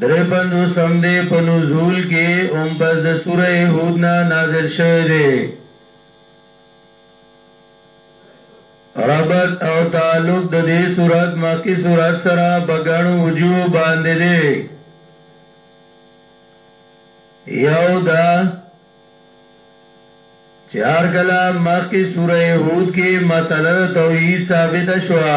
درې پندو سم دې په نزول کې اوم پس د سوره هود نه نازل شوه دې ربط او تعلق د دې صورت مکی صورت سره بغانو وجوه باندې دې یو دا چار کلا مخی سوره هود کې مسله توحید ثابت شوه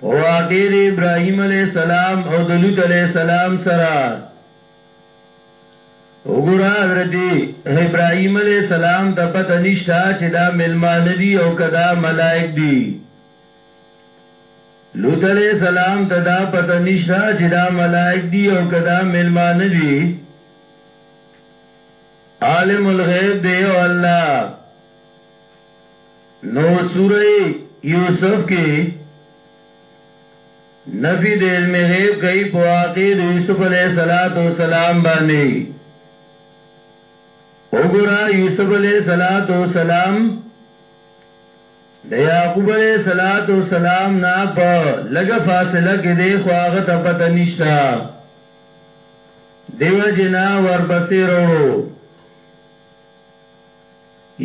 په واقعې د ابراهيم عليه السلام او د لوط عليه السلام سره وګوره حضرت ابراهيم عليه السلام ته پته نشته چې دا ملمان دي او کدا ملائک دي لوط علیہ السلام ته دا پته نشته چې دا ملائک دي او کدا ملمان دي عالم الغیب دی او الله نو سوره یوسف کې نفی د علم غیب کوي په واقع د یوسف علیه السلام باندې وګوره یوسف علیه السلام د یعقوب علیه السلام نه په لګه فاصله کې دی خو هغه ته پته نشتا دیو جنا ورپسې وروړو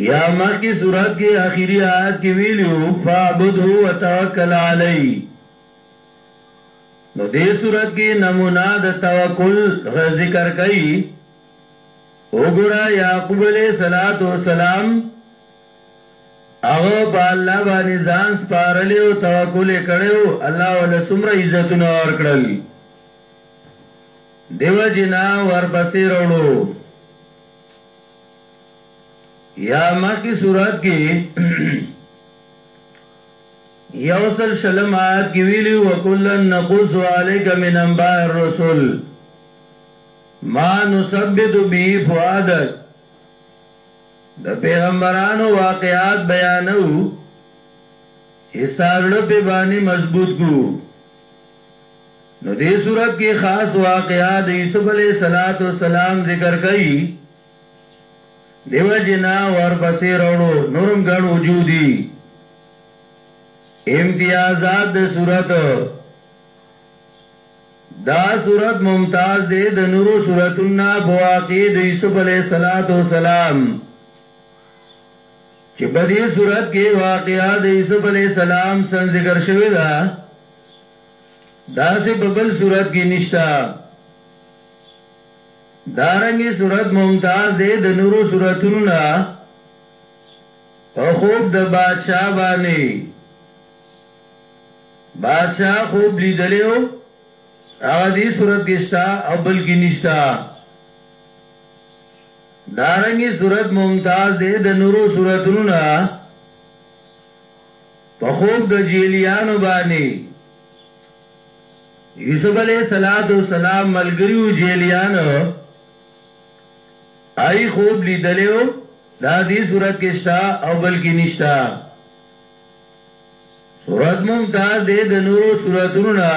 یا مخکی صورت کې اخیری آیات کې ویلو فعبده وتوکل علی نو دې صورت کې نمونه د توکل غ ذکر کړي وګوره یعقوب علیہ الصلات والسلام هغه په الله باندې ځان سپارل او توکل کړو الله ول سمره عزتونه ور کړل دیو جنا ور بصیر وړو یا مخی صورت کی یوصل شلم آیات کی ویلی وکلن نقص علیک من انباء الرسول ما نثبت بی فوادک د پیغمبرانو واقعات بیانو استارلو په باندې مضبوط کو نو دې صورت کې خاص واقعات یوسف علیہ الصلات والسلام ذکر کړي دیو جنا ور پسې راوړو نورم ګڼ وجودي امتیازات د صورت دا صورت ممتاز دی د نورو صورتنا بواقع د یوسف علیه صلوات و سلام چې په دې صورت کې واقعا د یوسف علیه السلام څنګه ذکر شوی دا دا سه په بل صورت کې نشتا دارنګي صورت ممتاز دی د نورو صورتونو نه په خوب د بادشاہ باندې بادشاہ خوب لیدلو هغه دې صورت کې شتا او بل کې نشتا دارنګي صورت ممتاز دی د نورو صورتونو نه په خوب د جیلیانو باندې یوسف علیه الصلاۃ والسلام ملګریو جیلیان ای خوب لیدلو دا دې صورت کې شتا او بلکې نشتا صورت ممتاز دې د نورو صورتونو نه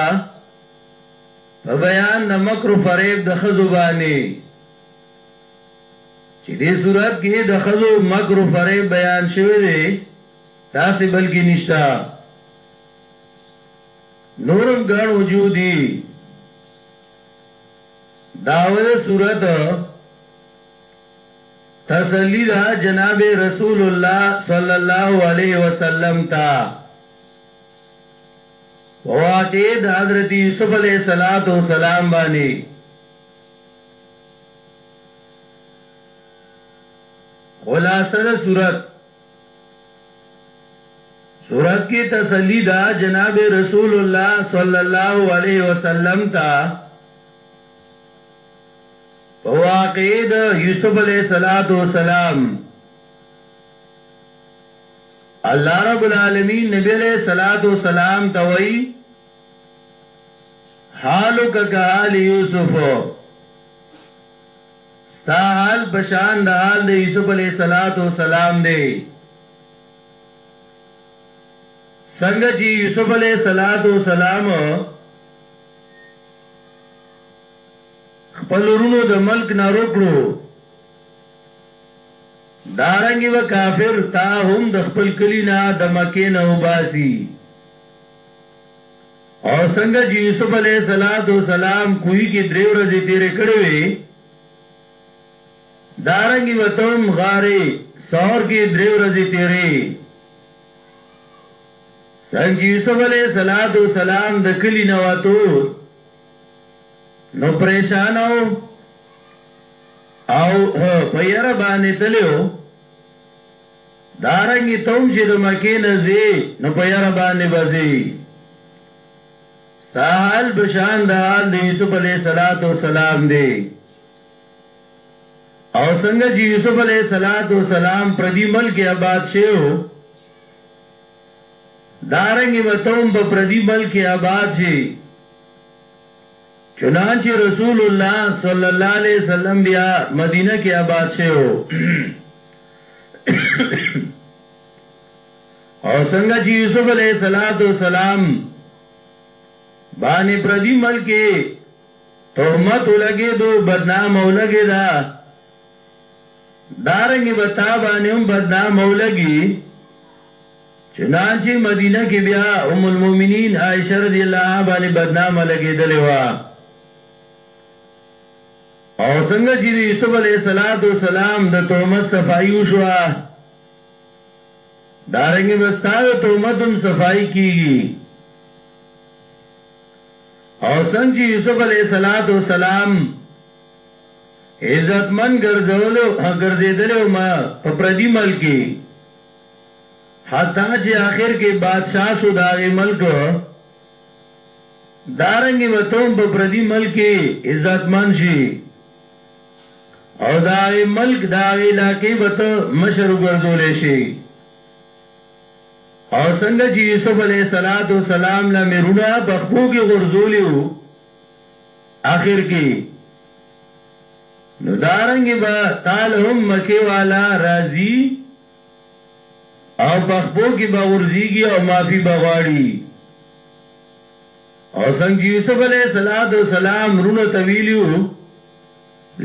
په بیان د مکر فریب د خزوبانی چې دې صورت کې د خزو مکر فریب بیان شوی دی دا سه بلکې نشتا نورم ګڼ وجودي داوده صورت تسلی دا جناب رسول الله صلی الله علیه وسلم تا واقع د حضرت یوسف علیہ الصلات والسلام باندې خلاصه د صورت صورت کې تسلی دا جناب رسول الله صلی الله علیه وسلم تا واقع د یوسف علیہ الصلات والسلام الله رب العالمین نبی علیہ الصلات والسلام ته وای حالک کحال یوسف ستا حال پشان د حال د یوسف علیه السلام دی څنګه چې یوسف علیه السلام خپل ورونو د ملک نه روکړو دارنګي و کافر تا هم د خپل کلی نه د مکه نه وباسي او څنګه چې یوسف علیه السلام کوی کې درې ورځې تیرې کړې وې دارنګي وتوم غارې سور کې درې ورځې تیرې څنګه یوسف علیه السلام د کلی نه وتو نو پریشان او او په یره باندې تلو دارنګه ته هم چې د مکې نه ځې نو په یاره باندې بځې ستا حال بشان د حال د یوسف علیه صلات و سلام دی او څنګه چې یوسف علیه صلات و سلام پردي ملک آباد شیو دارنګه به ته هم په پردي ملک آباد شي چنانچه رسول الله صلی الله علیه وسلم بیا مدینه کې آباد شیو او څنګه چې یوسف علیه السلام باندې پردي ملک تهمت لګې دو بدنام ولګې دا دارنګ بتا باندې هم بدنام ولګي چنانچه مدینه کې بیا ام المؤمنین عائشه رضی الله عنها باندې بدنام لګې دلې وا او څنګه چې د یوسف علیه السلام د تهمت صفائی وشوه دارنګ به ستا د تهمت هم صفائی کیږي او څنګه چې یوسف علیه السلام عزت من ګرځولو ګرځیدل او ما په پردي ملک حتی چې آخر کې بادشاہ شو داغه ملک دارنګي به ته په پردي ملک عزتمن شي او دا ملک دا علاقې به ته مشر وګرځول شي او څنګه چې یوسف علیه الصلاۃ والسلام له میرونه بخبو کې غرزولیو اخر کې نو دارنګ با تعال هم مکی والا راضی او پخپو کی به غورځیږي او معافی به غواړي او څنګه چې یوسف علیه الصلاۃ والسلام رونه تویلیو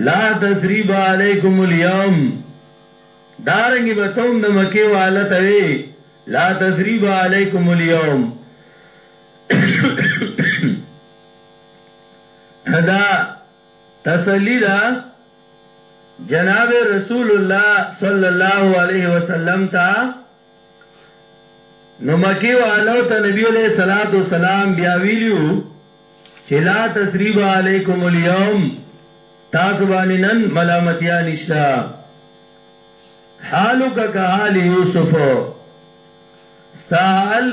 لا تثریب علیکم اليوم دارنګ به توم د مکی والا توی لا تثریب علیکم اليوم دا تسلی ده جناب رسول الله صلی الله علیه وسلم تا نو مکی والو ته نبی علیہ الصلات والسلام بیا ویلو چې لا تسریب علیکم اليوم تاسو باندې نن ملامتیا نشتا حالک که حال یوسف سال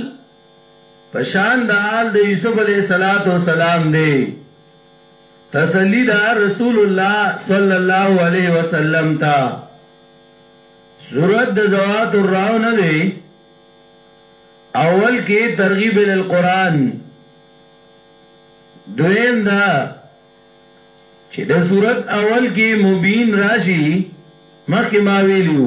پشان د آل د یوسف علیه الصلاۃ والسلام دی تسلی دا رسول الله صلی الله علیه وسلم تا سورۃ د زوات الراو نه دی اول کې ترغیب ال القرآن دویم دا چې د صورت اول کې مبین راشي مخکې ما ویلو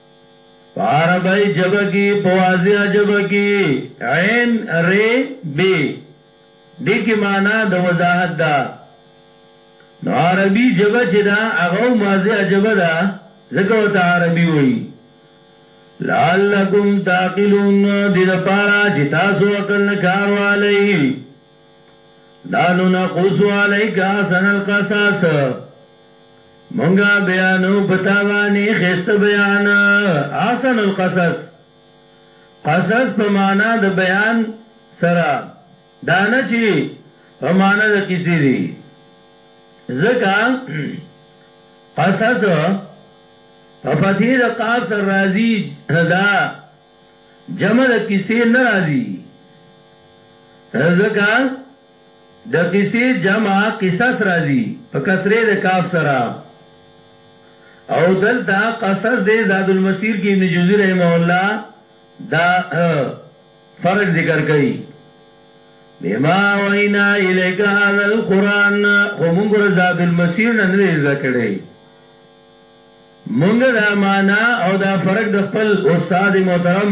په عربی جبه کی په واضح جبه کی عین ری بی دی کی معنا د وضاحت دا نو عربی جبه چه دا اغو واضح جبه دا زکو تا عربی وی لعلکم تاقلون دی دا پارا چه تاسو اقل نکارو علی نانو نقوسو علی که حسن القصاص مونږه بیانو پتا باندې خسته بیان احسن القصص قصص په معنا د بیان سره دانه چی په معنا د کسی دی زکا قصص په فتحې د قاف سر راضی دا جمع د کسی نرازی زکا د قصې جمع قصص راځي په کسرې د کاف سره او دلته قصص دې زاد المسیر کې ابن جوزی رحمه الله دا فرق ذکر کوي بما وینا الیک هذا القران خو مونږ ور زاد المسیر نه نه ذکرې مونږ دا معنا او دا فرق د خپل استاد محترم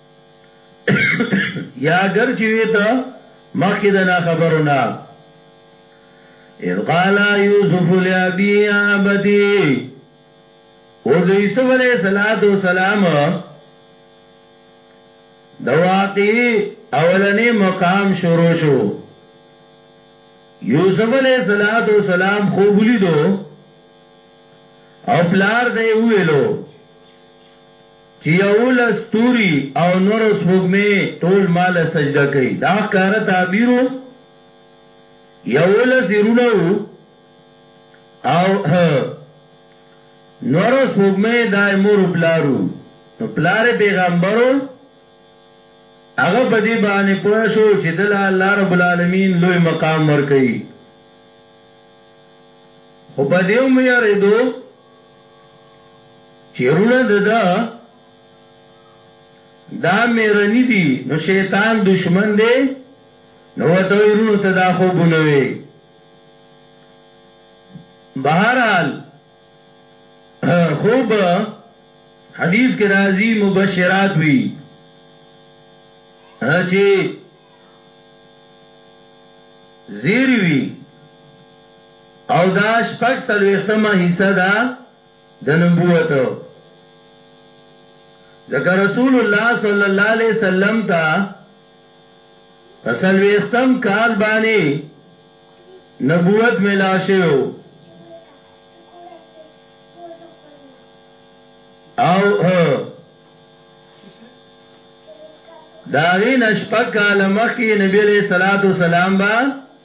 یا اگر چې وی ته مخکې د نا خبرو نه اذ قال یوسف لابی یا ابتی او د یوسف علیہ الصلات والسلام د واقعي اولنې مقام شروع شو یوسف علیہ الصلات والسلام خوب لیدو او پلار دی ویلو چي یوولس ستوري او نور سپوږمې ټول ما له سجده کوي دا ښکاره تعبیر وو یوولس یې رونه وو او نور سپوږمې دا یې مور و پلار وو نو پلار یې پیغمبر وو هغه په دې باندې پوه شو چې دل الله رب العالمین لوی مقام ورکړي خو په دې مې یریدو چیرونه د دا دا میرنی دی نو شیطان دشمن دی نو ته ورونو ته دا خو بنوي بهرحال خوب حدیث کې راځي مبشرات وی چې زیر وی او دا شپږ څلوېښتمه حصه ده د نبوت ځکه رسول الله صلی الله علیه وسلم ته پسل وختم کال باندې نبوت ملا شو او داغی نشپک کال مخی نبی علیہ السلام با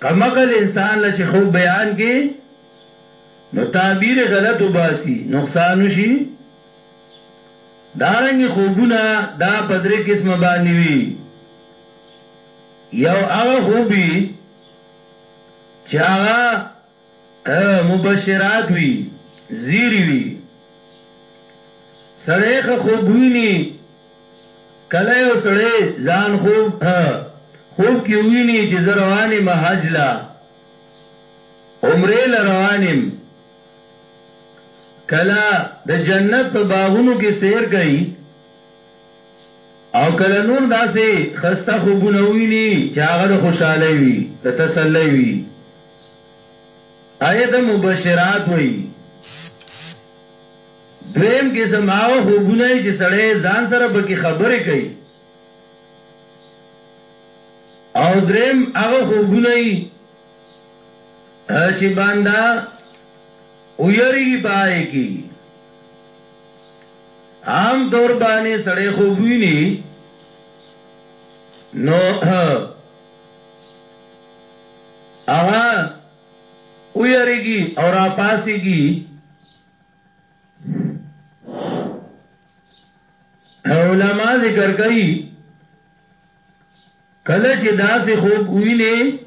کم عقل انسان له چې خوب بیان کې نو تعبیر غلط وباسي نقصان شي دارنګ خوبونه دا پدری قسمه باندې وي یو هغه خوبي چې هغه مبشرات وی زیری وی سړی خو خوب ویني کله یو سړی ځان خوب خوب کې ویني چې زه روان یم حج لا عمره لا روان یم کله د جنت په باغونو کې سیر کوي او کله نور داسې خسته خوبونه ویني چې هغه د خوشحالۍ وي د تسلی وي آیت مبشرات وي دویم کې سماو خوبونه چې سړی ځان سره پکې خبرې کوي او دریم هغه خوبونه چې باندا ویریږي پای کې عام طور باندې سړی خوب ویني نو هغه ویریږي او را پاسيږي علماء ذکر کوي کله چې داسې خوب ویني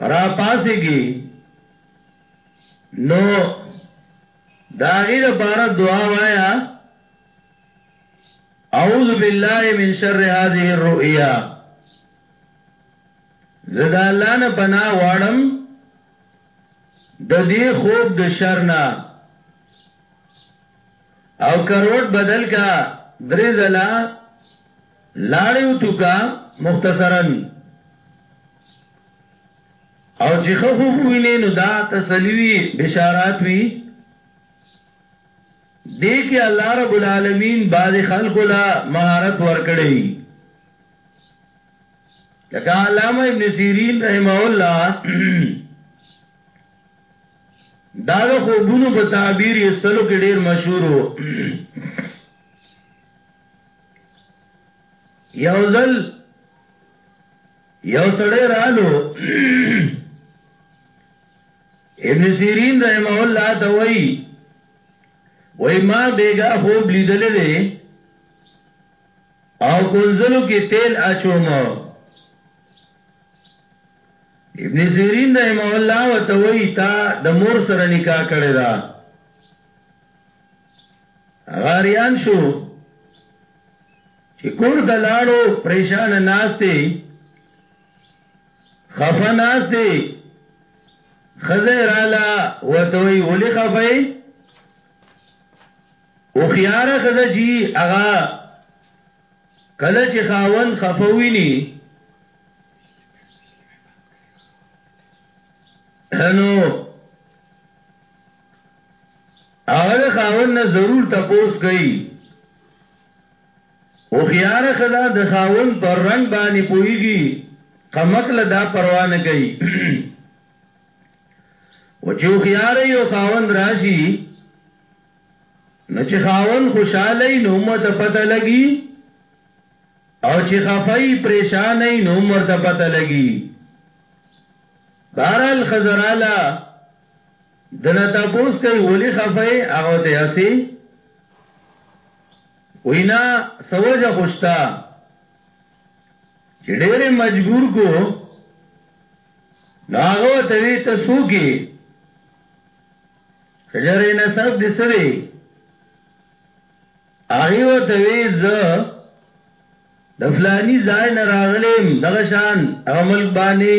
را پاسيږي نو د هغې لپاره دعا وایا اعوذ بالله من شر هذه الرؤيا زدا الله نه پنا واړم د دې خوب د شر نه او کروټ بدل کا درې زلا لاړیو تو کا مختصرا او چې خو خو ویني نو دا تسلی وی بشارات وی دې کې الله رب العالمین باز خلق لا مهارت ورکړي لکه علامه ابن سیرین رحمه الله دا د خوبونو په تعبیر یې سلو کې ډیر مشهور وو یو ځل یو سړی رالو ابن سیرین رحمه الله ته وای وای ما بیګا خوب لیدل دي او کنزلو کې تیل اچوم ابن سیرین رحمه الله وتوی تا د مور سره نکاح کړی دا غاریان شو چی کور ته لاړو پریشان ناس دی خفه ناس دی خزه رالا وتوی ولی خفه او خيار خزه چی اغا کله چې خاوند خفوینی نو هغه خاوند نه ضرور تپوس کوي هوښیاره ښځه د خاوند پر رنګ باندې پوهیږي قمکله دا پروا نه کوي و چې هوښیاره یو خاوند راشي نو چې خاوند خوشاله نو مته پته لګي او چې خفای پریشان نو مرته پته لګي بهرال خزراله دنه تپوس کوي ولی خفه هغه ته اسی وینا سوجه خوشتا چې ډېر مجبور کو ناغه ته وی ته سوګي شجره نسب دې سره هغه وته وی ز د فلانی ځای نه راغلم دغه شان عمل باندې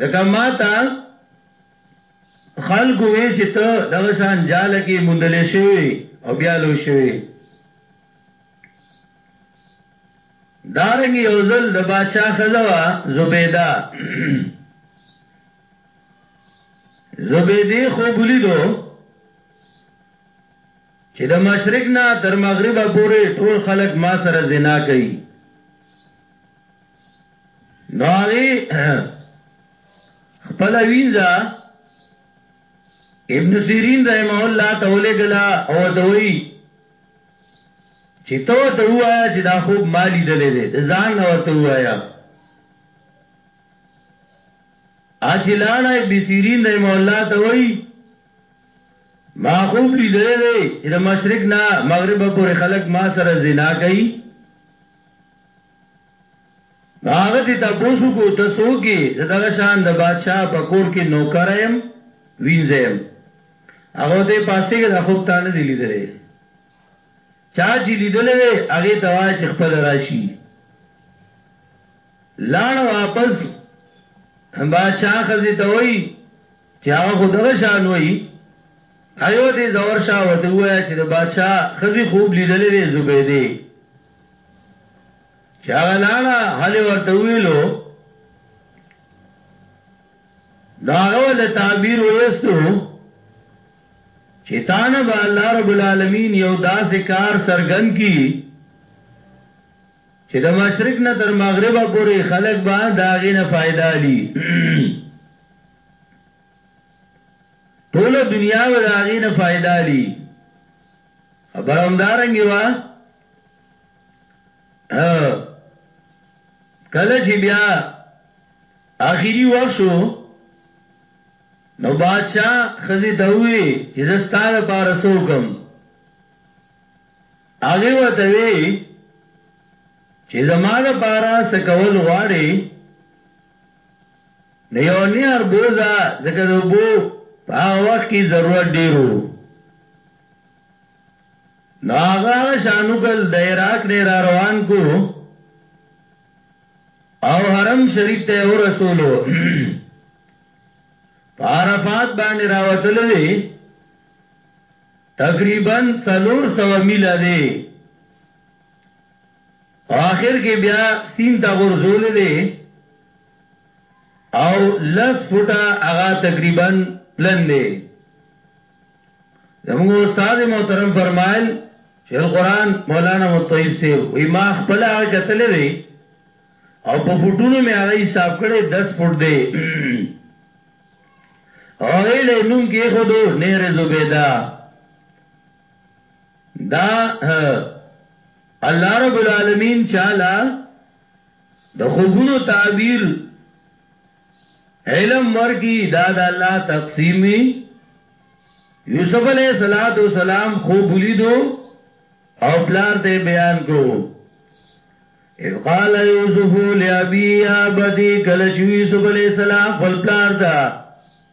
ځکه ما ته خلق وی چې ته دغه شان جال کې مندلې شوی او بیا لوي شوی دارنګ یو ځل د بادشاہ خزوا زبیدا زبیدی خو بلیدو چې د مشرق نه تر مغربه پورې ټول خلک ما سره زنا کوي ناغي خپل وینځه ابن سیرین رحم الله تعالی ګلا او دوی چې تو ته وایا چې دا خوب مالی دلې دې ځان نو ته وایا اچ لاړه ابن سیرین رحم الله تعالی ما خوب لیدلې دې چې د مشرق نه مغرب پورې خلک ما سره زنا کوي نو هغه ته تاسو کو تاسو کې زداغه شان د بادشاہ په کور کې نوکر يم وینځم هغه ته پاسې کې د خوب تانه دی لیدلې چا چې لیدلې دی هغه ته وای چې خپل راشي لاړ واپس بادشاہ خزي ته وای چې هغه خو دغه شان وای ایو دې زور شاه وته وای چې د بادشاہ خزي خوب لیدلې دی زبیدې چې هغه لاړه هلې ورته ویلو دا غول تعبیر وېستو چې تانه به الله رب العالمین یو داسې کار سرګن کی چې د مشرق نه تر مغرب پورې خلک به داغې نه فائدہ لی ټول دنیا به داغې نه فائدہ لی خبره همدارنګه وا کله چې بیا اخیری وخت شو نو بادشاہ خزی ته وی چې زستا د پاره سوکم هغه وته وی چې زما د پاره سکول غواړي د یو نهر بوزه ځکه د اوبو په هغه وخت کې ضرورت ډیرو نو هغه شانو کل د عراق نه را روان کو او حرم شریف ته او رسولو پارفات باندې راوتل دي تقریبا سلور سو میل دی په اخر کې بیا سین ته غورځولې دي او لس فوټه هغه تقریبا پلن دی زموږ استاد محترم فرمایل چې القرآن مولانا مطیب سی وی ما خپل هغه کتلې دی او په فوټونو مې هغه حساب کړي 10 فوټ دی هغه له نوم کې خو دو نهر زبیدا دا الله رب العالمین چاله د خوبونو تعبیر علم ورکی دا د الله تقسیمی یوسف علیہ الصلات والسلام خوب لیدو او پلار ته بیان کو اذ قال یوسف لابی یا بدی کله چې یوسف علیہ السلام خپل پلار ته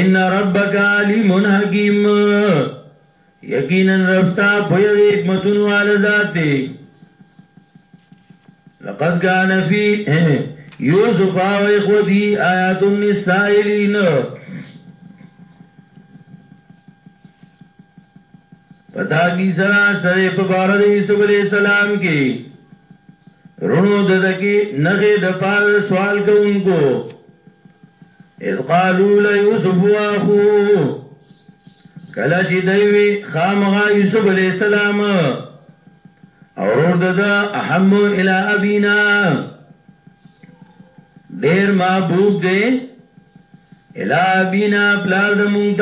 ان ربک علیم حکیم یقینا رستا په حکمتون وال ذات لقد کان فی یوسف او اخوتی آیات النسائلین پتا کی سرا سره په بار د یوسف علی السلام کې رونو ددکی نغه د پار سوال کوونکو اذ قالو ليوسف واخو کلا چې دوی خامغا یوسف علی السلام اورور ددا احم الى ابینا ډیر محبوب دی الى ابینا پلار د مونږ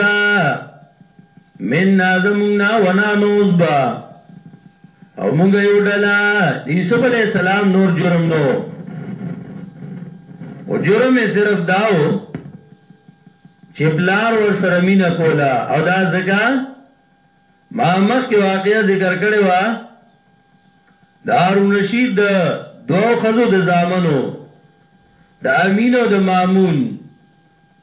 مننا زمونږنا ونانو زبا او مونږ یو ډلا د یوسف علی السلام نور جرم نو او جرم صرف داو چې پلار ور سره مینا کولا او دا زګه ما مخ کې واقعیا ذکر کړي وا دارون رشید د دوو خزو د زامنو د امین او د مامون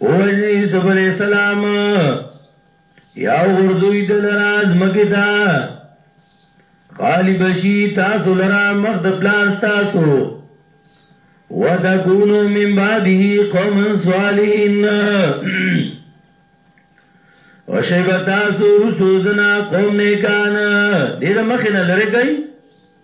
وویل یوسف علیہ السلام یاو غرزوی دلرا زمکی تا قالی بشی تاسو لرا مخد پلار ستاسو وتکونو من بعده قوم صالحین او شیبتا سو رسو دنا قوم نیکان دیر مخینا لرگئی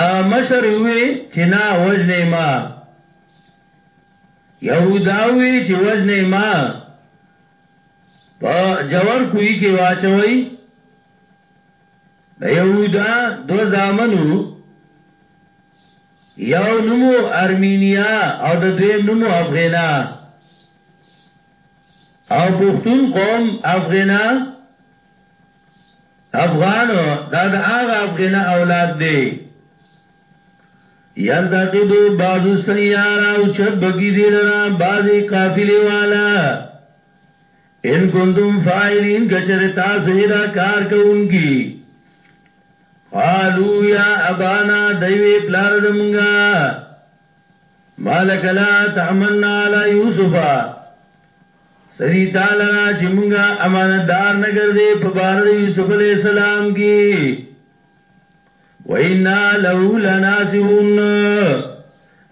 او مشر وی چې نا وجنې ما یهودا وی چې وجنې ما په جوور کوی کې واچوي د یهودا دو زامنو یو نومو ارمینیا او د دویم نومو افغینا او پښتون قوم افغنا افغان دا د هغه افغان اولاد دی یلتقدو بعض السیاره او چت بگی دی لرا بعضی قافلی والا ان کنتم فائلین کچر تاسو ادا کار کونکی قالو یا ابانا دیوی پلار دمونگا مالک لا تامنا علی یوسف سری تعالی را چې مونږه امانتدار نه ګرځې په بار د یوسف علی السلام کې وینا لو لناسون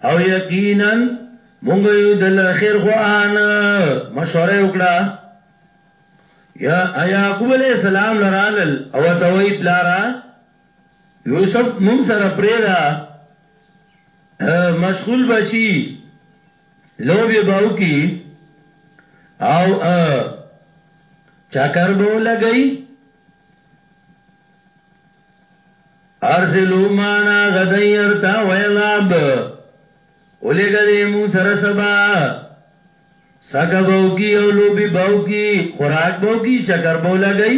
او یقینا مونږ یو د خیر خو ان مشوره وکړه یا یعقوب علی السلام لرال او توي پلارا یوسف مونږ سره پریدا مشغول بشي لوبي باو کی او چکر به لګئی ارسلو مانا غدیرتا ویلاب اولیگا دی مون سر سبا سکا باو کی او لوبی باو کی خوراک باو کی چکر باو لگئی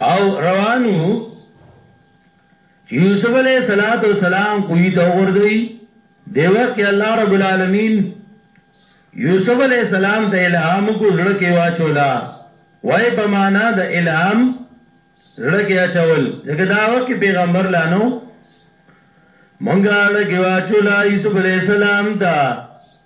او روانو چې یوسف علیه صلوات و سلام کوی ته وردی دی وخت کې الله رب العالمین یوسف علیه السلام ته الهام کو زړه کې واچولا وای په معنا د الهام زړه کې اچول دغه دا وخت کې پیغمبر لانو مونږه اړه کې واچولا یوسف علیه السلام ته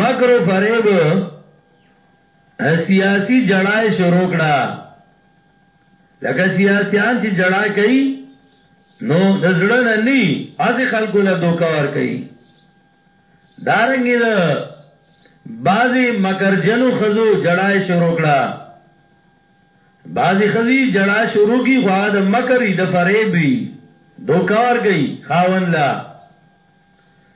مکر و فریب سیاسی جړای شروع کړه لکه سیاسیان چې جړا کوي نو د زړه نه ني از خلکو له دوکا ور کوي دارنګي دا بعضی مکرجنو خزو جړای شروع کړه بعضی خزی جړا شروع کی خو د مکر د فریب وی دوکا ور کوي خاون لا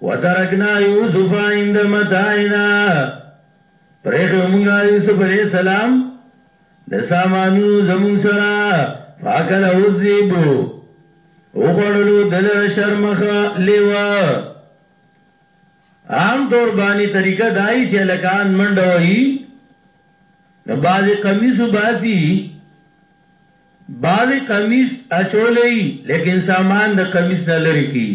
وترکنا یوسف عند متاعنا پرېخو مونږه یوسف علیہ السلام د سامانونو زمون سره فاکل او زیبو او خړلو دلر شرمخ لیوا عام طور باندې طریقه دای چې لکان منډوي نو بازي قمیصو باسي باندی قمیص اچولی یی لیکن سامان د قمیص نه لری کی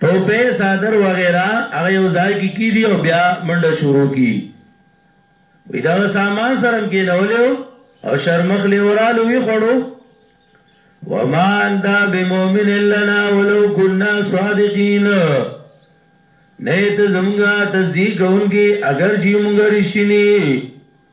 ټوپی څادر وغیره هغه یو ځای کی کیدی او بیا منډه شروع کی وی دغه سامان سره هم کینولیو او شرمخ لیورالو وی خوړو وما انت بمؤمن لنا ولو كنا صادقين نه ته زمونږه تصدیق کوونکی اگر چې مونږ رښتینی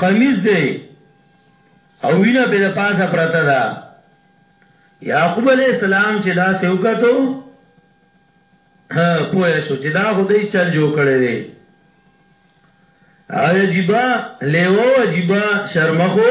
قمیص دی او وینه په د پاسه پرته ده یعقوب علی السلام چې دا سه وکړو پوه شو چې دا خدای چل جوړ کړی دی او عجیبا لیو عجیبا شرمخو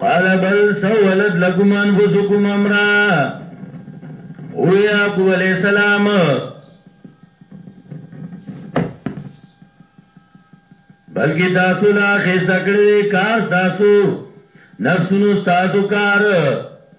قال بل سولت لكم انفسكم امرا او یعقوب علیہ السلام بلکې تاسو لا خسته کړی کار تاسو نفسونو تاسو کار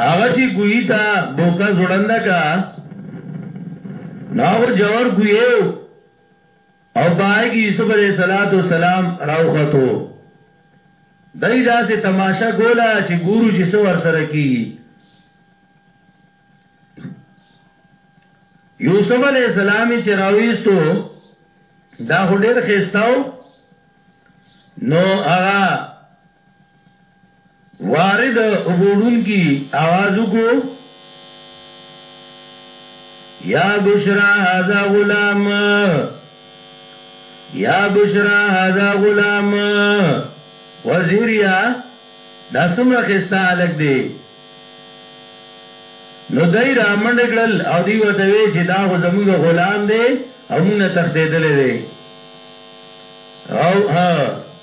هغه چې کوی تا بوکا زړند کا ناو جوور کویو او پای کې یوسف علیہ الصلوۃ والسلام راوخته دای دا سه تماشا کولا چې ګورو چې سور سره کیږي یوسف علیہ السلام چې راويستو دا هډیر خيستاو نو هغه وارد اوبوډون کی آوازو کو یا بشرا هذا غلام یا بشرا هذا غلام وزیر یا دا سمره خستا الګ دی نو دای را منډګړل او دی وته وی چې دا غو زمونږ غلام دی او موږ نه تختیدل دی او ها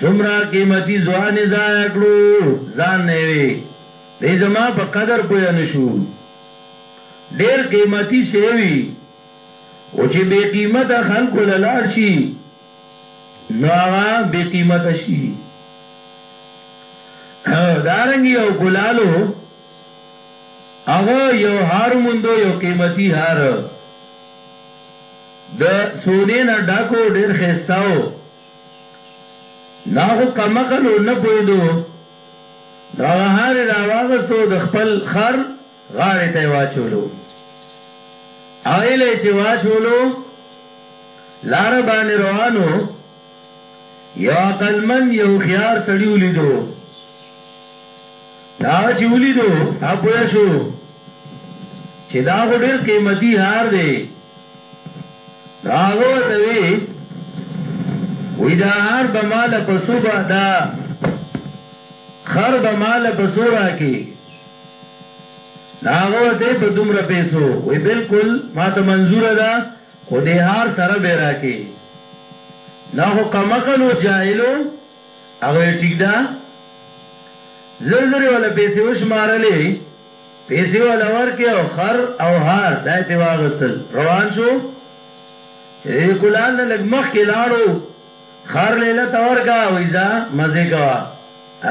سمرا قیمتی زوان زایا کړو ځان نه وی دې زما په قدر پوه نشو ډیر قیمتی سیوی او چې بے قیمت خلکو لاړ شي نو هغه بے قیمت شي دارنګ یو ګلالو هغه یو هار موندو یو قیمتي هار د سونې نه ډاکو ډیر خېستاو دا خو کمقل و نه پوهیدو نو هغه هار یې راواغستو او د خپل خر غاړې ته یې واچولو هغه له چې واچولو لار باندې روانو یو عقلمن یو خيار سړی ولیدو دا چې ولیدو دا پوه شو چې دا خو ډېر قیمتي هار دی هغه ورته وی وی دا هار به مال په صوبه دا خر به مال په سورا کې هغه ورته په دومره پیسو وی بالکل ما ته منظور ده خو دې هار سره به راکې نه هو کمکلو جاهلو هغه وی ټیک ده زر زر ولا پیسې وشمارلې پیسې ولا ورکې او خر او هار دای په واغستل روان شو چې کولال نه لګ مخ کې لاړو خر لیله تور کا ویزا مزه کوا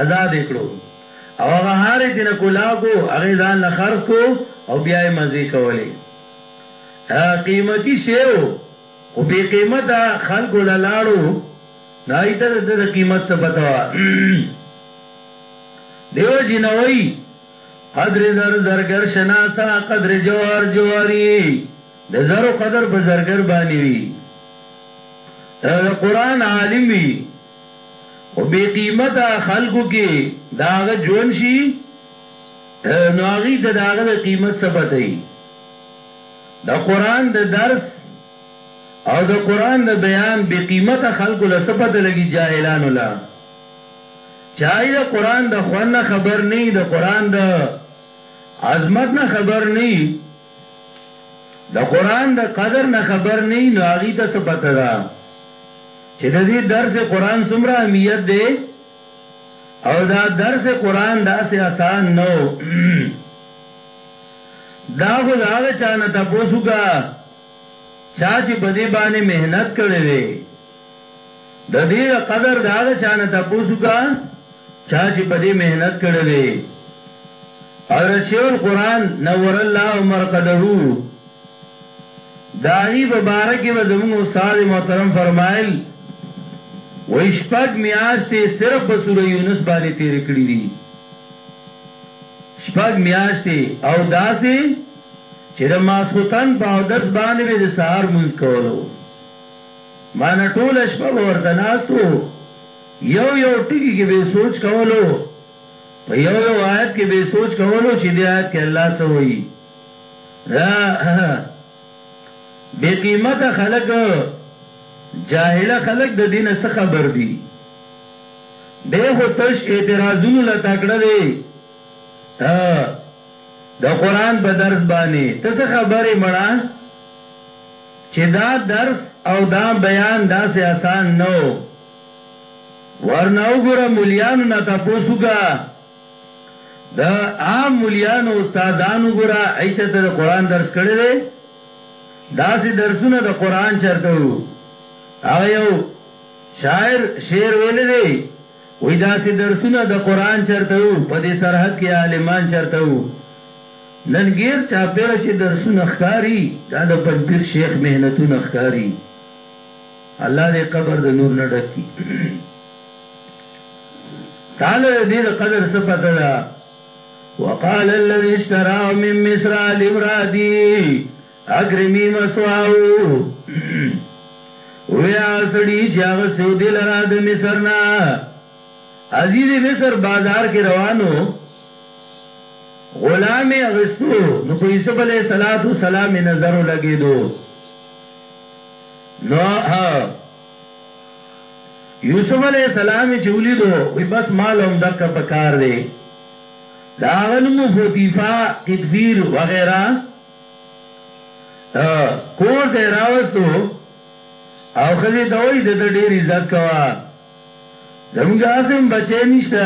آزاد کړو او هغه هار چې نه کولا کو هغه ځان له خرڅ کو او بیا یې مزه کولې قیمتي شیو خو بې قیمته خلکو له لاړو نه هغوی ته د ده د قیمت څه پته وه. دیو جن وایي قدر زر زرګر شناسه قدر جوار جواري د زرو قدر په زرګر باندې وي د قران عالم وي او بی قیمته خلکو کې داغه جون شي نو هغه د داغه قیمت ثبتې د قرآن د درس او د قرآن د بیان بی قیمت خلق له سپت لګی جاهلانو لا چای د قرآن د خوان خبر نه د قرآن د عظمت نه خبر نه د قرآن د قدر نه خبر نه نو هغه ته سپت ده چې د دې درس قرآن څومره اهمیت دی او دا درس قرآن داسې آسان نو دا خو دا هغه چا نه تاسو کا چا چې په دې باندې مهنت کړې وي د دې قدر دا هغه چا نه تاسو کا چا چې په دې مهنت کړې وي حضرت شیخ القرآن نور الله مرقده داغی مبارکی و زمون استاد محترم فرمایل و اشپاق میاشتی صرف بسور یونس بانی تیر کری دی شپږ میاشتې او داسې چې د ماسخوتن په اودس باندې به د سهار مونږ کولو مانه ټول شپه به ورته ناستو یو یو ټکی کې به سوچ کولو په یو یو آیت کې به سوچ کولو چې د آیت کې الله سوئی دا بی قیمت خلق جاهل خلق د دین څخه خبر دي به هو تش اعتراضونو لتا کړه دي د قران په درس باندې ته څه خبرې مړه چې دا درس او دا بیان داسې آسان نو ورنه وګوره مليانو نه تاسو کا د عام مليانو استادانو ګره ایچته د قران درس کړي دي داسې درسونه د قران چرته وو هغه یو شاعر شعر ویل دي وې داسې درسونه د قران چرته وو په دې سرحد کې عالمان چرته وو نن غیر چا پیره چې درسونه ښکاری دا د پنځیر شیخ مهنتونه ښکاری الله دې قبر د نور نه ډکی تعالی دې د قدر څه پته ده وقال الذي اشترى من مصر لامرادي اكرمي مسواه ویا سړی چې هغه سعودي لرا د مصر نه عزیز مصر بازار کې روانو غلام اغستو نو په یوسف علیہ الصلوۃ والسلام نظر لګیدو نو یوسف علیه السلام چې ولیدو وی بس مال هم دک په کار دی دا غنمو فوتیفا قدفیر وغیرہ کور ته راوستو او خزه دوی د ډیر عزت کوا زموږ اسیم بچی نشته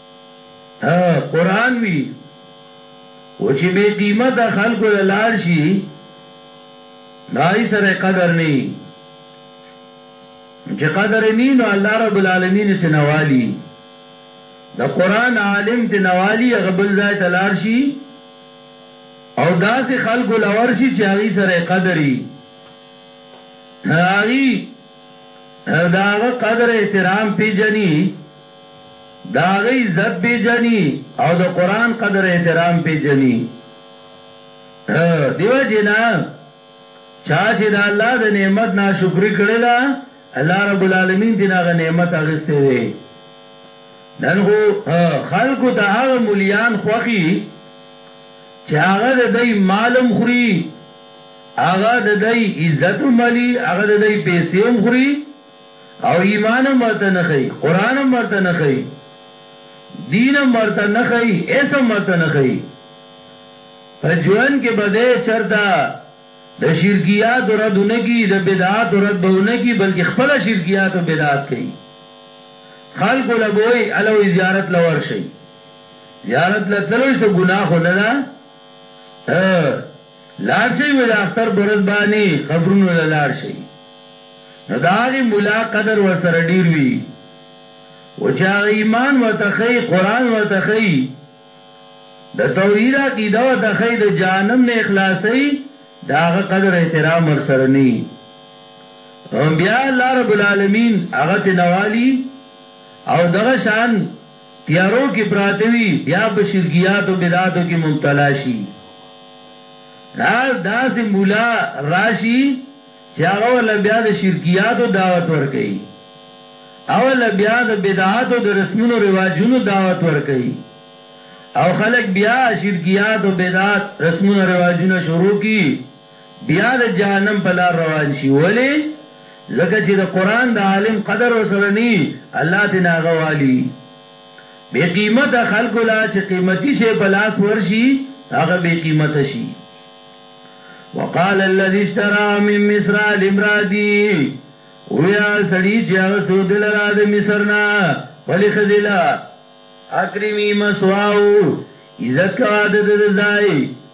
قران وی او چې به قیمت خلکو له لاړ شي نای سره قدر نه چې قدر نه نو الله رب العالمین ته نوالی د قران عالم ته نوالی غبل ځای ته لاړ شي او داسې خلکو لور شي چې هغه سره قدرې هغه د هغه قدر احترام پیژني د هغه عزت پیژني او د قران قدر احترام پیژني دیو جنا چا چې د الله د نعمت ناشکری کړی دا الله رب العالمین دې هغه نعمت اغسته دی نن خو خلکو ته هغه مليان خوخي چې هغه د مالم خوري هغه د دوی عزت هم علي، هغه د دوی پیسې هم خوري او ایمان هم ورته نه ښيي، قرآن هم ورته نه ښيي، دین هم ورته نه ښيي، هېڅ هم ورته نه ښيي. په ژوند کې به دی چېرته د شرکیاتو رد ونه کړي، د بدعاتو رد به ونه کړي، بلکې خپله شرکیات او بدعات کوي. خلکو له به وایي، هله وایي زیارت له ورشئ، زیارت له تلل څه ګناه خو نه ده. لاړ شي وې د اختر برز باندې قبرونو له لاړ شي نو دا غي مولا قدر ور سره ډیر وی او چې هغه ایمان وتخی قران وتخی د توحید عقیده وتخی د جانم نه اخلاصي داغه قدر احترام ور سره ني هم بیا الله رب العالمین هغه ته نوالی او دغه شان تیارو کې پراته وي یا په شرکیات او بدعاتو کې مبتلا شي دا داسې مولا راشي چې هغه ول بیا د شرکیات او دعوت ور کوي اول بیا د بدعات او د رسمونو رواجونو دعوت ور کوي او خلک بیا شرکیات او بدعات رسمونه رواجونه شروع کی بیا د جهنم په لار روان شي، ولې؟ ځکه چې د قرآن د عالم قدر ورسره نه وي، الله ترې ناغه والي. بې قیمته خلکو له چې قیمتي شی په لاس ورشي، هغه بې قیمته شي. وقال الذي اشتراه من مصر لامراته ویا سړی چې اغستو دلرا د مصر نه پلی خزیلا اکرمی مسواو عزت کوا د د ځای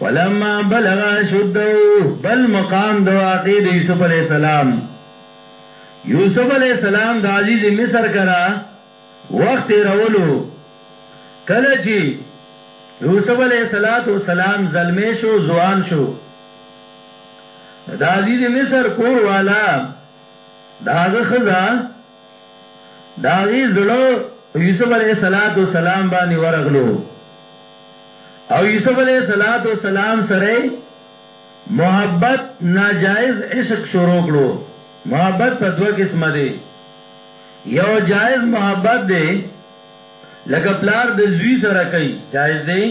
ولما بلغ شده بل مقام د واقع د یوسف علی السلام یوسف علی السلام د عزیز مصر کرا وخت راولو کله چې یوسف علی السلام زلمی شو ځوان شو د عزیز مصر کور والا داغه خزا دا غي زړه یوسف علیه الصلاۃ والسلام باندې ورغلو او یوسف علیه الصلاۃ والسلام سره محبت ناجائز عشق شروع کړو محبت په دوه قسمه دي یو جائز محبت دی لکه پلار د زوی سره کوي جائز دی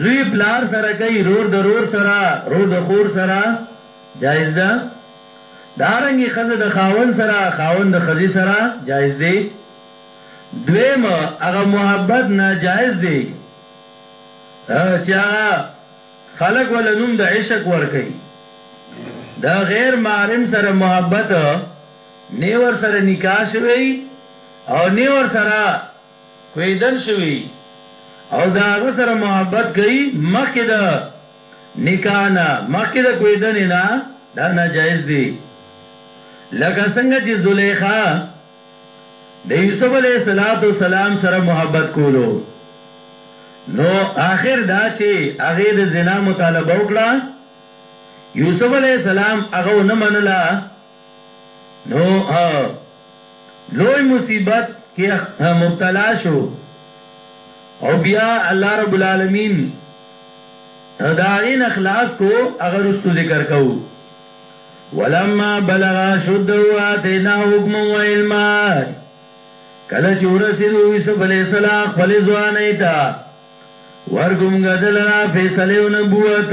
زوی پلار سره کوي رور د رور سره رور د خور سره جائز ده دارنګه ښځه د خاوند سره، خاوند د ښځې سره جائز دی. دویم هغه محبت ناجائز دی چې هغه خلک ول نوم د عشق ورکوي. د غیر محرم سره محبت نه ور سره نکاح شوی او نه ور سره کویدن شوی او دا هغه سره محبت کوي مخکې د نکاح نه مخکې د کویدن نه دا ناجایز دی لکه څنګه چې زلیخا د یوسف علیه السلام سره محبت کولو نو آخر دا چې هغه د زنا مطالبه وکړه یوسف علیه السلام هغه نه منله نو لوی مصیبت کې مبتلا شو او بیا الله رب العالمین دا غین اخلاص کو اگر استو ذکر کو ولما بلغ شده واتینا حکم و علم کله چې ورسېدو یوسف علی السلام خپل ځواني ته ورګم غدل را فیصله نبوت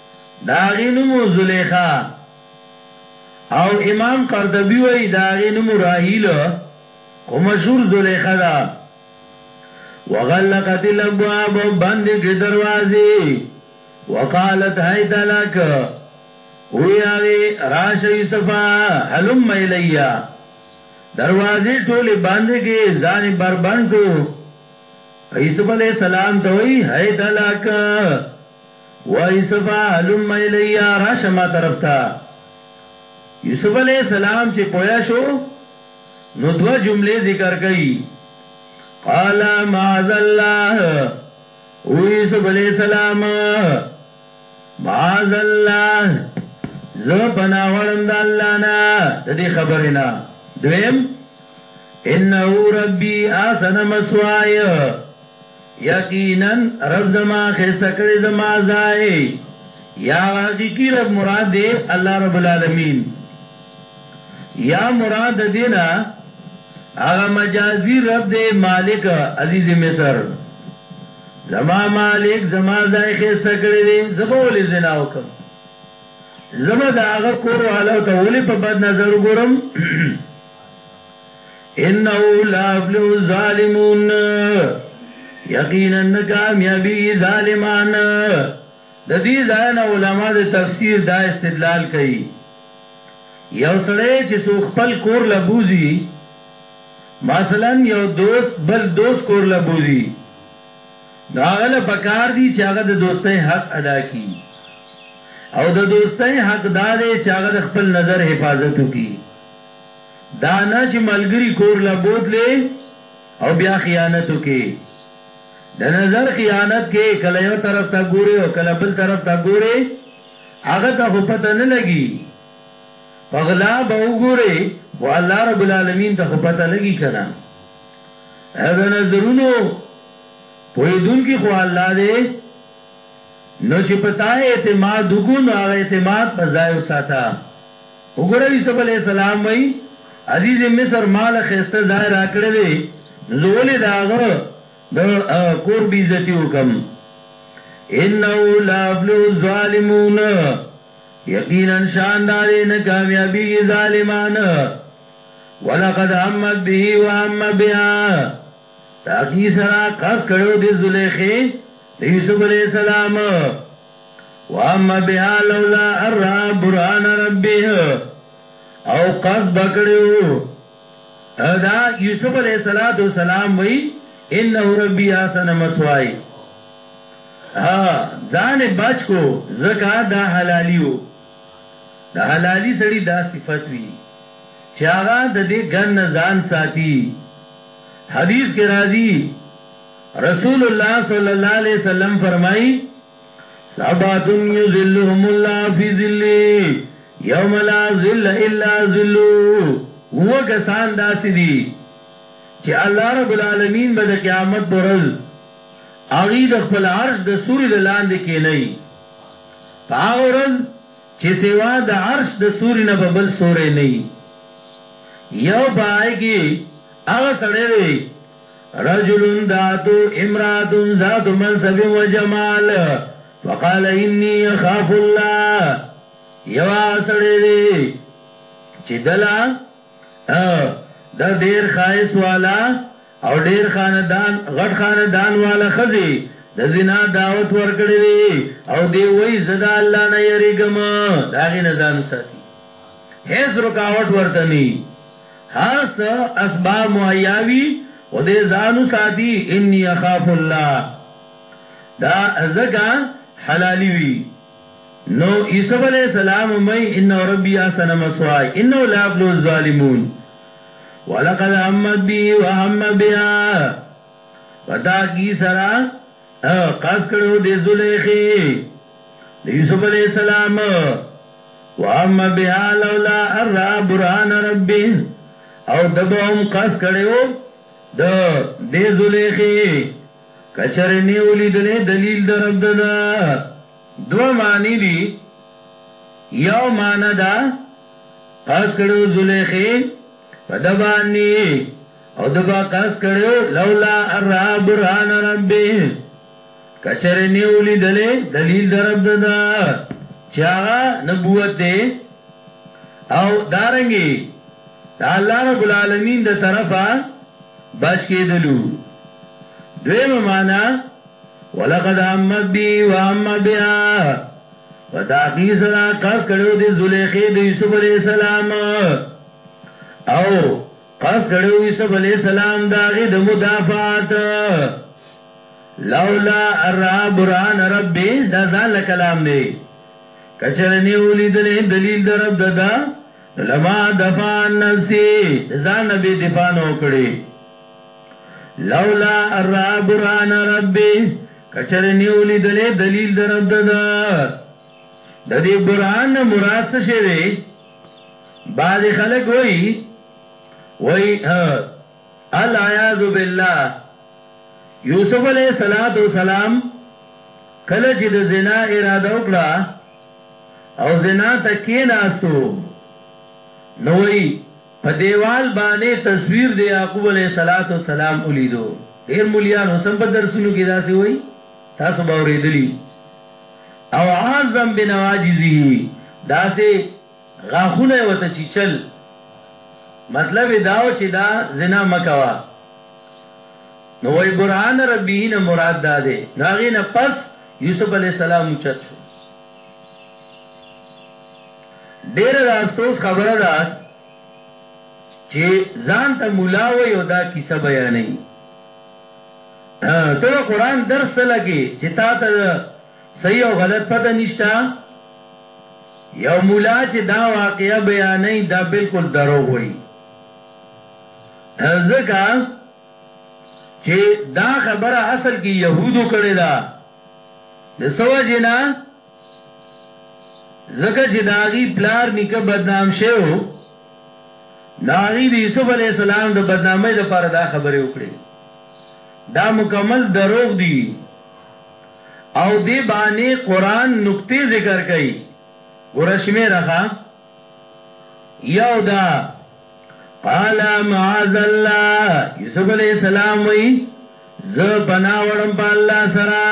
دا غي نوم زليخا او امام قرطبي وای دا غي نوم راهيل خو مشهور زليخا دا وغلقت الابواب بند کی دروازه وقالت هيت لك وی هغه راشه یوسف حلم الیا دروازه ټوله بند کی ځان بربند کو یوسف علی السلام ته وی هيت لك وای سبا علم الیا راشه ما طرف ته یوسف علی السلام چې پویا شو نو دوا جملې ذکر کړي قال معاذ الله او یوسف علی السلام معاذ الله زه پناوړم د الله نه د دې خبرې نه دویم انه ربي احسن مسواي یقینا رب زما خسته کړی زما ځای یا حقیقی رب مراد دی الله رب العالمین یا مراد دینا هغه مجازی رب دی مالک عزیز مصر زما مالک زما ځای خسته کړی دی زبول زنا وکم زما دا هغه کور والو ته ولې په بد نظر ګورم انه لا افلح الظالمون یقینا ناکامیابی ظالمان د دې ځان علماء د تفسیر دا استدلال کوي یو سړی چې سو خپل کور لبوزي مثلا یو دوست بل دوست کور لبوزي دا غل پکار دي چې هغه د دوستۍ حق ادا کړي او د دوستۍ حق دا دی چې هغه د خپل نظر حفاظت وکړي دا نه چې ملګری کور لا بوتلې او بیا خیانت وکي د نظر خیانت کې کله یو طرف ته ګوري او کله بل طرف ته ګوري هغه ته خو پته نه لګي پغلا به وګوري او الله رب العالمین ته خو پته لګي کنه دا نظرونو پویدون کی خو الله دې نو چې پتا اعتماد وکړو نو هغه اعتماد په ځای وساته وګوره یوسف علیه السلام وایي عزیز مصر مال خسته ځای راکړی دی نو زه ولې د هغه د کور بې عزتي وکم انه لا افلح الظالمون یقینا شاندار نه کامیابی ظالمان ولقد عمد به وعم بها تاقی سرا قص کړو دی زلیخه یوسف علیہ السلام واما بها لولا ارا برهان ربه او قصد بکړو دا یوسف علیہ الصلات والسلام وی انه ربی احسن مسوای ها ځان بچ کو زکا دا حلالیو دا حلالی سړی دا صفت وی چاغه د دې ګن ځان ساتي حدیث کې راځي رسول الله صلی الله علیه وسلم فرمایي سبات یذلهم الله فی ذل یوم لا ذل الا ذل هو کسان داسې دي چې الله رب العالمین به د قیامت پر ورځ اغي د خپل عرش د سوري د لاندې کې نه وي په هغه ورځ چې سیوا د عرش د سوري نه ببل سورې نه وي یو پای کې هغه سړی دی رجل داتو امرات ذات منصب و جمال فقال انی اخاف الله یوا سړی دی چې دلا د ډیر خایس والا او ډیر خاندان غټ خاندان والا خزي د زنا دعوت ورکړي دي او دی وای زدا الله نه یریګم داغه نزان ساتي هیڅ رکاوټ ورته نه هر څه اسباب مهیا وي خو دی ځان وساتي انی اخاف الله دا ځکه حلالي وي نو یوسف علیه السلام وایي انه ربی احسن مثوای انه لا یفلح الظالمون ولقد همت به وهم بها پتا کی سرا قاس کړو د زلیخی د یوسف علی السلام وام بها لولا ارا برهان ربی او دبهم قاس کړو د دې زلیخی کچره نیولی دلې دلیل در رب ددا دو معنی دی یو معنی دا قاس کړو زلیخی په دبانی او د با قص کړو لولا را برهان ربه کچره نیولی دله دلیل در رب ددا چاغه نبوت دی او دارنګي الله رب العالمین د طرفه بچ کېدلو دویمه معنا ولقد همت بی و هم بیا و تاقی سرا قص کړو دی زلیخی دی یوسف علیہ السلام او پس کړو یوسف علیہ السلام داغی د مدافعات لولا ارا بران ربی دا ځان له کلام دی کچرنی ولیدل دلیل در رب ددا لما دفع نفسی ځان نبی دفاع نو کړی لولا ارا بران ربی کچرنی ولیدل دلیل در رب ددا د دې بران مراد څه شی دی بعض خلک وای وای العیاذ بالله یوسف علیہ الصلات والسلام کله چې د زنا اراده وکړه او زنا ته کېناستو نو وی په دیوال باندې تصویر د یعقوب علیہ الصلات والسلام ولیدو ډیر مليان اوسم په درسونو کې داسې وای تاسو باورې دلی او عظم بنواجزه داسې غاښونه یې ورته چیچل مطلب یې دا و چې دا زنا مه کوه نو وایي برهان ربه نه مراد دا دی نو هغې نه پس یوسف علیه السلام اوچت شو ډېره د افسوس خبره ده چې ځان ته مولا وایي او دا کیسه بیانوي ته د قران درس لګي چې تا ته صحیح او غلط پته نشته یو مولا چې دا واقعیا بیانې دا بالکل دروغ وایي ځکه چې دا خبره اصل کې يهودو کړې ده د سوجنا زکه چې داغي پلار نیکه بدنام شوو ناغي د یوسف علی السلام د بدنامۍ لپاره دا خبره وکړي دا مکمل دروغ دي او دی باندې قران نقطې ذکر کړي ورشمه راخه یو دا قال معاذ الله یوسف علیہ السلام وی ز پنا وړم په الله سره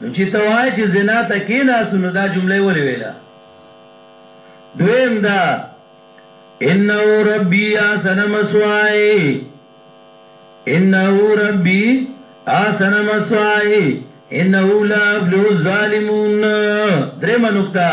نو چې توای چې زنا ته کې نه سونو دا جمله ولې ویلا دویم دا انه ربی احسن مسوای انه ربی احسن مسوای انه لا ابلو الظالمون درې منوکتا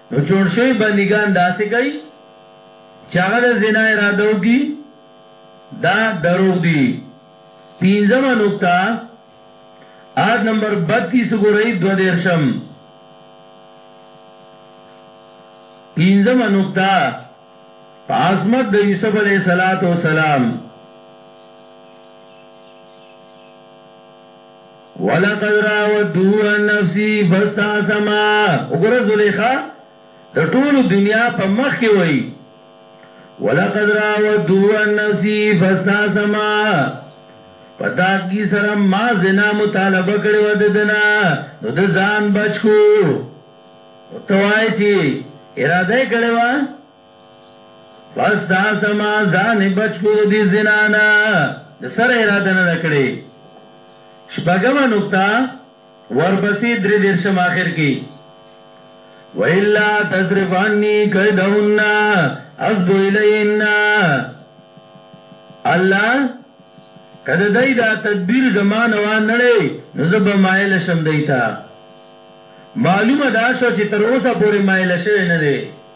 نو جوړ شوي بندیګان داسې کوي چې هغه د زنا اراده وکړي دا دروغ دي پنځمه نقطه آد نمبر 32 ګورئ دو دیرشم پنځمه نقطه په عظمت د یوسف علیه السلام ولقد راودوه عن نفسه فاستعصم وګوره زلیخا د ټولو دنیا په مخ کې وای ولقد راودوه عن نفسه فاستعصم پتا کی سره ما زنا مطالبه کړې و د دنا نو د ځان بچکو او توای چې اراده کړې و پس دا سما ځان بچ کو دي زنانا د سره اراده نه کړې شپږمه نقطه ورپسې درې دیر شم اخر کې وإلا تصرف عني كيدهن أصب إليهن الله کده دای دا تدبیر زمان وان نړی نو زب مایل شم دیتا معلومه دا شو چې تر اوسه پورې مایل شوی نه دی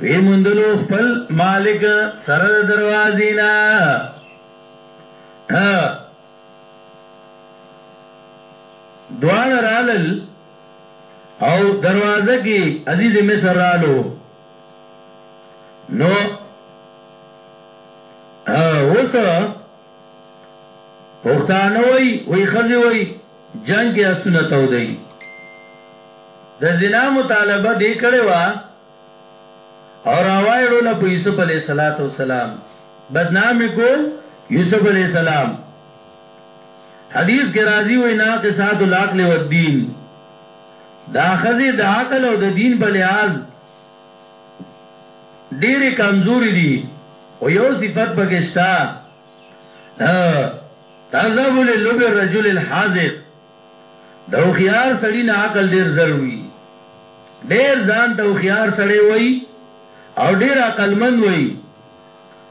وی موندلو خپل مالک سره د دروازې نه دوان رالل او دروازه کې عزیز مصر رالو نو اوس پښتانه وای وای خزي وای جنگ کې اسونه تو دی د زنا مطالبه دې کړې و او راوایړو له په یوسف علی صلوات و سلام بدنام کو یوسف علی السلام حدیث کې راځي وي ناقصات العقل و الدین دا خزه د عقل او د دین په لحاظ ډېری کمزوري دي او یو صفت پکشتا تذبل لب الرجل الحاذق د هوښیار سړي نه عقل ډېر زر وي. ډېر ځان ته هوښیار سړی وایي او ډېر عقلمند وایي،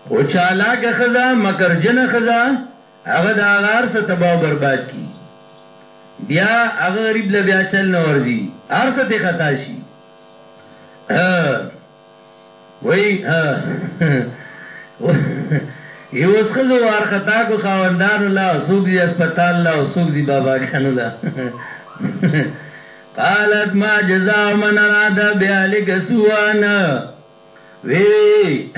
خو چالاکه ښځه، مکرجنه ښځه هغه د هغه هر څه تباه او برباد کړي. بیا هغه غریب له بیا چل نه ورځي، هر څه ترې خطا شي. وای یو اس خزو وارخطا کو خواندان الله سوق دی اسپیتال الله سوق دی بابا کانو لا قالت ما جزاء من اراد بیالک سوان وی وی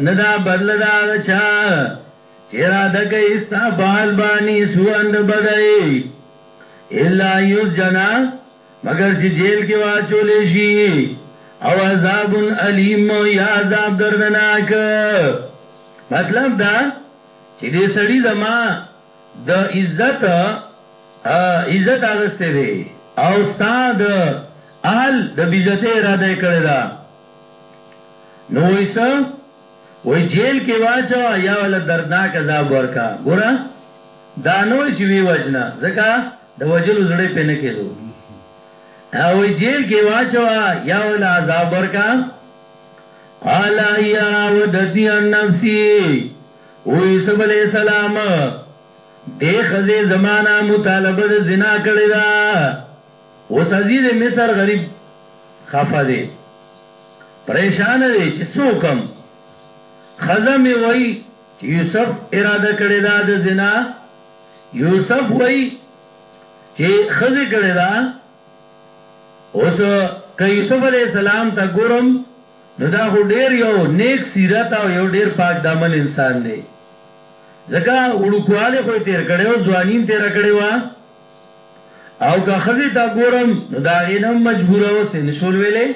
ندا بدل دا چا چیرا دک استا بال بانی سوان دا بدائی الا یوز جنا مگر چې جیل کې واچول شي او عذاب الیم یا عذاب دردناک مطلب دا چې دې سړی زما د عزت عزت اغسته دی او استاد اهل د بیزته اراده کړی دا نو ایسا وای جیل کې واچو یا ول دردناک عذاب ورکا ګوره دا نو چې وی وجنا ځکه د وجلو زړه په نه کېدو او جیل کې واچوا یا ول عذاب ورکا قال یا راودتنی عن نفسی او یوسف علیہ السلام دې خزه زمانہ مطالبه د زنا کړی دا اوس عزیز مصر غریب خفه دی پریشان دی چې څوکم خزه می وای یوسف اراده کړی دا د زنا یوسف وای چې خزه کړی دا اوس که یوسف علی السلام ته ګورم نو دا خو ډیر یو نیک سیرت او یو ډیر پاک دامن انسان دی ځکه وړوکواله خو تیر کړو ځوانیم تیر کړو او که خزه تا ګورم نو دا غینم مجبور او سنشول ویلې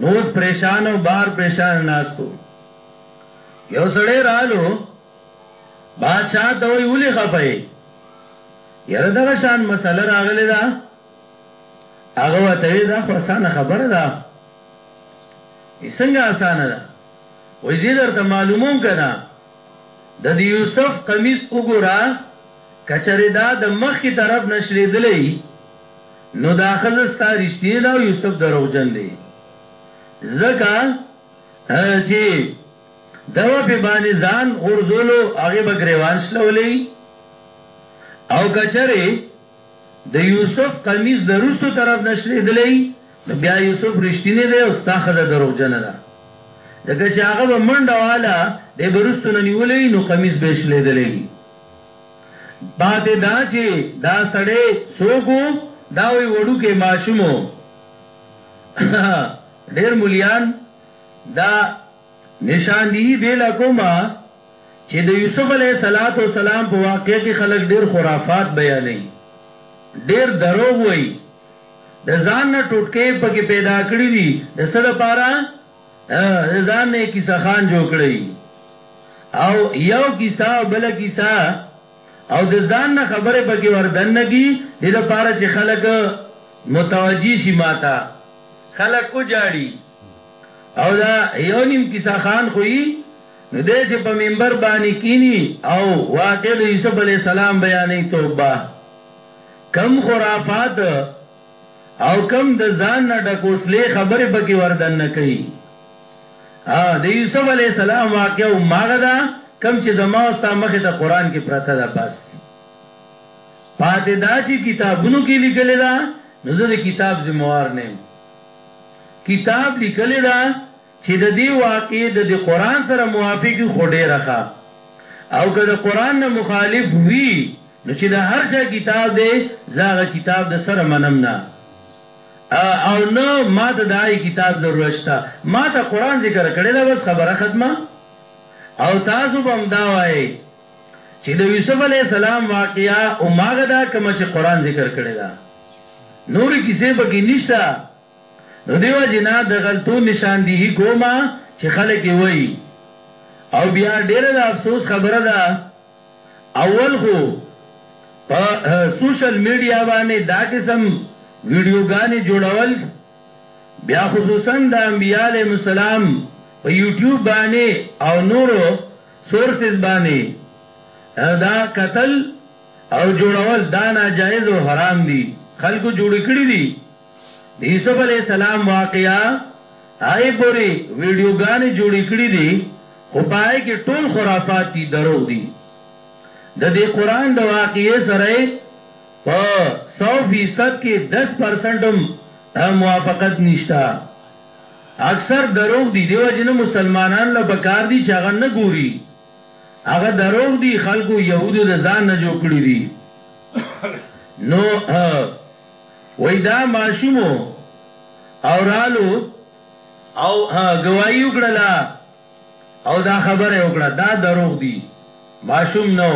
نو پریشان او بار پریشان ناستو یو سړی رالو بادشاہ ته وی ولي خپای یره دغه شان مسله راغلی دا هغه وته وی دا خو اسانه خبره ده څنګه اسانه ده وای زه درته معلوموم کنه د دی یوسف قمیص وګوره کچره دا د مخ کی طرف نشریدلې نو دا خزستا رښتینی دا یوسف دروغجن دی زکه چی دوا پی بانی ځان غرزولو هغه به گریوان شلولې او کچره د یوسف قمیص د روستو طرف نشری دلې نو بیا یوسف رښتینی دی او ستاخذه دروغجن ده ځکه چې هغه به منډه والا د برستو نه نیولې نو قمیص به شلې دلې پاتې دا چې دا سړې سوګو دا وی وړو کې ماشومو ډیر مليان دا نشاندهي دې له کومه چې د یوسف علیه صلات و سلام په واقعه کې خلک ډیر خرافات بیانوي ډیر دروغ وایي د ځان نه ټوټکې پکې پیدا کړې دي د څه لپاره ځان نه کیسه خان جوړ کړی او یو کیسه بل کیسه او د ځان نه خبره پکې وردنګي د لپاره چې خلک متوجي شي ماته خلق او جاړي او دا یو نیم کیسه خان خو یي نو دې چې په منبر باندې کینی او واقع د یوسف علی السلام بیانې توبه کم خرافات او کم د ځان نه ډکوسلې خبرې پکې وردن نه کوي ا د یوسف علی السلام واقع او ماغه دا کم چې زما او ستا مخه ته قران کې پرته ده بس پاتې دا چې کتابونو کې لیکل دا نو زه د کتاب ذمہوار نه یم کتاب لیکل دا چې د دې واقع د دې قران سره موافق خو ډیر ښه او که د قران نه مخالف وي نو چې د هر چا کتاب دی زاغه کتاب د سره منم نه او نو ما ته دای کتاب ضرورت شته ما ته قران ذکر کړی دا بس خبره ختمه او تاسو بم دا وایي چی د یوسف علیه السلام واقعه هماغه ده کومه چې قرآن ذکر کړې ده نورې کیسې پکې نشته نو دیو جنا د غلطو نشاندهی کومه چې خلک یې وایي او بیا ډېره د افسوس خبره ده اول خو په سوشل میډیا باندې دا قسم ویډیوګانې جوړول بیا خصوصا د انبیاء علیهم السلام په یوټیوب باندې او نورو سورسز باندی دا قتل او جوړول دا ناجائز او حرام دي خلکو جوړ کړی دي یوسف علی السلام واقعا آی پوری ویډیوګانې جوړ کړی دي خو پای کې ټول خرافات دي دروغ دي د دې قران د واقعې سره په 100% کې 10% هم موافقت نشته اکثر دروغ دي دې وجې نه مسلمانانو له پکار دي چې هغه نه ګوري هغه دروغ دي خلکو يهودو د ځان نه جوړ کړی دي نو وای دا ماشومو او رالو او گواہی وکړه او دا خبره وکړه دا دروغ دي ماشوم نو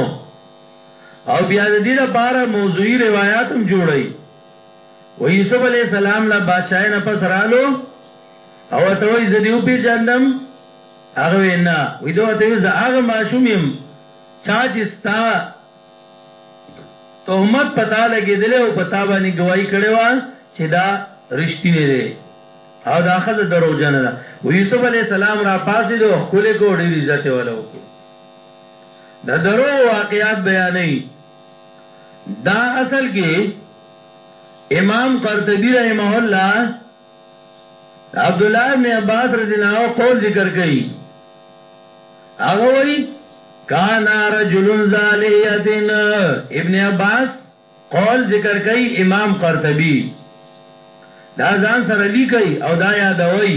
او بیا د دې لپاره موضوعي روایت هم جوړي و یوسف علیه السلام لا بادشاہ نه پس رالو او ته وای زه دیو پیژندم هغه وینا وې دوه ته زه هغه ماشوم يم چا چې ستا تهمت پتا لګېدل او پتا باندې گواہی کړې و چې دا رښتینی دی او دا خزه درو جن ده و یوسف علی السلام را پاسې دو خپل کو ډیر عزت ولو دا درو واقعیات بیانې دا اصل کې امام قرطبی رحمه الله عبد الله ابن عباس رضی الله عنه قول ذکر کړي هغه وایي کانا رجل زالیتن ابن عباس قول ذکر کئی امام قرطبی دا ځان سره لیکي او دا یادوي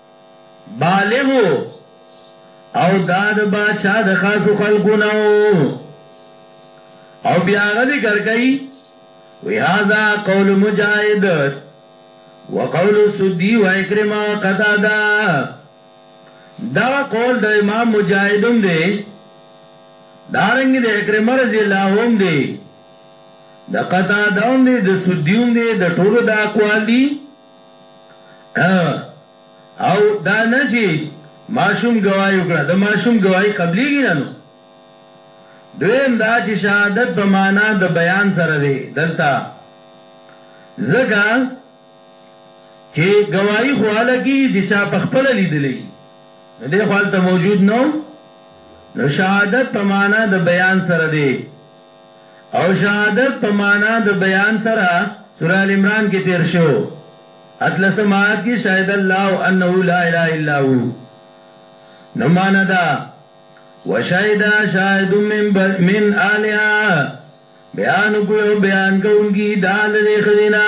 بالغ او داد باچا د خاصو خلقو نو او بیا ذکر کوي وی هاذا قول مجاهد وقول سدی و اکرمه و قتاده دا قول د امام مجاهدم دی دارنګ د اکرمه رضی الله هم دی د قتاده هم دی د سدیوم دی د ټولو د اقوال دی او دا نه چې ماشوم گواہی وکړه د ماشوم گواہی قبليږي نه نو دویم دا چې شهادت په معنا د بیان سره دی دلته زګه چې گواہی خو الګي چې چا په خپل لیدلې نه دی خپل ته موجود نو نو شهادت په معنا د بیان سره دی او شهادت په معنا د بیان سره سوره ال عمران کې تیر شو اتلسم آیات کې شاهد الله انه لا اله الا هو نو معنا دا وشهد شاهد من من الها بیان کو یو بیان کوونکی دال دې خدینا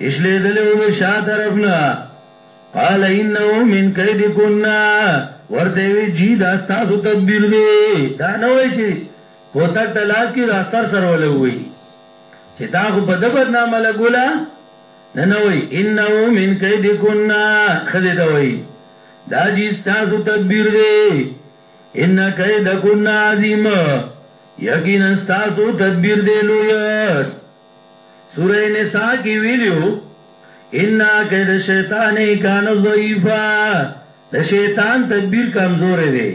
اشلی دلیو دا شا طرفنا قال انه من قید کننا ورته وی جی دا تاسو تدبیر دی دا نه وای چې کوتک تلاش کی دا سر سر ولوي چې دا خو په دبر نامه لګولا نه نه وای انه من قید کننا خدای دا وای دا جی تاسو تدبیر دی ان قید کننا عظیم یقینا تاسو تدبیر دی لوی سوره نساء کې ویلو ان کید شیطان کان ضعیفا د شیطان تدبیر کمزور دی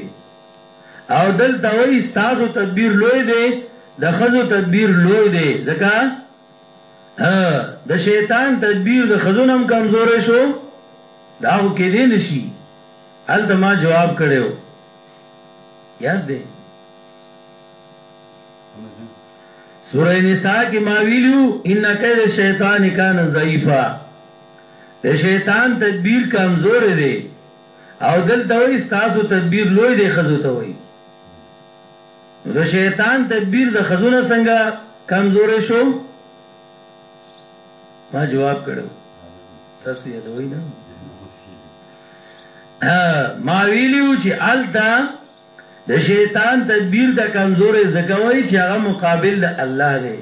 او دل توي سازو تدبیر لوی دی د خزو تدبیر لوی دی ځکه د شیطان تدبیر د خزونم کمزور شو دا خو کې دی نشي الته ما جواب کړو یاد دی سوره نساء کې ما ویلو ان کید شیطان کان ضعیفا د شیطان تدبیر کمزور دی او دلته وی تاسو تدبیر لوی دی خزو ته وی د شیطان تدبیر د خزونه څنګه کمزور شو ما جواب کړو تاسو یې دوی نه ما ویلو چې التا د شیطان تدبیر ته کمزورې ځکه وایي چې هغه مقابل د الله دی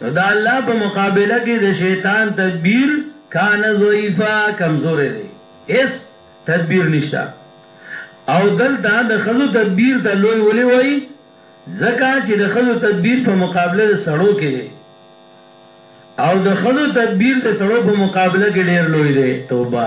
نو د الله په مقابله کې د شیطان تدبیر کان ضعیفا کمزورې دی هیڅ تدبیر نشته او دلته د خزو تدبیر ته لوی ولې وایي ځکه چې د خزو تدبیر په مقابله د سړو کې دی او د خزو تدبیر د سړو په مقابله کې ډیر لوی دی توبه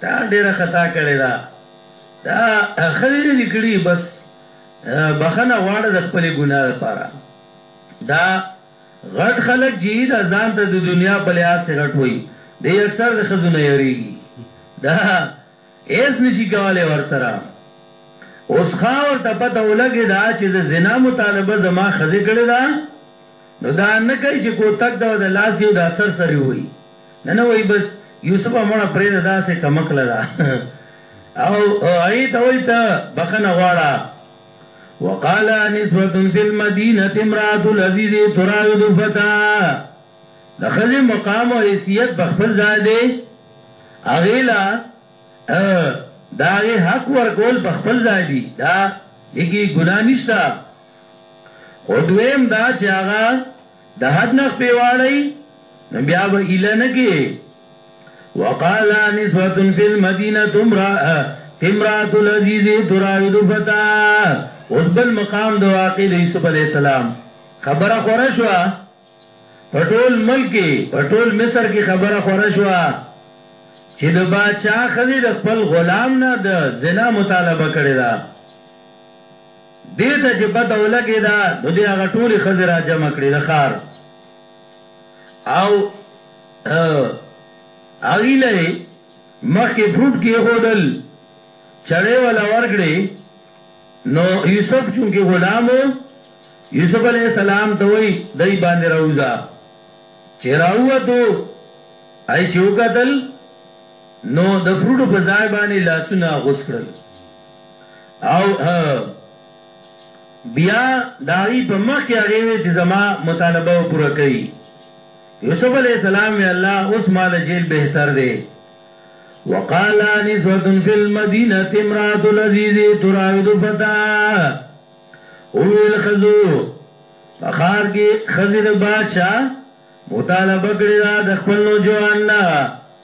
تا ډیره خطا کړی دا دا خلیل لیکلی بس بخنه واړه د خپل ګناه لپاره دا غټ خلک جی دا ځان ته د دنیا په لحاظ سره غټ وای دی اکثر د خزونه یریږي دا ایس نشي کولای ور سره اوس خا ورته پته ولګی دا چې د زنا مطالبه زما خزه کړی دا نو دا نه کوي چې کو تک دا د لاس یو د اثر سره وي نه نه وای بس یوسف مړه پرې ده داسې کمکله ده او ای ته وای ته بخنه غواړه وقال نسوه فی المدینه امراه العزیز تراود فتا د خزه مقام او حیثیت بخپل ځای دی اغیلا داغه حق ورکول بخپل ځای دی دا یګي ګنا نشتا خو دویم دا چې هغه د حد نخ پیواړی نو بیا به اله نه کې وقال نسوه فی المدینه تمرا تمرات العزیز تراود فتا اوس بل مقام د واقع د یوسف علی السلام خبره خوره شو پټول ملک پټول مصر کې خبره خوره شو چې د بادشاہ خزي د خپل غلام نه د زنا مطالبه کړې ده دې ته چې پته ولګې دا نو دې هغه ټولې خزې را جمع کړې د خار او هغې له مخکې فروټ کې خودل چړې ولا ورګړې نو یوسف چونکه غلامو یوسف علی السلام ته وی دای باندې راوځه چې راوته آی چې وکتل نو د فروټ په ځای باندې لاسونه غوس کړل او بیا داغي په مخ کې هغه وی چې زما مطالبه و پوره کړي یوسف علی السلام وی الله اوس مال جیل بهتر دی وقال نسوة في المدينة امرأة العزيز تراود فتاة اویل خزو فخار کی خزر بادشاہ مطالبه کړی دا د خپل نوجوان نه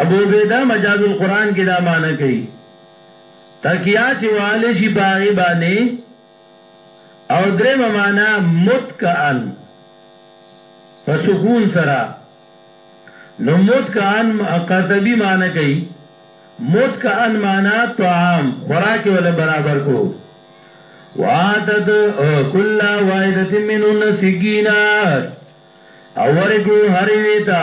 ابو عبیده مجاز القرآن کې دا معنی کوي تکیا چې والي شي باغی باندې او درې معنا متکئن فسکون سرا نو متکئن قرطبي معنی کوي متکئن معنی طعام خوراک ولا برابر کو واتت کل واحدت منهن سکینا او ورکو هر ویتا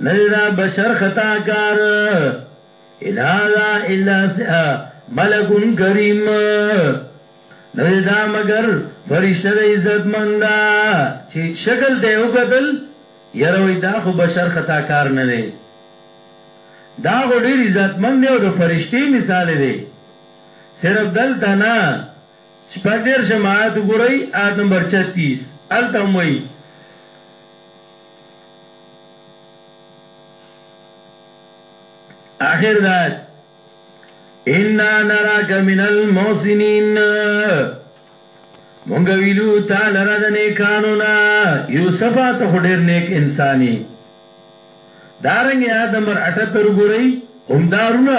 ندی دا بشر خطا کار ان هذا الا ملک کریم ندی دا مگر فرشتہ دا عزت مندا چی شکل تے او قتل یروی دا خو بشر خطا کار ندی دا خو ډیر عزت مند دی او د فرشتي مثال دی صرف دلته نه شپږ دېرشم آیت وګورئ، آیت نمبر چتیس، هلته هم وایي آخر دایت انا نراک من المحسنین مونږ ویلو تعالی را د نیکانو نا یوسف ته خډیر نیک انساني دارنګ یاد نمبر 78 ګورئ همدارونه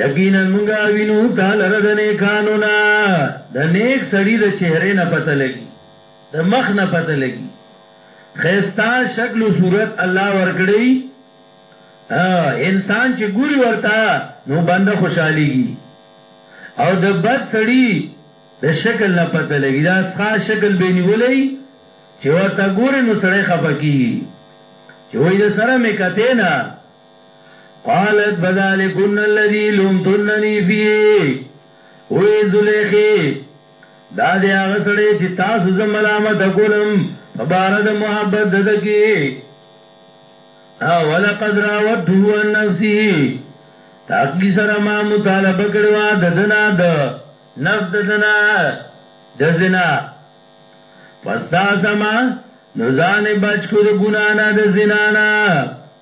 یقینا مونږه وینو تالره د نیکانو نه د نیک سړی د چهره نه پته لګي د مخ نه پته لګي خيستا شکل او صورت الله ورکړي انسان چې ګوري ورته نو بنده خوشحاليږي او د بد سړی د شکل نه پته لګي دا ښه شکل به نیولې چې ورته ګوري نو سړی خپکیږي چې وای د سره مې کته نه قالت بذالکن الذی لمتننی فیه وی زلیخی دا دی هغه سړی چې تاسو زه ملامت کولم په بار د محبت د دکی او ولقد راوته عن نفسه تاکي سره ما مطالبه کړو د دنا د نفس د دنا د زنا فاستعصم نو ځان بچ کو د ګنا نه د زنا نه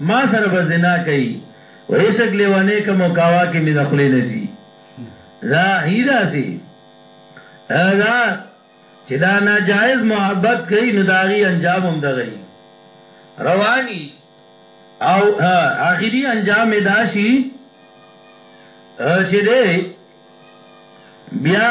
ما سره به زنا کوي و عشق لېونی که مو کاوه کې مې د خولې نه ځي دا هی داسې دا چې دا ناجایز محبت کوي نو دا غي انجام هم دغه رواني او اخیری انجام دا شي چې دې بیا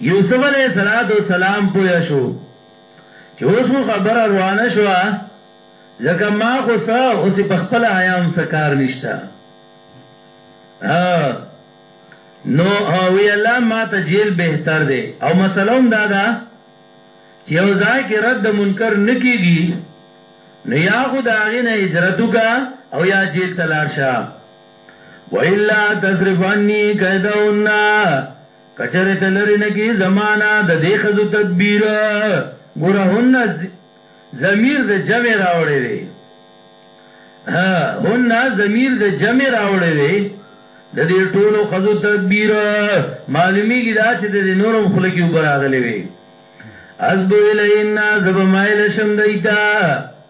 یوسف علیه السلام پوه شو چې اوس خو خبره روانه شوه ځکه ما خو سه اوس په خپل حیام سکار نشته نو وی الله ما ته جیل بهتر دی او مسلوم دادا چې یو ځای کې رد منکر نکېږي نو یا خو دا غینه هجرت وکا او یا جیل تلار شه وإلا تصرف عني كيدهن کچره ته لری نه کی زمانہ د دې خزو تدبیر ګورهن ضمیر د جمع راوړی دی ها هن ضمیر د جمع راوړی دی د دې ټولو خزو تدبیر معلومیږي دا چې د نورم خلکی وبراغلی وي ازبو الینا زب مایل شم دیتا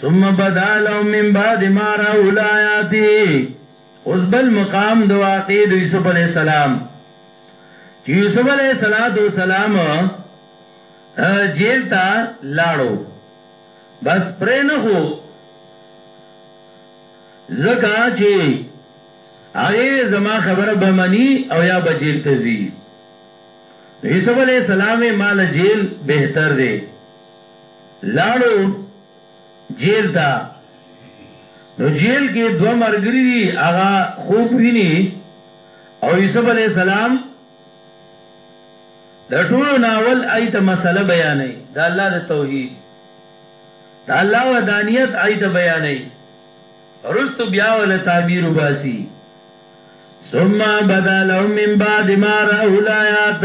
ثم بدا لهم من بعد ما راو الایاتی اوس بل مقام د واقع د یوسف علی السلام چې یوسف علی السلام جیل ته لاړو بس پرې نه خو زکا چې هغه زما خبره به منی او یا به جیل ته ځي یوسف علی السلام مال جیل بهتر دی لاړو جیل ته نو جیل کې دوه مرګري دي هغه خوب ویني او یوسف علی السلام د ټولو ناول ایت مسله بیانې د الله د توحید د الله ودانیت ایت بیانې رست بیا ول تعبیر وباسي ثم بدلهم من بعد ما رأوا الآيات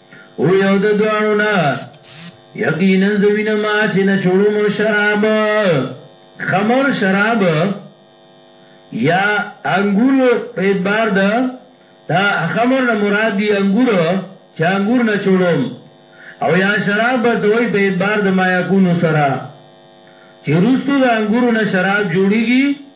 او یو د دواړو نه یقینا زه وینم چې نه چړو مو شراب خمر شراب یا انګور په اعتبار د دا خمر نه مراد دی انګور چې انګور نه چړوم او یا شراب ورته وای په اعتبار د ما یکونو سره چې روستو د انګورو نه شراب جوړیږي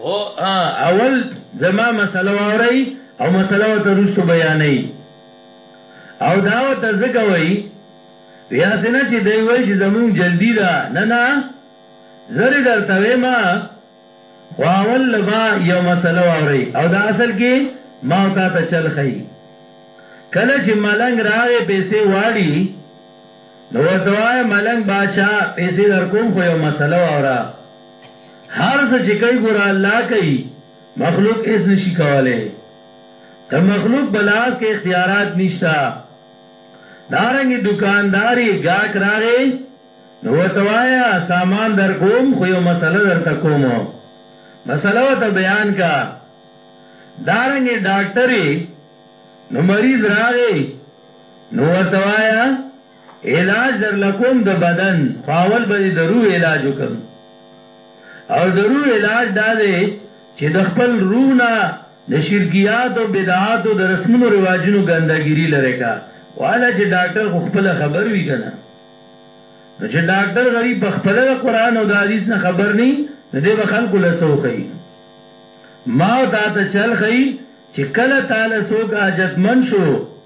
او اول زما مسله واوري او مسله ته رسو بیانې او دا او ته ځکه وای بیا سينه چې دی وای چې زمون جلدی دا نه نه زری درته ما خو اول لبا یو مسله واوري او دا اصل کې ما او تا ته چل خي کله چې ملنګ راغې پیسې واړي نو ورته وای ملنګ بادشاہ پیسې در کوم خو یو مسله واورا هر څه چې کوي ګور الله کوي مخلوق اس نشي کوله ته مخلوق بلاس کې اختیارات نشتا دارنګي دکانداري گاک راغې نو وتوایا سامان در کوم خو یو مسله در تکوم مسله وت بیان کا دارنګي ډاکټري نو مریض راغې نو وتوایا علاج درله کوم د بدن خو اول به دې د روح علاج وکم او د روح علاج دا دی چې د خپل روح نه د شرکیات او بدعات او د رسمونو رواجونو ګندګيري لره کا والا چې ډاکټر خو خپل خبر وی کنه نو چې ډاکټر غریب په خپل د قران او د حدیث نه خبر ني نو دې به خلکو لسوخی ما او تا ته چل خی چې کله تعالی سوګه حاجت من شو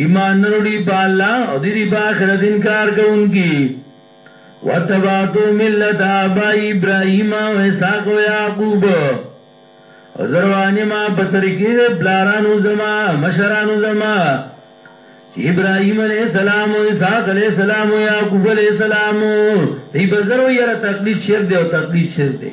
ایمان نه وروړي په الله او دي په آخرت انکار کوونکي وتبعتو ملت ابا ابراهيم او اسحاق او يعقوب او زروانه ما په طریقې د بلارانو زما مشرانو زما ابراهيم عليه السلام او اسحاق عليه السلام او يعقوب عليه السلام دی بزرو یره تقلید شرک دی او تقلید شرک دی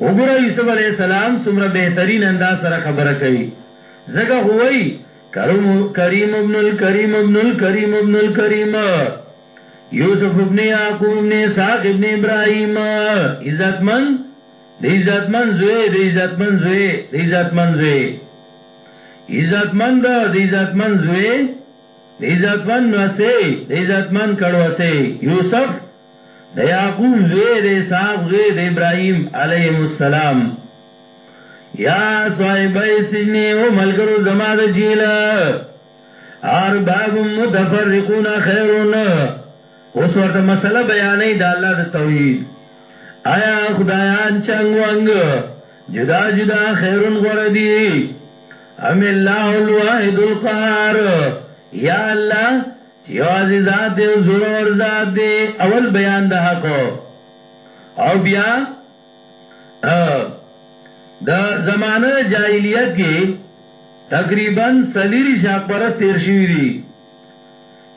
وګوره یوسف علیه السلام څومره بهترین انداز سره خبره کوي زګه هوای کرم کریم ابن الکریم ابن الکریم ابن الکریم یوسف ابن یعقوب ابن اسحاق ابن ابراهیم عزتمن د عزتمن زوی د عزتمن زوی د عزتمن زوی عزتمن د عزتمن زوی د عزتمن نوسه د عزتمن کړوسه یوسف د یعقوب زوی د اسحاق زوی د ابراهیم علیهم السلام یا صاحبای سجنی او ملګرو زما د جیل ارباب متفرقون خیرون اوس ورته مسله بیانې د الله د توحید آیا خدایان چنګ وانګ جدا جدا خیرون غره دی ام الله الواحد القهار یا الله یوازې ذات یو زورور ذات دی اول بیان د حق او بیا د زمانه جاهلیت کې تقریبا سلیری شاک پرست تیر شوی دی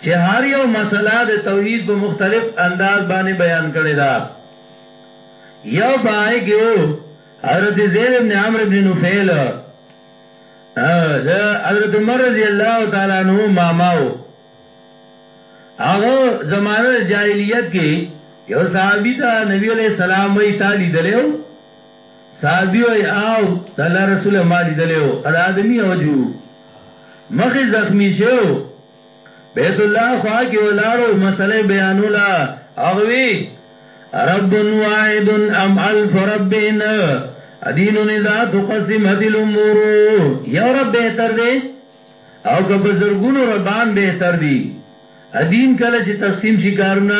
چې هر یو مسله د توحید په مختلف انداز باندې بیان کړی دا یو پای کې حضرت زید ابن عمرو ابن نفیل د حضرت عمر رضی الله تعالی عنہ ماماو هغه زمانه جاهلیت کې یو صحابي ته نبی علیہ السلام وی تعالی دلیو صحابي وی او د الله رسول مالی دلیو ادا ادمی اوجو مخه زخمی شو بیت الله خوا کې ولاړو مسله بیانولا اغوی رب واحد ام الف ربین ادین ذات قسم هذه الامور یو رب بهتر دی او که بزرګونو ربان بهتر دی ادین کله چې تقسیم شي کارونه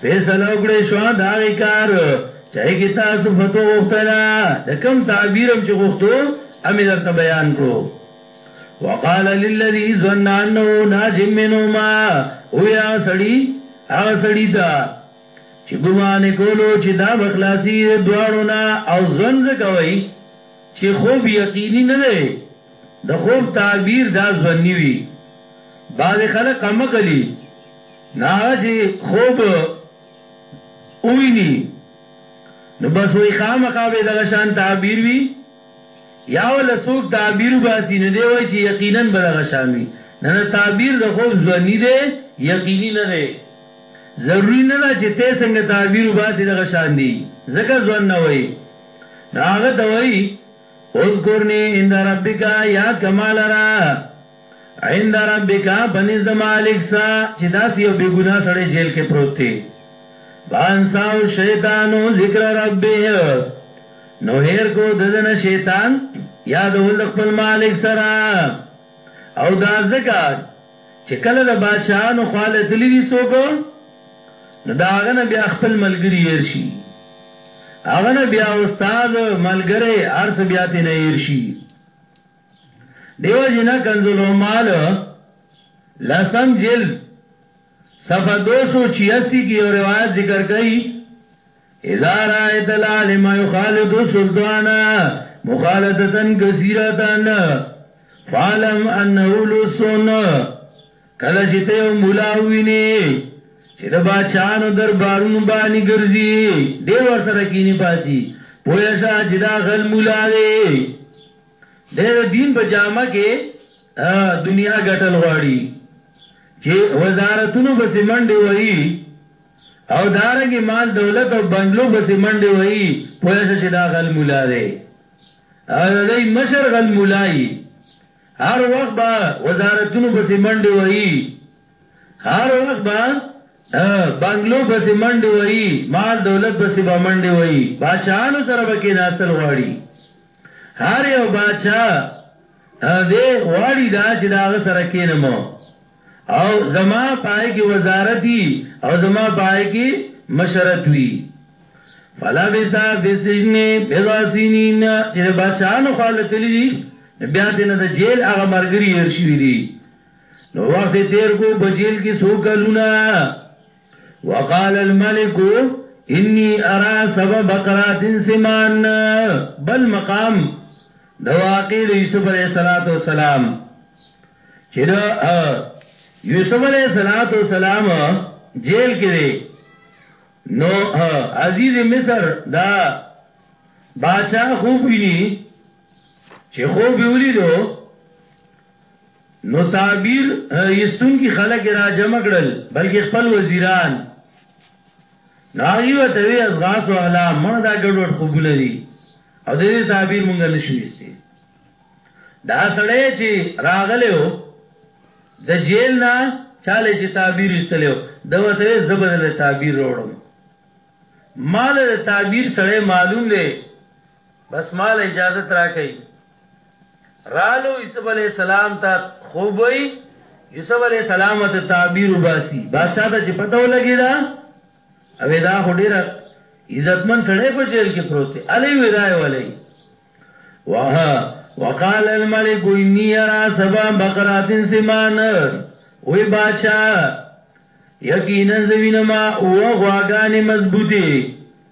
فیصله وکړې شو دا غي کار چای کې تاسو فتو غوښتلا د کم تعبیرم چې غوښتو امې درته بیان کړو وقال للذي ظن انه ناج منهما او یا سړی هغه سړی ته چې ګمان کولو چې دا بخلاصي دواړو نه او ځن زکوي چې خوب یقیني نه دی د خوب تعبیر دا ځنی وی بعض خلک کمکلی نه چې خوب اوینی نو بس وی خامخا به دغه شان تعبیر وی یا ول سوق تعبیر باسی نه دی وای چې یقینا به دغه شان وی نه نه تعبیر د خوب ځونی دی یقینی نه دی ضروری نه دا چې ته څنګه تعبیر باسی دغه شان دی زکه ځون نه وای ناغه دوی اذکرنی عند ربک یا کمال را عند ربک بنز د مالک سا چې داس یو بی ګنا سړی جیل کې پروت دی وانساو شیطانو ذکر ربه نو هیر کو ددن شیطان یاد ول خپل مالک سره او دا زکا چې کله د بادشاہانو خاله تللی دي سوګ نو داغه نه بیا خپل ملګری هیر شي هغه نه بیا استاد ملګری ارس بیا تی نه هیر شي دیو جنا کنز العمال لسم جلد صفحه 286 کی یو روایت ذکر کئی اذا رایت العالم یخالط السلطان مخالطتا کثیرتا فعلم انه لسون کله چې ته یو مولا ویني چې د بادشاہانو دربارونو باندې ګرځي ډیر ور سره کینی پاسي پوهه شاه چې دا غل مولا دی د دین په جامه کې دنیا ګټل غواړي چې وزارتونو به سیمنډي وایي او دارنګ مال دولت او بنگلو به سیمنډي وایي پوهه شي دا غل مولا دی او دای مشر غل مولای هر وخت با وزارتونو به سیمنډي وایي هر وخت با بنگلو به سیمنډي وایي مال دولت به سیمنډي وایي بادشاہانو سره به کې ناستل غواړي هر یو باچا دې غواړي دا چې دا غ سره کینم او زما پای کې وزارتي او زما پای کې مشرت وی فلا بسا بسجن بضا سینین چې بادشاہانو خاله تللی دي بیا دې نه د جیل هغه مرګري هر شي دي نو وخت تیر کو بجیل کې سو کلونه وقال الملک انی ارا سبع بقرات سمان بل مقام د واقع د یوسف علیه الصلاۃ والسلام چې دا یوسف علیه الصلاۃ والسلام جیل کې دی نو عزیز مصر دا باچا خوب ویني چې خوب ویلی دو نو تعبیر ایستونکي خلک یې را جمع کړل، بلکې خپل وزیران. نو هغوی ورته ویې اضغاث والا مړه دا ګډوډ خوبونه دي او د دې تعبیر مونږ نه شو ایستی. دا سړی چې راغلی و د جیل نه چاله چې تعبیر ایستلی و ده ورته ویې زه به درله تعبیر راوړم. ما له د تعبیر سړی معلوم دی بس مال اجازت راکئ رالو یوسف علی السلام ته خوبوي یوسف علی السلام ته تعبیر وباسي بادشاہ ته چې پته ولګی دا او دا هډیر عزتمن سړی په جیل کې پروت دی علی ودای ولی واه وقال الملك اني ارى سبع بقرات سمان وی بادشاہ یقینا زوینما او غواګانې مضبوطی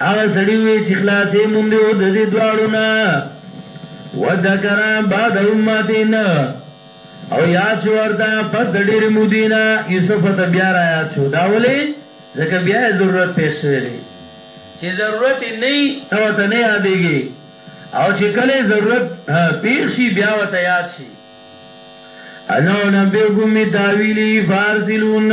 هغه سړی وی چې خلاصې مونږ دیو د دې دواړو نه وذکر بعد امتین او یاد شو ورته پس د ډېر مودینا یوسف ته بیا را یاد شو دا ولې ځکه بیا ضرورت پېښ شوی دی چې ضرورت نه نو ته نه یادېږي او چې کله ضرورت پېښ شي بیا وته یاد شي انو نبی ګمی تاویلی فارسلون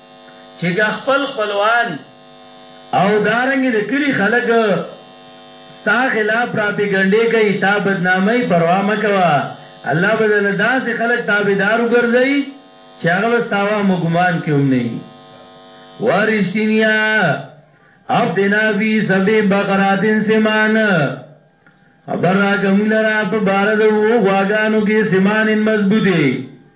چې که خپل خپلوان او دارنګ د کلی خلک ستا خلاف پراپګنډې کوي تا بدنامي پروا مکوا الله بدل داسې خلک تابعدار وګرځي چې هغه ستاوا مګمان کې هم نه ورشتنیا افتنا فی سبی بقرات سمان خبر را کمولرا په بار د وو غواګانو کې سمانن مضبوطی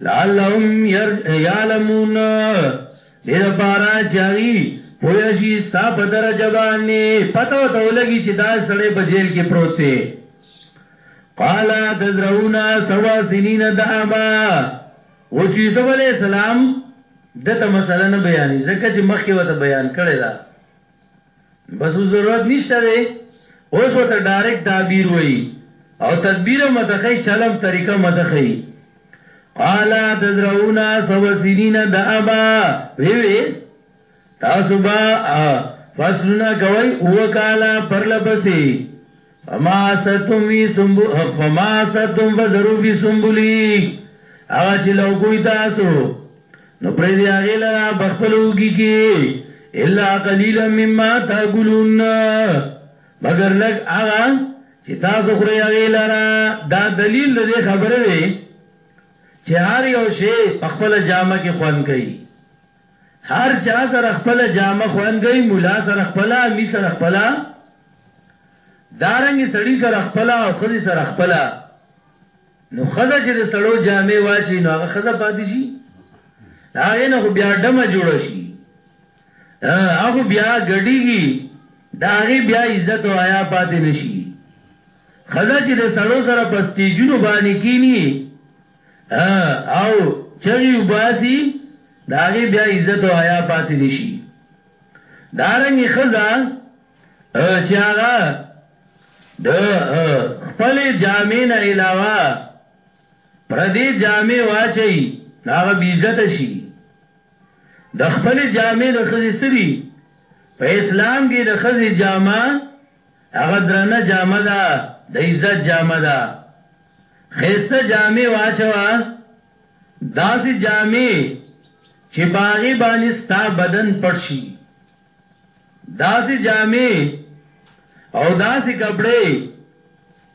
لعلهم يعلمون دې لپاره چې هغه پوه شي ستا په درجه باندې پته وته ولګي چې دا سړی په جیل کې پروت دی قال تزرعون سوا سنین دعما او چې یوسف علی السلام دته مسله نه بیانې ځکه چې مخکې وته بیان کړی دا بس ضرورت نشته دی اوس وته ډایرکټ تعبیر وای او تدبیر متخی چلم طریقه متخی قال تزرعونا سبع سنین دابا وی وی تاسو با فصلونه کوي او کالا پرلپسې فما ستم وی سنبو فما ستم فذرو فی سنبولی اغا چی لو کوئی تاسو نو پرې دی هغه لرا بخپلوږي کې الا قليلا مما تاكلون مگر لګ هغه چې تاسو خوري هغه لرا دا دلیل دې خبره دی چې هر یو شی په خپل جامه کې خوان کوي هر چا سره خپل جامه خوان گئی مولا سره خپل امی سره خپل دارنګ سړی سره خپل او خزي سره خپل نو خزه چې د سړو جامې واچي نو هغه خزه پاتې شي هغه نه خو بیا ډمه جوړ شي هغه بیا ګډيږي دا هغه بیا عزت او حیا پاتې نشي خزه چې د سړو سره پستیجونو باندې کینی او چغی وباسی دا غي بیا عزت او حیا پاتې نشي دارنګي خزا چې هغه د خپل جامع نه علاوه پردي جامع واچي هغه بی عزت شي د خپل جامع د خزي سری په اسلام کې د خزي جامه هغه درنه جامه ده د عزت جامه ده خيسته جامه واچوا داسې جامه چې پاغي باندې ستا بدن پټ شي داسې جامې او داسې کپڑے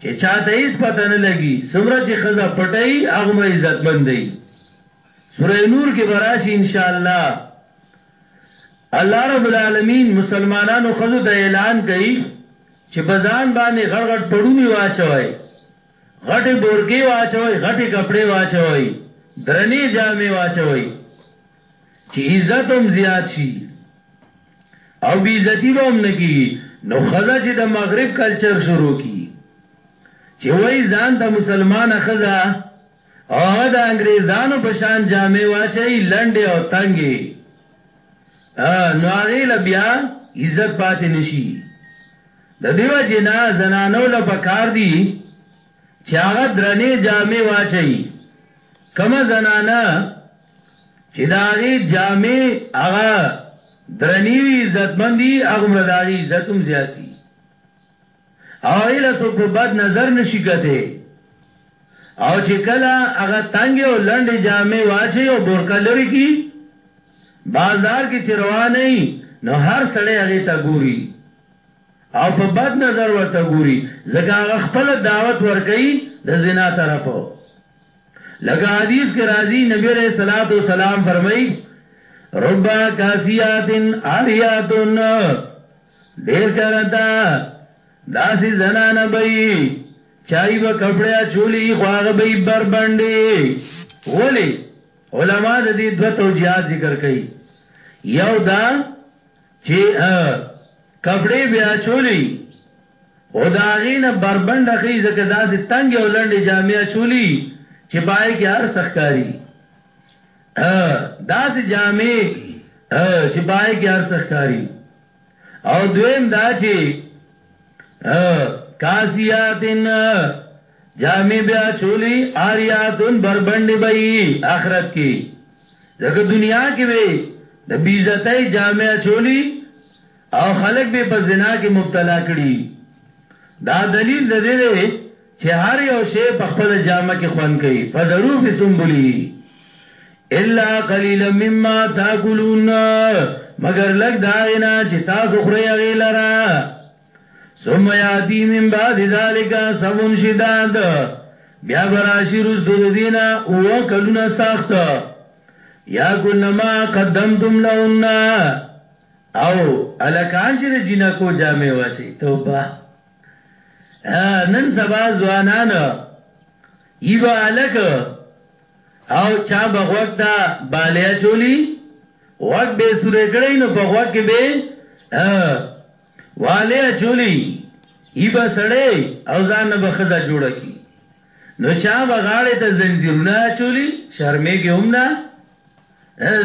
چې چاته هیڅ پته نه لګي سمره چې خزه پټي هغه عزتمن دی سوره نور کې به راشي ان شاء الله الله رب العالمین مسلمانانو خزو ته اعلان کوي چې په ځان باندې غړ غړ پړونی واچوي غټه بورګي واچوي غټه کپڑے واچوي درنې جامې واچوي چې عزت هم زیات شي او بی عزتی به هم نکی نو خزا چې د مغرب کلچر شروع کی چې وای ځان ته مسلمان خزا هغه د انګریزانو په شان جامې واچي لنډې او تنګې نو هغه له بیا عزت پاتې نشي د دیو جنا زنانو له پکار دي چې هغه درنې جامې واچي کما زنانه چې داغي جامې هغه درنې وي عزتمندي هغه مرداغي عزتوم زیاتی او هله څوک په بد نظر نشي کته او چې کله هغه تنګ او لنډې جامې واچي او بورکا لري کی بازار کې چې روان نه نو هر سړی هغه ته ګوري او په بد نظر ورته ګوري ځکه هغه خپل دعوت ورکړي د زنا طرفو لکه حدیث کې راځي نبی عليه الصلاه والسلام فرمایي ربا کاسیاتن عاریاتن ډیر چرتا داسی زنانه بئی چای با کپڑی اچولی خواغ بئی بر بندی ولی علماء د دې دوه توجیهات ذکر کړي یو دا چې کپڑے بیا چولی او دا غینه بربند خې زکه داسې تنگ او لنډې جامې چولی چې پای کې هر سخکاری داسې جامې چې پای کې هر څه ښکاري او دویم دا چې کاسیاتن جامې بیا چولی آریاتن بربندې بئی آخرت کې ځکه دنیا کې به د بیزتای جامع چولی او خلق به په زنا کې مبتلا کړي دا دلیل د دې چې هر یو شی په خپله جامه کې خوند کوي فذرو فی سنبله الا قلیلا مما تاکلون مگر لګ دا غنا چې تاسو خوري هغه لرا ثم یاتی من بعد ذالک سبون شداد بیا براشی روز دو دینا او کلونا ساخت یا کلما قدمتم لهن او الکان چې د جنکو جامې واچي توبه نن سبا ځوانان یبا الک او چا بغوک دا بالیا چولی وک به سورې کړی نو په وک به والیا چولی یبا سړی او ځان نه بخزه جوړ کی نو چا بغاړه ته زنجیرونه چولی شرمېږي هم نه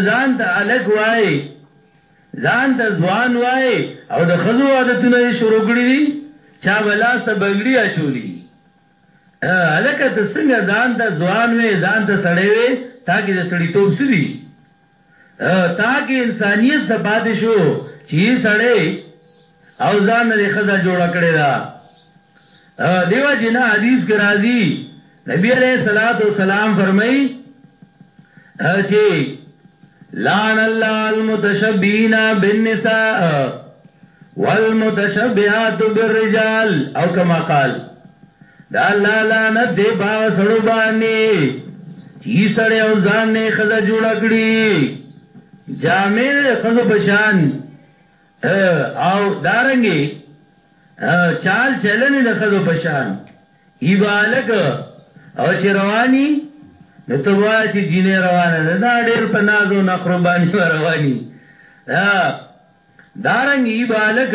ځان ته الک وای ځان ته ځوان وايې او د خزو عادتونه یې شروع کړی دي چا به لاس ته بنګړي اچولي دي الکه ته څنګه ځان ته ځوان وې ځان ته سړی وې تاکي د سړی توپ سدي تاکي انسانيت سپات شو چی سړی او ځان نه خزا جوړ کړی دا دیو جنا حدیث کې راځي نبی علیہ الصلوۃ والسلام فرمایي چې لعن الله المتشبهين بالنساء والمتشبهات بالرجال او كما قال دا الله لعنت دی باغ سړو باندې چی سړی او ځان نه خزه جوړ کړی جامع خزو بشان ته او دارنګي چال چلنې د خزو پشان ای بالک او چې رواني نو ته وای چې جینې روانه ده دا ډېر په نازو نخرو باندې رواني دارنګ ای بالک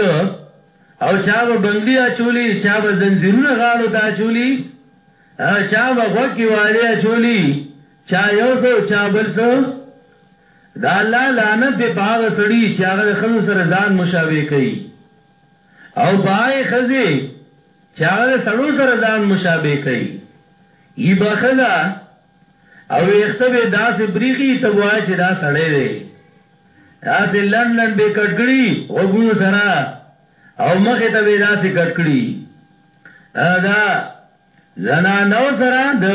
او چا به بنگلي اچولي چا به زنجیرونه غاړو ته اچولي چا به غوکی والی اچولي چا یو سو چا بل سو د الله لعنت دی په هغه سړي چې هغه د ښځو سره ځان مشابه کوي او په هغې ښځې چې هغه د سړو سره ځان مشابه کوي ای به ښځه او ویښته به داسې بریخي ته وایي چې دا سړی دی داسې لنډ لنډ به کټ کړي غوږونو سره او مخې ته به داسې کټ کړي دا زنانو سره د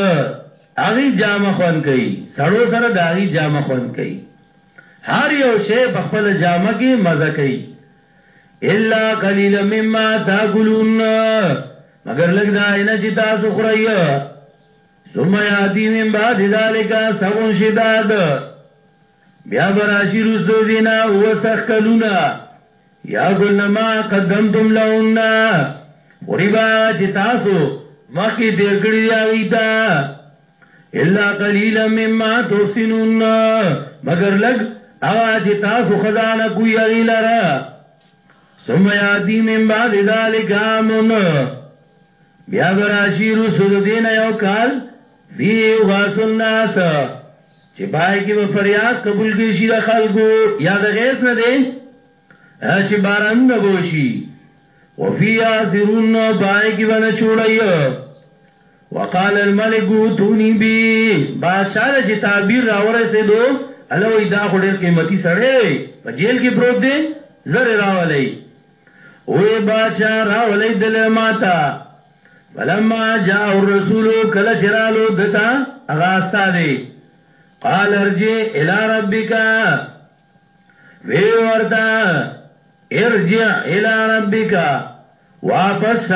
هغه جامه خوان کوي سړو سره د هغه جامه خوان کوي هر یو شی په خپل جامه کې مزه کوي الا قليلا مما تاكلون مگر لګ دا نه چې تاسو خورئ ثم ياتي من بعد ذلك سبع شداد بیا به راشي رستو دینا اوه سخت کلونه یا کلنا ما قدمتم لهن خوری با چې تاسو مخکې تیر کړی دی هغوی ته الا قلیلا مما تحسنون مگر لږ هغه چې تاسو خزانه کوی هغوی لره ثم یاتی من بعد ذلک عامن بیا به راشي رستو دینا یو کال وی یبعث الناس چې پای کې به فریاد قبول کړي شي د خلکو یا د غیث نه دی چې باران نه بوشي وفي اسرون پای کې باندې چوړی وقال الملك توني بي بادشاہ چې تعبیر راوړې سي دو الوی دا خډیر قیمتي سړی په جیل کې پروت دی زر راولې وې بادشاہ راولې دلې ماته فلما جاء الرسول کله چرالو دتا اغا استادی قال ارجع الى ربك وی ورتا ارجع الى ربك واپس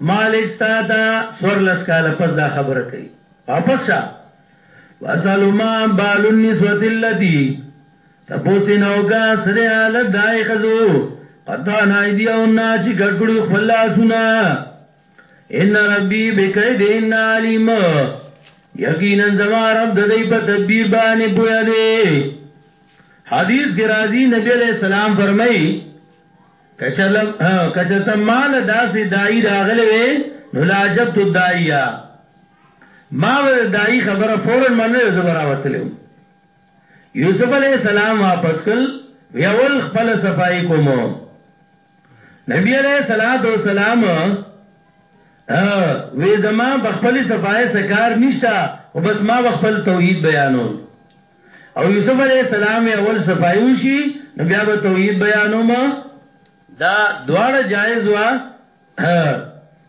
مالک ستا تا سور لس کاله پس دا خبره کوي واپس شا واسلو ما بال النسوه التي د پوستین او کا سره حالت دای خزو قطان ایدی او نا چې ککړو خپل لاسونه ان ربی بکیدهن علیم یقینا زما رب د دې په تدبیر باندې پوهه دی حدیث کې راځي نبی علیہ السلام فرمایي کچلم کچته مال داسې دای راغلې وې نو لاجب تو دایا ما ور دای خبره فورن منل زبراوتلم یوسف علیه السلام واپس کل ویول خپل صفائی کوم نبی علیه الصلاۃ والسلام وی زما بخپل صفائی سکار نشتا او بس ما بخپل توحید بیانول او یوسف علیه السلام اول صفائی وشي نبی ابا توحید بیانوم دا دواړه جایز وا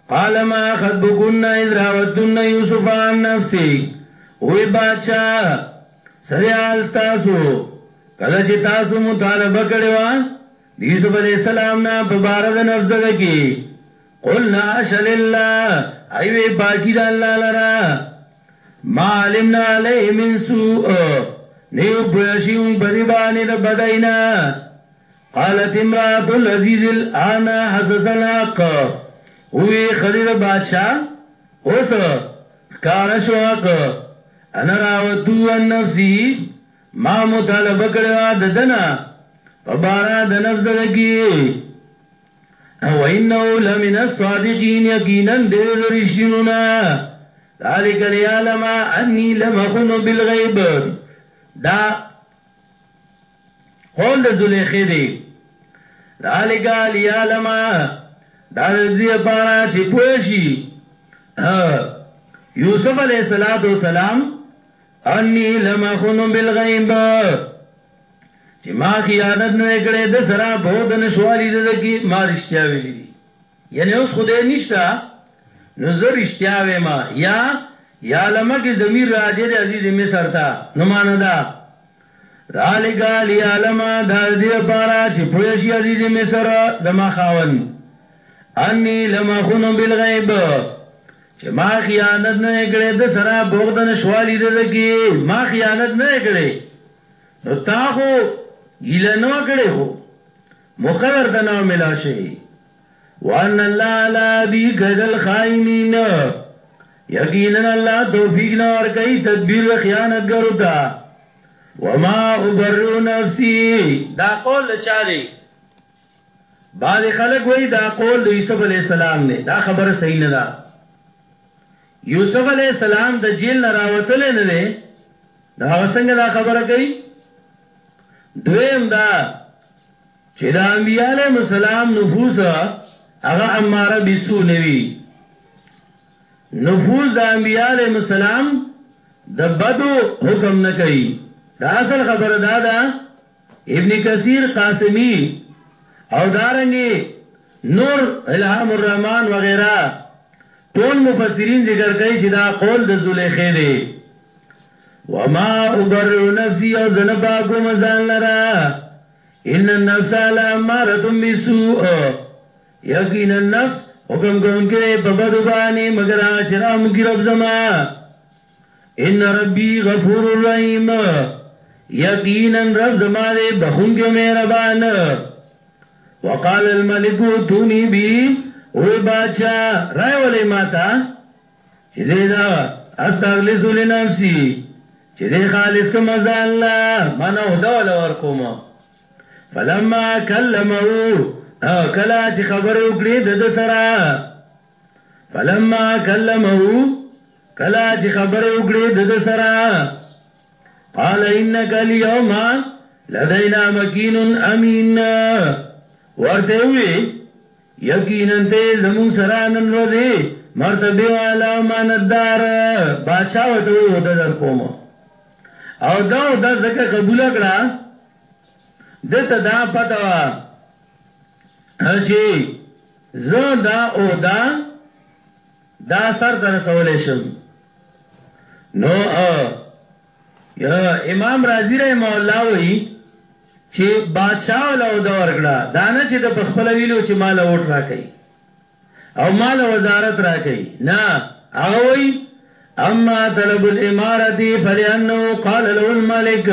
قال ما خطبكن اذ راوتن يوسف عن نفسه وی بادشاہ سریال تاسو کله چې تاسو مطالبه کړې و د یوسف علی السلام نه په بار د نفس دغه کې قلنا اشل الله ایوه پاکی د الله لرا ما علمنا علیه من سوء نیو بوشیون بری باندې د بدینا قالت امرأة العزیز الآن حسس الحق ووی ښځی د بادشاه اوس ښکاره شو حق انا راودتو عن نفسه ما مطالبه کړی وه د ده نه په باره د نفس د ده کی وانه لمن الصادقین یقینا دی د رښتینو نه ذلک لیعلم انی لم اخن بالغیب دا قول د زلیخې دی ذالکا لیالما دا د دې لپاره چې پوه شي یوسف علیه السلام انی لمخن بالغیب چې ما خیانت نه کړې د سره بود نشوالی د کی ما رښتیا ویلې دي یعنی اوس خدای نشتا نو زه رښتیا وایم یا یا لمکه ضمیر راځي د عزیز مصر ته نو معنا ده ذالک لیعلم دا دې لپاره چې پوه شي عزیز مصر زما خاون انی لمخون بالغیب چې ما خیانت نه کړې د سره بغد نشوالی د دکی ما خیانت نه کړې نو تا خو ګیله نو کړې خو مقدر ته نو ملاو شوی وان الله لا دی کدل خائنین یقینا الله توفیق نه ور کوي تدبیر خیانت ګرو تا وما ابرو نفسی دا قول چا دی بعض خلک وای دا قول د یوسف علی السلام نه دا خبره صحیح نه ده یوسف علی السلام د جیل نه راوتل نه دی دا څنګه دا خبره کوي دویم دا چې د انبیاء علیهم السلام نفوس هغه اماره بسو نوی نفوس د انبیاء علیهم السلام د بدو حکم نه کوي دا اصل خبره دا ده ابن کثیر قاسمی او دارنګي نور الهام الرحمن وغیرہ ټول مفسرین ذکر کوي چې دا قول د زلیخې دی وما ابرر نفسي او زنه پاکو مزان لرا ان النفس لاماره بالسوء یقینا النفس حکم کون کې په بدو باندې مگر اجرام کی رب زما ان ربی غفور الرحیم یقینا رب زما دې بخون کې مهربان وقال الملك توني بي او بادشاہ راي ولې ماتا چې دې دا استغلس لنفسي چې دې خالص کوم ځان لا منو دول ور کوم فلما کلمو او کلا چې خبر وکړي د سره فلما کلمو کلا چې خبر وکړي د سره قال انك اليوم لدينا مكين امين ورته وی یقینا ته زمون سره نن ورځې مرتبه والا او ماندار بادشاہ وته وي وته در کوم او دا دا زکه قبول کړه دته دا پته وا چې زه دا او دا دا سر تر سوالې شم نو امام رازی رحمه الله وی چې بادشاہ ول او دا ورکړه دانه چې د پخپل ویلو چې مال ووټ راکړي او مال وزارت راکړي نه هغه وی اما طلب الامارتی فلانه قال له الملك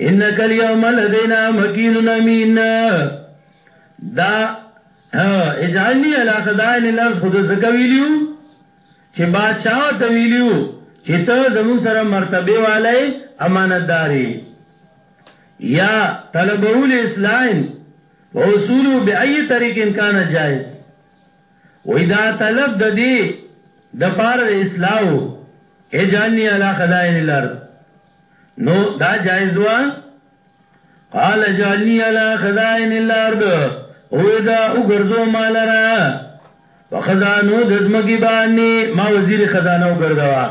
انك اليوم لدينا مكين امين دا اجعلني على خدائن الارض خود زکویلیو چې بادشاه ورته ویلي وو چې ته زموږ سره مرتبه والی امانتداري یا طلبول اسلام و اصول بأي طریق کان جائز وې دا طلب د دې د پار د اصلاح اجانی علی خزائن الارض نو دا جائز و قال جعلني على خزائن الارض او دا وګرځو مال را په خزانو د زمګي باندې ما وزیر خزانه وګرځوا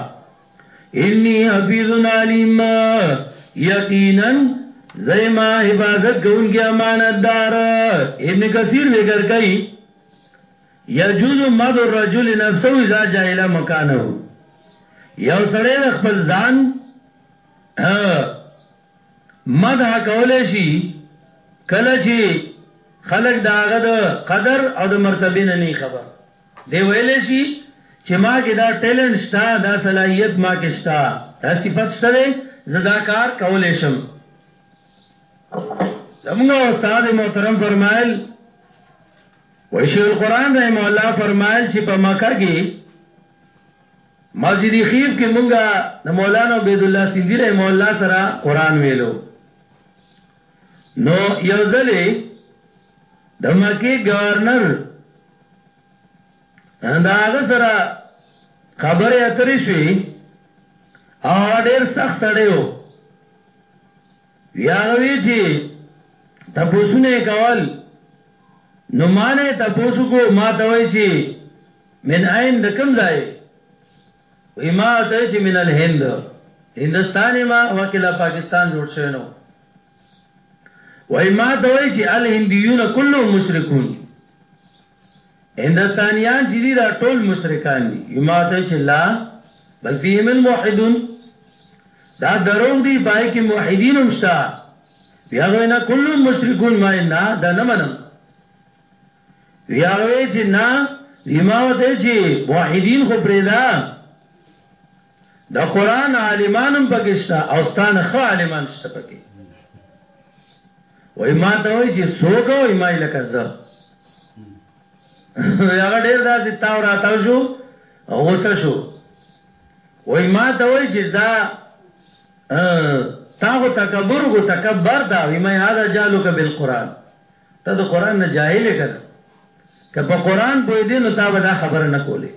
انی حفیظ علیم یقینا زیما حفاظت کوونکی امانتدار ابن کثیر ذکر کوي یجوز مد الرجل نفسه اذا جاهل مکانه یو سړی خپل ځان مدح کولای شي کله چې خلق دا هغه د قدر او د مرتبه نه نه خبر دی ویلې شي چې ما کې دا ټیلنټ شته دا صلاحیت ما کې شته دا صفت شته دی زدا کار کولې شم زموږ استاد محترم فرمایل وشي القرآن رحم الله فرمایل چې په مکه کې مسجد خیف کې مونږه د مولانا عبید الله سیندی رحم الله سره قران ویلو نو یو ځلې د مکی گورنر دا هغه سره خبره اترې شوې او ډېر سخت سړی و یا غوي چې تاسو نه کول نو مانه تاسو کو ما ته وای چې من اين د کوم ځای يې؟ وایي ما ورته وویل چې من الهند، هندستان یم واقع لا پاکستان جوړ شوی نه و. وایي ماته وایي چې الهندیون کلهم مشرکون، هندستانیان چې دي دا ټول مشرکان دي. وایي ما ورته وویل چې لا بل فیهم الموحدون، دا دروغ دي په هغې کې موحدین هم شته. بیا هغه وایي نه کلهم مشرکون، ما ویل نه دا نه منم. وی هغه وی چې نه سیما وته چې موحدین خو پرېدا د قران عالمانم پکشتا او ستانه خو عالمان شته پکې وای ما ته وای چې څوک وای ما لکه زه هغه ډیر داسې تاو راتاو شو غوسه شو وای ما ته وای چې دا تاغو تکبر کو تکبر دا وای ما هاذا جالو ک بالقران ته د قران نه جاهل یې کنه که په قران پوی دی نو تا به دا خبره نه کوله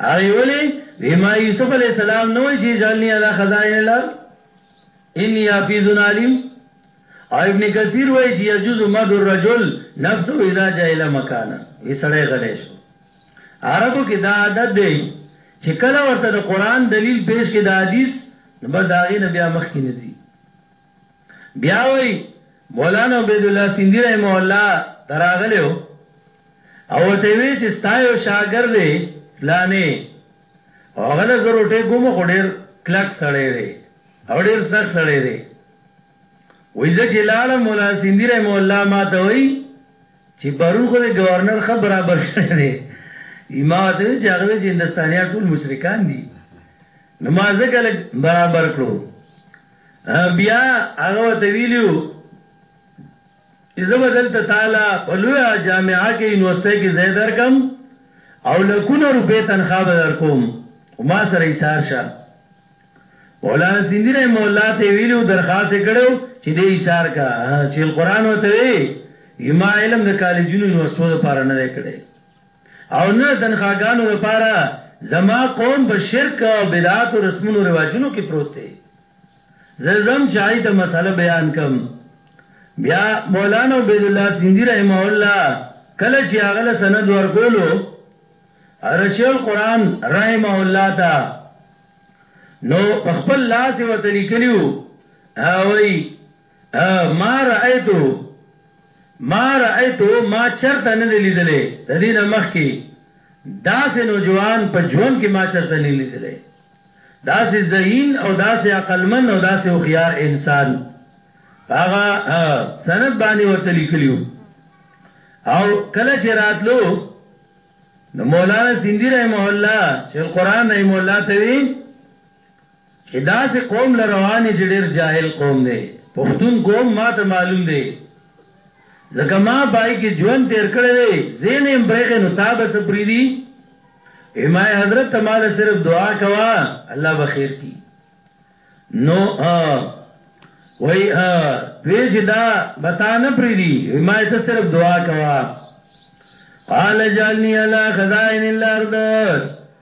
هغه ویلي وی ما یوسف علی السلام نو چې جالنی علی خزائن الارض ان یافیز علیم او ابن کثیر وای چې یجوز مد الرجل نفسه اذا جاهل مکانا وی سړی غلې شو عربو کې دا عادت دی چې کله ورته د قران دلیل پیش کې د حدیث نو بس داغې نه بیا مخ کې نزي بیا وای مولانا عبید الله سیندی رحمه الله تراغلو او ته وی چې ستایو شاګرد دی پلانې هغه له زروټه کوم خډیر کلک سړی دی او ډیر سخت سړی دی وای زه چې لاړ مولا سیندی رحم الله ما ته وای چې بارون خو د گورنر خبر برابر کړی دی ما ته چې هغه چې هندستانیا ټول مشرکان دي نو ما ځکه برابر کړو بیا هغه ورته ویلي وو چې زه به دلته تاله په لویه جامعه کې یونیورسټۍ کې ځای درکم او لکونه روپۍ تنخوا به درکوم ما سره یې سار شه مولانا سیندی رحم الله ته ویلو درخواست کړو چې دې ایثار کا چې القرآن وته وی ما علم د کالجونو یونیورسټو لپاره نه کړی او نه د تنخواګانو لپاره زما قوم په شرک او بدعات او رسمونو رواجونو کې پروت دی زه زم چای ته مسله بیان کم بیا مولانا عبد الله سیندی رحم الله کله چې هغه سند ورکولو ارشل قران رحم الله تا نو خپل لاس وتلی کلیو هاوی ما رأیت ما رأیت ما چرته نه دی لیدلې د دې نه مخکې داسې نوجوان په ژوند کې ما چرته نه لیدلې داسې ذهین او داسې عقلمن او داسې هوښیار انسان هغه سند باندې ورته لیکلیو او کله چې راتلو نو مولانا سیندی رحمه الله شیخ القرآن رحمه الله ته وی چی داسی قوم له روان یی چی ډیر جاهل قوم دی پښتون قوم ماته معلوم دی ځکه ما پای کی ژوند تیر کړی دی زین یم بریخه نو تا بس پریدی امای حضرت تماله صرف دعا کوا الله بخیر کی نو وای وی چې دا بتا نه پریدي امای ته صرف دعا کوا قال جعلني على خزائن الارض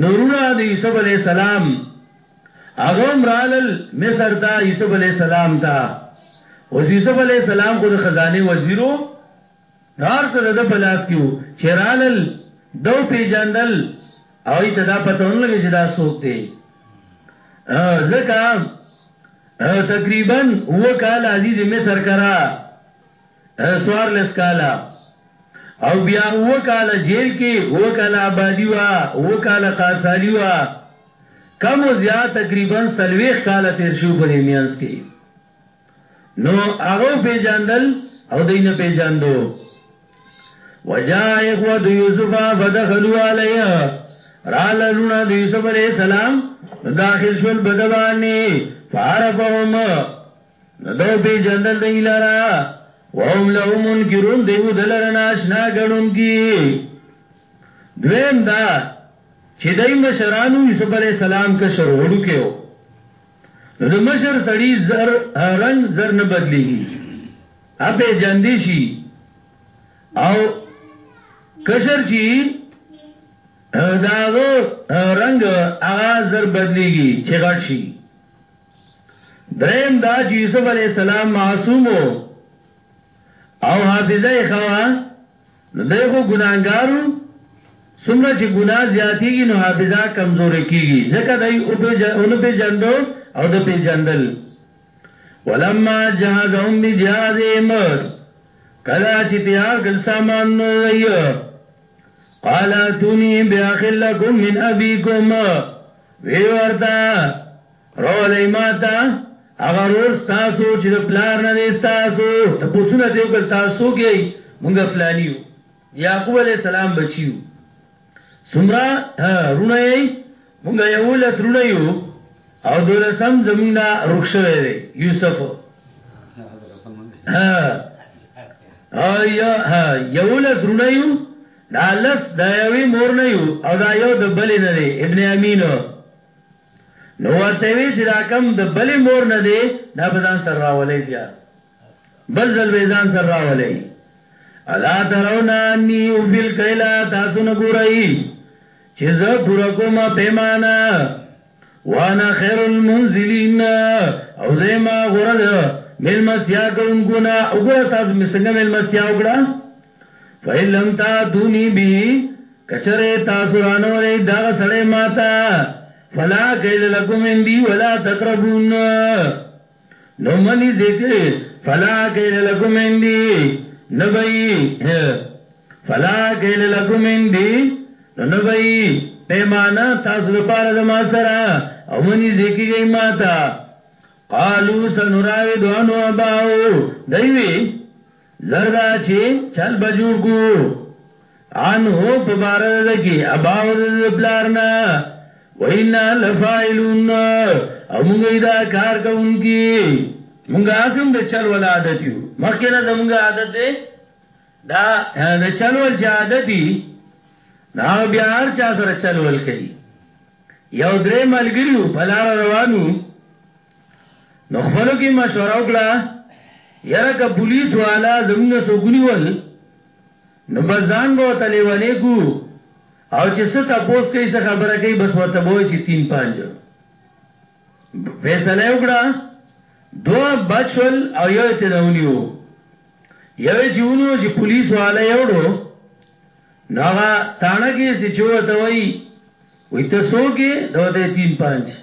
نو وروڼه د یوسف علیه السلام هغه هم رالل مصر ته یوسف علیه السلام ته اوس یوسف علیه السلام خو د خزانه وزیرو نار څه د بلاس کیو چې رالل دو پیجندل او ایت دا پتون لګی چې دا سوک دی ځکه تقریبا هو کال عزیز مصر کرا څوارلس کاله او بیا اوه کاله جیل کې اوه کاله آبادی وا اوه کاله قارسالی وا کم او زیات تقریبا سلويخ کاله تیر شو په دې میانس کې نو هغه پیجاندل او دینه پیجاندو وجا اخوه د یوسف فدخلوا علیه را لونه د یوسف علی السلام داخل شول بدوانی فعرفهم نه دو پی جندل دی لرا وهم له منکرون دیو دلر ناشنا گنون کی دویم دا چې دای مشرانو یوسف علی السلام کشر وړو کېو نو د مشر سړی زر رنگ زر نه بدلیږي اپه جندي شي او کشر چی داغو رنگ هغه زر بدلیږي چې غټ شي دریم دا چې یوسف علی السلام معصوم او حافظه یې خوا نو دغه ګناګارو څومره چې ګنا زیاتیږي نو حافظه کمزورې کیږي ځکه دای او په جنو په جندو او د په جندل ولما جهازهم بجهازهم کلا چې تیار کړ سامان نو یو قال تونی بیاخلکم من ابیکم وی ورته راولئ ماته هغه رور ستاسو چې د پلار نه دی ستاسو ته پوسونه ترې وکړ تاسو کې مونږه فلانی یو یعقوب علی السلام بچیو سمرا رونه یې مونږه یو لس رونه یو او دولسم زمونږ نه رخ شوی دی یوسف ها یا یو لس رونه یو دا لس دا یوې مور نه یو او دا یو د بلې نه دی ابن امینو نو ورته وی چې دا کم د بلې مور نه دی دا به ځان سره راولې بیا بل ځل به ځان سره راولې الا ترون انی او فل کلا تاسو نه ګورئ چې زه پورا کومه پیمانه وانا خیر المنزلین او زما غره مل مسیا کوونکو نه وګوره تاسو مسنګ مل مسیا وګړه فإن لم تأتوني به کچره تاسو رانولې دا سړی ماتا فلا کیل لکم اندی ولا تقربون نو منی ذکر فلا کیل لکم اندی نبئی فلا کیل لکم اندی نو نبئی پیمانه تاسو لپاره د ما سره او منی ذکر گئی ماتا قالو سنراود عنو اباو دیوی زر ده چی چل به جوړ کو عنه په بار د کی اباو د پلار نه وینا لفاعلون او موږ دا کار کوونکی موږ اسم د چل ول عادت یو مخکې نه زموږ عادت دی دا د چل ول چې عادت دی نا بیا هر چا سره چل ول کوي یو درې ملګریو په لار روانو نو خپلو کې مشوره وکړه یره که پولیس والا زمونږ سوګونی ول نو بزان به ته لیوانې کو او چې ست اپوس کوي څه خبره کوي بس ورته بوي چې 3 5 فیصله وکړه دوه بچول او یو ته نونیو یو چې ونیو چې پولیس والا یوړو ناغه تانه کې چې چوته وای وي ته سو کې دوته 3 5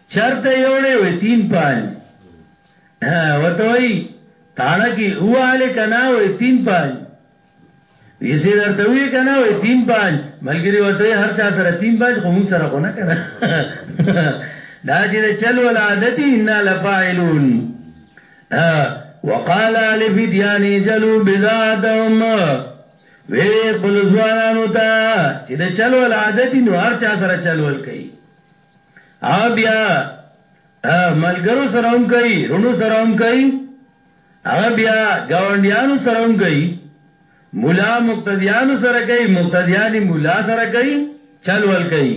چرته یوړې وې تین پاج وته وی تاړه کې واله کنا وې تین پاج ویسه درته وی کنا وې تین پاج ملګری ورته هر چا سره تین پاج خو مون سره خو نه کنا دا چې چل ول عادتي ان لفاعلون وقال الف ديان جلو بذاتهم وی خپل ځوانانو ته چې د چل ول عادتي نو هر چا سره چل ول کوي او بیا ملګرو سره هم کوي رونو سره هم کوي هغه بیا گاونډیانو سره هم کوي مولا مقتدیانو سره کوي مقتدیانی مولا سره کوي چل ول کوي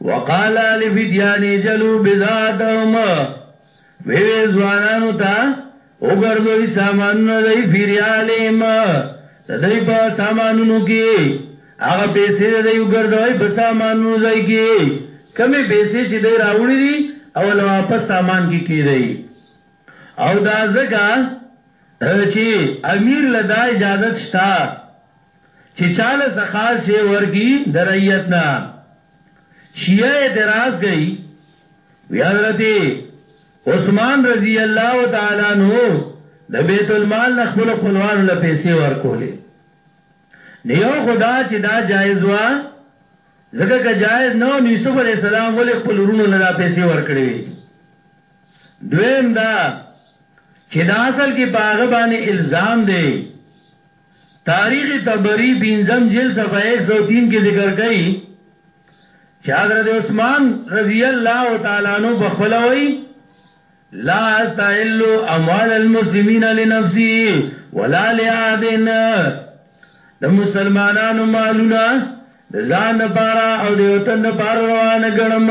وقال الف دیانی جلو بذاتهم وی وی ځوانانو ته وګرځوي سامانونه دی فیریالیم سدای په سامانونو کې هغه پیسې د یو ګرځوي په سامانونو ځای کې کمې پیسې چې دی راوړي دي او له واپس سامان کې کیدای او دا ځکه چې امیر له دا اجازه شته چې چاله سخال شي ورګي د رعیت نه شیعه اعتراض کوي وی حضرت عثمان رضی الله تعالی عنہ د بیت المال نه خپل خپلوانو له پیسې ورکولې نیو خدا چې دا جایز وا ځکه که جایز نو یوسف علی السلام ولې خپل ورونو له پیسې ورکړې وي دویم دا چې دا اصل کې باغ باندې الزام دی تاریخ طبری پنځم جلد صفحه 103 کې ذکر کړي چې حضرت عثمان رضی الله تعالی عنہ بخپل وای لا استحل اموال المسلمین لنفسي ولا لعادن د مسلمانانو مالونه د ځان لپاره او د وطن لپاره روانه ګڼم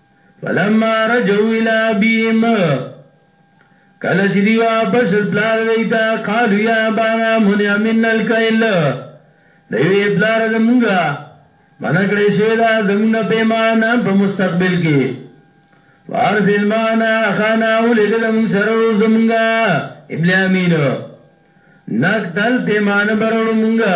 فلما رجو الى ابيهم کله چې دی واپس پلار دیتا قالو یا بانا منع من الکیل دوی پلار زمونږه منع کړی شوی دا زمونږ پیمانه په مستقبل کې وارسل معنا خانا ولګ زمونږ سره زمونږه ابن امین نقدل پیمانه برړو مونږه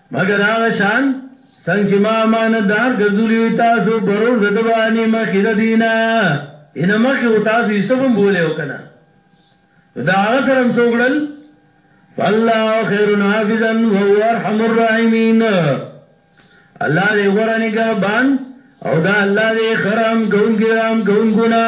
مګر هغه شان څنګه چې ما امانتدار ګرځولي وي تاسو برور د دبانې مخې د دینه ان مخې او تاسو یې سبم بولې او کنه دا هغه سره هم سوګړل فالله خیر حافظا وهو ارحم الراحمین الله دې غره نگهبان او دا الله دې خرام ګون ګرام ګون ګنا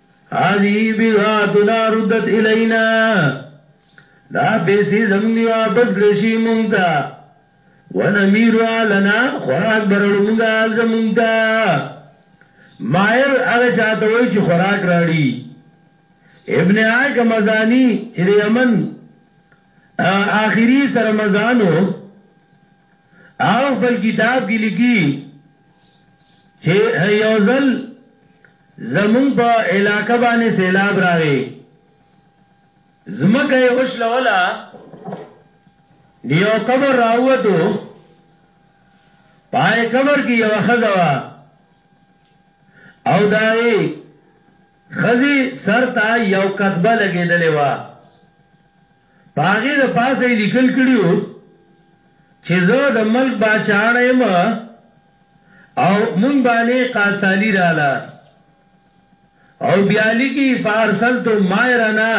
هذه بغاتنا ردت الینا دا پیسې زمونږ دی واپس لشي مونږ ته ونمیر علنا خوراک برړو مونږه زمونږ ته مایر هغه چاته وای چې خوراک راړي ابن عاق مزانی چې د یمن آخري سره مزانو او خپل کتاب کې لیکي چې یوزل زموږ په علاقه باندې سیلاب راغی زمکه یې وشلوله دیو قبر راووتو پای قبر کې یو خزه وا او داغي خزي سر ته یو کتبه لګېدلې وا پاغي د پاسه لیکل کړیو چې زه د ملک بادشاہ نه یم او مونږ باندې قاصالی رااله او بیا لیکي فارسلت مایرنا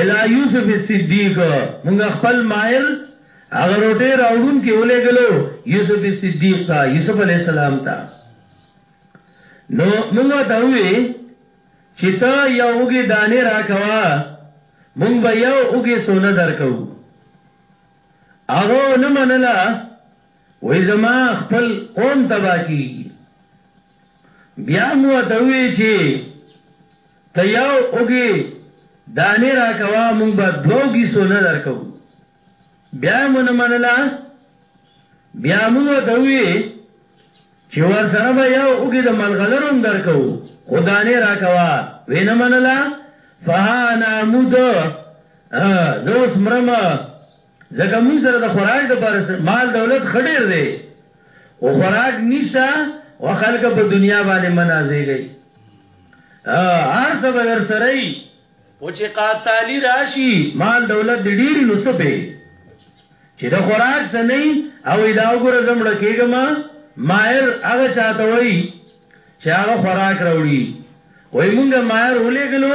الی یوسف الصدیق مونږ خپل مایر هغه روټه راوړون کې ولېګلو یوسف الصدیق تا یوسف علی السلام تا نو مونږه ته وی چې ته یو وګي دانه راکوا مونږ به یو وګي سونه درکو هغه نه منله وای زما خپل قوم تبا کیږي بیا مو ته وی چې ته یو اوګي دانه را کوا مونږ به دووګي سونه درکو بیا مون منلا بیا مو ته وی چې ور سره به یو اوګي د ملغلروم درکو خدانه را کوا وینه منلا فها نعمود زوس مرمه ځکه مونږ سره د خوراک د پاره مال دولت ښه ډېر دی او خوراک نشته او خلک په دنیا باندې منازېږي هر څه به در سره وي خو چې قاڅالي راشي مال دولت دې ډېر نو څه پې چې د خوراک څه نه او دا وګوره زه مړ کېږم ماهر هغه چاته وایي چې هغه خوراک راوړي وای مونږه ماهر ولېږلو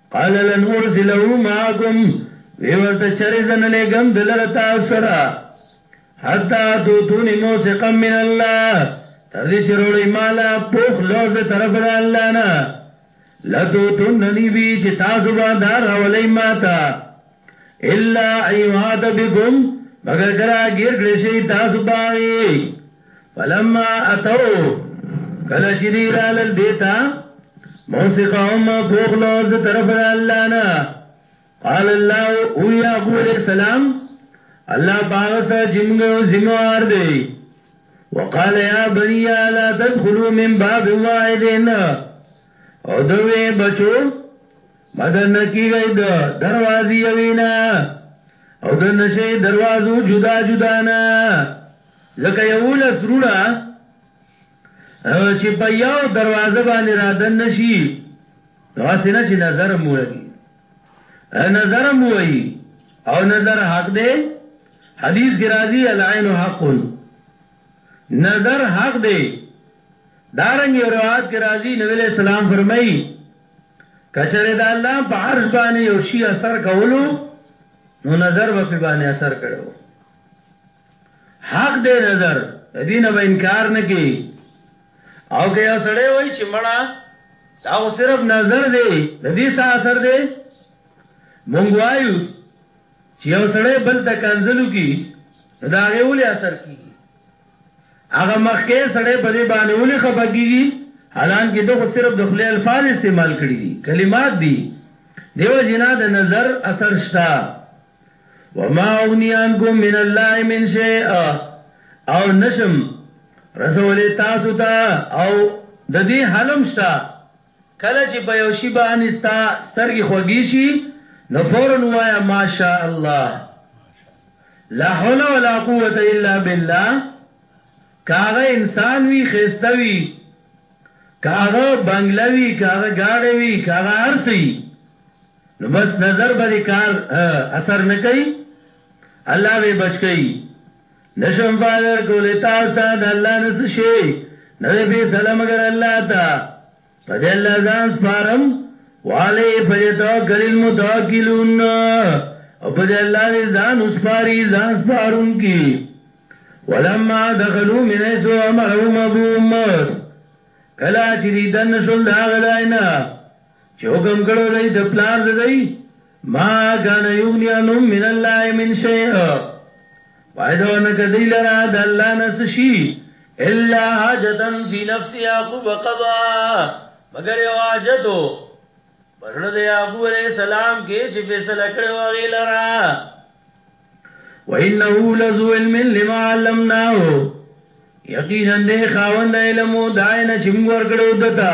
قال لن ارسله معكم وی ورته چرې زنلې غم دلر تاسو سره حتا دوتونی موثقا من الله تر دې چرولې مالا پوخ لوز دې طرف د الله نه لتوتننی بی چې تاسو به دار ولې ماتا الا ایوات بكم مگر کرا گیر کړی شي تاسو باغی فلما اتو کله چې دی رالل دیتا موسقهم بوغلو د طرف د الله نه قال الله او یعقوب علیہ السلام الله باغ سره چې موږ ذمہوار دی وقال یا بنی لا تدخلوا من باب واحد او دوی بچو بدن کیږي د دروازې وینا او د نشه دروازو جدا جدا نه ځکه یو لس رونه چې په یو دروازه باندې را دن نشي غاسنه چې نظر مو لګي نظر مو وي او نظر حق دی حدیث کی راضی العین حق نظر حق دی دارنګ روایت کی راضی نبی علیہ السلام فرمایي کچره د الله په عرش باندې یو شی اثر کولو نو نظر به په باندې اثر کړو حق دې نظر دینه به انکار نه کی او که یو سړی وای چې مړه دا خو صرف نظر دی د دې څه اثر دی مونږ وایو چې یو سړی بل ته کنزلو کی دا غوولې اثر کیږي هغه مخکې سړی په دې باندې ولې خپه کیږي حالانکه ده خو صرف د خلی الفاظ استعمال کړي دي کلمات دي دیو جنا د نظر اثر شتا وما اغنیانکم من الله من شیء او نشم رسول تاسو ته او د دې حلم شتا کله چې په یو شي باندې ستا سترګې خوږې شي نو فورا وایا ماشاءالله لا حول ولا قوت الا بالله کاغه انسان وی خسته وی کاغه بنگلوی کاغه گاډه وی کاغه هرسی نو بس نظر به کار اثر نه کوي الله به بچ کوي نه شم فائده درکولې تاسو ته د الله نه څه شی نه دی فیصله مګر الله ته په دې الله ځان سپارم والي فلیتوکل المتوکلون او په دې الله دې ځان وسپاري ځان سپارون کی ولما دخلوا من ایسو امرهم ابوهم کلا چې دې دن شول دا غداینا چې حکم کړو دې د پلار دې ما کان یغنی انهم من الله من شیء فائدہ ورنک دی لرا د الله نس شي الا حاجتن فی نفس یعقوب قضا مگر یو حاجتو پرړه د یعقوب علیہ السلام کې چې فیصله کړې و غی لرا وانه لذو علم لما علمناه یقینا دې خاوند علم او داینه چې موږ ورکړو دتا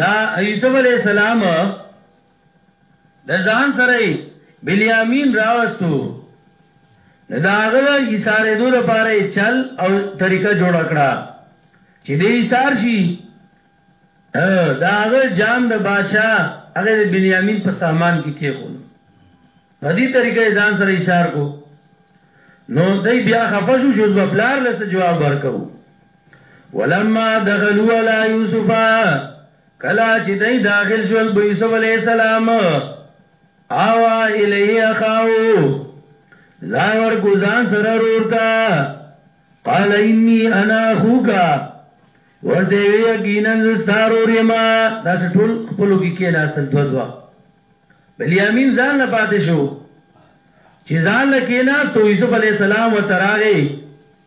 دا یوسف علی السلام د ځان سره بلیامین راوستو دا غلا ایثارې دوه لپاره چل او طریقه جوړ کړه چې دې ایثار شي دا غل جام د بادشاہ هغه د بنیامین په سامان کې کې خون په دې طریقې ځان سره ایثار کو نو دای بیا خفشو شوز په بلار لسه جواب ورکو ولما دخلوا علی یوسف کلا چې دای داخل شول به یوسف علی السلام آوا الیه اخاو زاور کو ځان سره ورتا قال انی انا اخوک ورته وی یقینا زستارو ریما دا ټول خپلو کې کې ناستل دو دوا بلیامین ځان نه پاتې شو چې ځان لکه ناس تو یوسف علی السلام وتراغه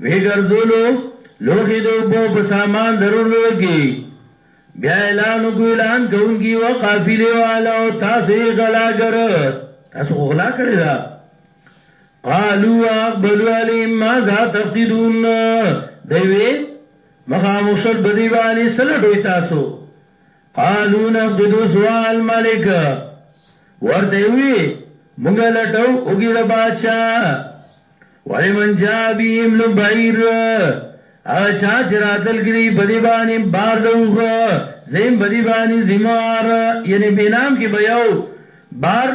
وي ګرځولو لوښي د اوبو په سامان ضرور لږي بیا اعلان کو اعلان کوونکی و قافلی والا او تاسو غلاګر تاسو غلا کړی دا قالوا اقبلوا عليهم ماذا تفقدون دوی مخامخ شل بدی باندې سلټوي تاسو قالوا نفقد سوال ملک ورته وی مونږ لټو اوګی د بادشاہ ولمن جاء به حمل بعير هغه چا چې راتل کړي په دې باندې بار دوغه زم په دې باندې زموار یعنی بنام کې به یو بار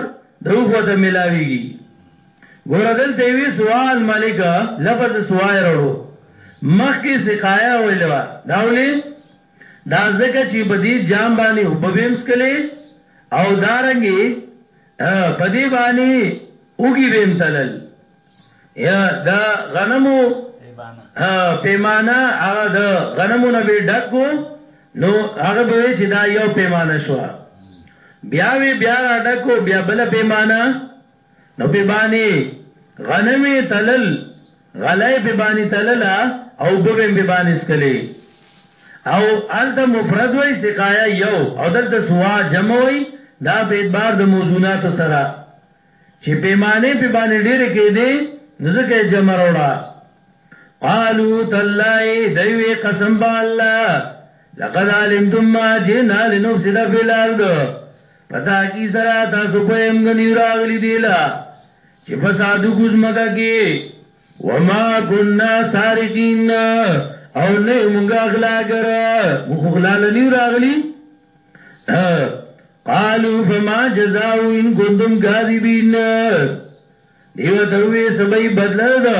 دوغه ته ملاويږي ګور دلته وی سوال ملک لفظ سوای وروړو مخکې سقایا ویلوا داولي دا زکه چې په دې جام باندې وبویم سکلې او دارنګي په دې باندې اوګي بهم تلل یا دا غنمو پیمانه هغه د غنمو نه به ډکو نو هغه به چې دا یو پیمانه شو بیا وی بیا را ډکو بیا بل پیمانه نو په باندې غنمې تلل غله یې په باندې تلله او اوبه به یې په باندې څښلې. او هلته مفرد وایي سقایا یو او دلته سواء جمع وایي، دا په اعتبار د موزوناتو سره چې پیمانې په باندې ډېرې کېدې نو ځکه یې جمع راوړه. قالوا تالله دوی وې قسم په الله لقد علمتم ما جئنا لنفسد فی الارض پتا کی سرا تاسو په ام غنی راغلی دی لا چې فساد کوز مګه کې وما كنا سارقين او نه مونږه اغلا ګر مخ اغلا لنی راغلی قالو فما جزاء ان كنتم كاذبين دیو ته وی سبي بدل ده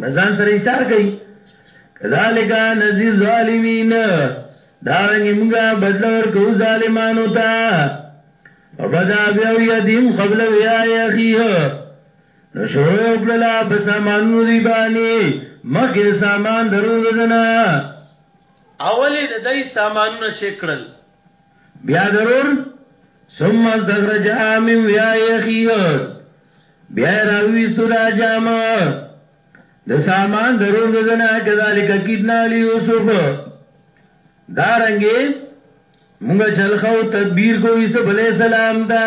نه ځان سره ایثار کوي کذالک نزی ظالمین دا رنګ موږ بدل ورکو ظالمانو ته وبدا بیا یتیم قبل ویا یخیه نو شروع وکړه په سامانونو دی باندې مخکې سامان ضرور ددنه اولی د دای سامانونه چک کړل بیا ضرور ثم استخرج من ویای اخیه بیا راویستو دا جامع د سامان ضرور ددنا کذالک کیدنا لی یوسف دارنګي مونږه چلخو تدبیر کو یوسف علی السلام دا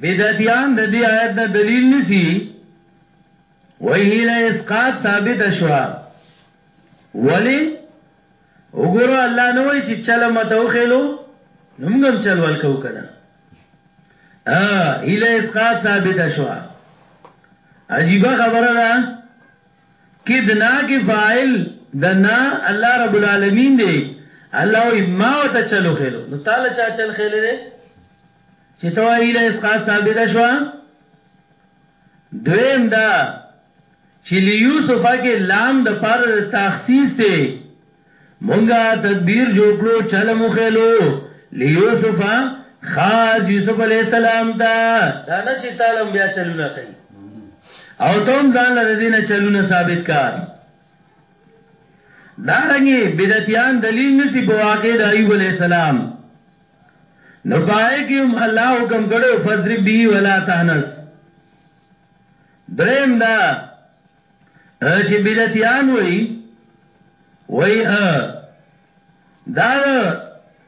بدعتیان د دې آیت نه دلیل نسی ویله اسقاط ثابت شوا ولی وګوره الله نه وای چې چل مته وخېلو نو موږ هم چل ول کو کنه ا اله اسقاط ثابت شو عجیب خبره ده کدنا کې فاعل دنا الله رب العالمین دی الله وی ما وته چلو خېلو نو تعالی چا چل خېلې ده چې توایله اسقاط ثابت شو دویم دا چی لیوسف کی لام د پاره د تخصیص دی مونږه تدبیر جوړ کړو چل مخیلو لیوسف خاص یوسف علیه السلام ته دا نه چی تالم بیا چلونه خی او توم ځان لره دینه چلونه ثابت کا دارنګي بدعتيان دلیل نسی په واقع د ایوب علی السلام نو په هغه کې هم الله حکم کړو فضرب به ولا تهنس دریم دا چې بدعتيان وای وای دا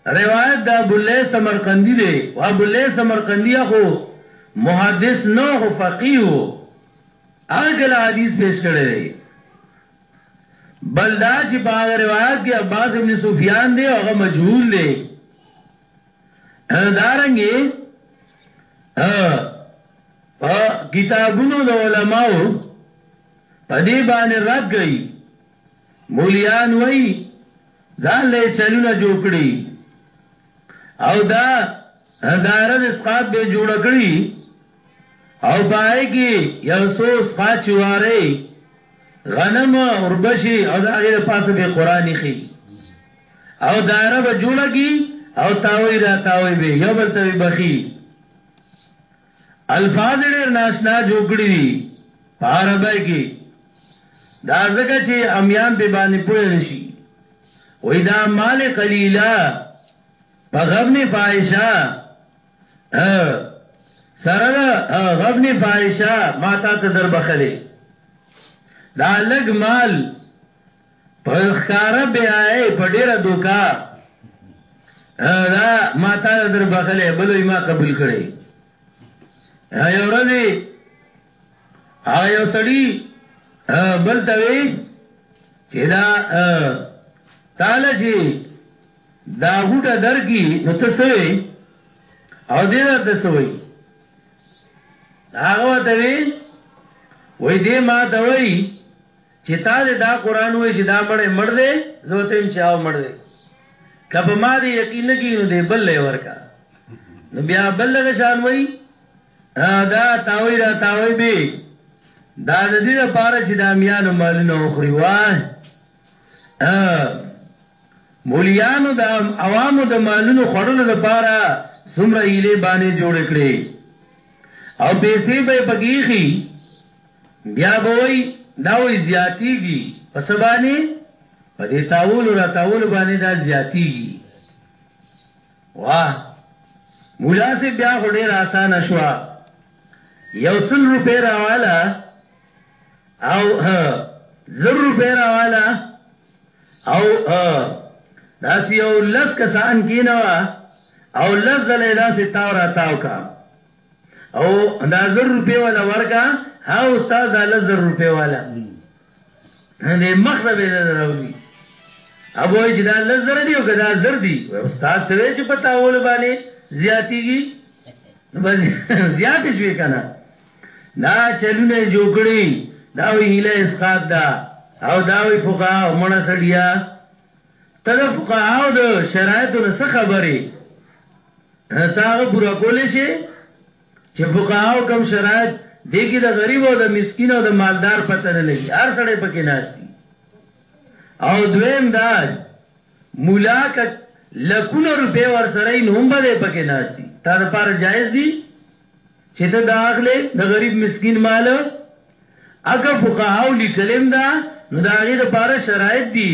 روایت دا ابو الله سمرقندی دی او ابو الله سمرقندی خو محدث نو هو فقيه وو هغه کله حدیث پیش کړی دی بل دا چې په هغه روایت کې عباس ابن سفیان دی هغه مجهول دی دارنګي په کتابونو د علماو په دې باندې رد گئی مولیان وای ځان له چلونه جوړ کړی او دا هزاره اسقاط به جوړ کړی او په هغې کې یو څو سقاچي وارې غنم اوربشي او د هغې د پاسه به قرآن ایښي او دایره به جوړه کی او تاوی را تاوی به یو بل ته بخي الفاظ ډېر ناشنا جوړکړي دي په عربی کې دا ځکه چې امیان په باندې پوه نشي وای دا مال قلیلا په غبن فایشه سره دا غبن فائشا ما تا ته در بخلی دا لګ مال په خکار بیا ای په ډیره دوکا دا ما تا در بخلی بلوی ما قبول کړي یو ورځی هغه یو سړی بل ته وی چې دا تعالی چې دا غوټه درکی نو ته سوې او دې درته سوې هغه ته وی وای دې ما ته وای چې تا دې دا قران وې چې دا مړ مړ دې زوته هم چاو مړ دې کبه ما دې یقین نه کینو دې بل لې ورکا نو بیا بل لږ شان وای دا تاوی را تاوی بی دا د دې لپاره چې د امیانو مالونه وخوري واه مولیانو د عوامو د مالونو خړلو لپاره څومره یلې باندې جوړ کړي او پیسې به پګیخي بیا به وای دا وای زیاتیږي پس باندې په دې تاول را تاول باندې دا زیاتیږي واه مولا صاحب بیا خو ډیر آسان شوا یو سل روپے راوالا او زر روپے راوالا او داسی او لس کسان کینوا او لس زلی داسی تاو را تاو کا او دا زر روپی والا ورکا ها استاد دا لس زر روپی والا د مخ د به راوړي ابو چې دا لس زر دی او کدا زر دی استاد ته وی چې پتا ول باندې زیاتیږي بس زیات شوی کنه دا چلونه جوړی دا وی هله اسقات دا او دا وی فقها او مړه سړیا تر فقها او د شرایطو نه خبره ته هغه پورا کولې شي چې فقهاو کم شرایط دي کې د غریب او د مسکین او د مالدار پته نه لګي هر سړی پکې ناشتي او دویم دا مولا ک لکونه روپې ور سره یې نوم بده پکې ناشتي تا د پاره جایز دي چې ته دا اخلې د غریب مسکین مال اګه فقهاو لیکلم دا نو دا غي د پاره شرایط دي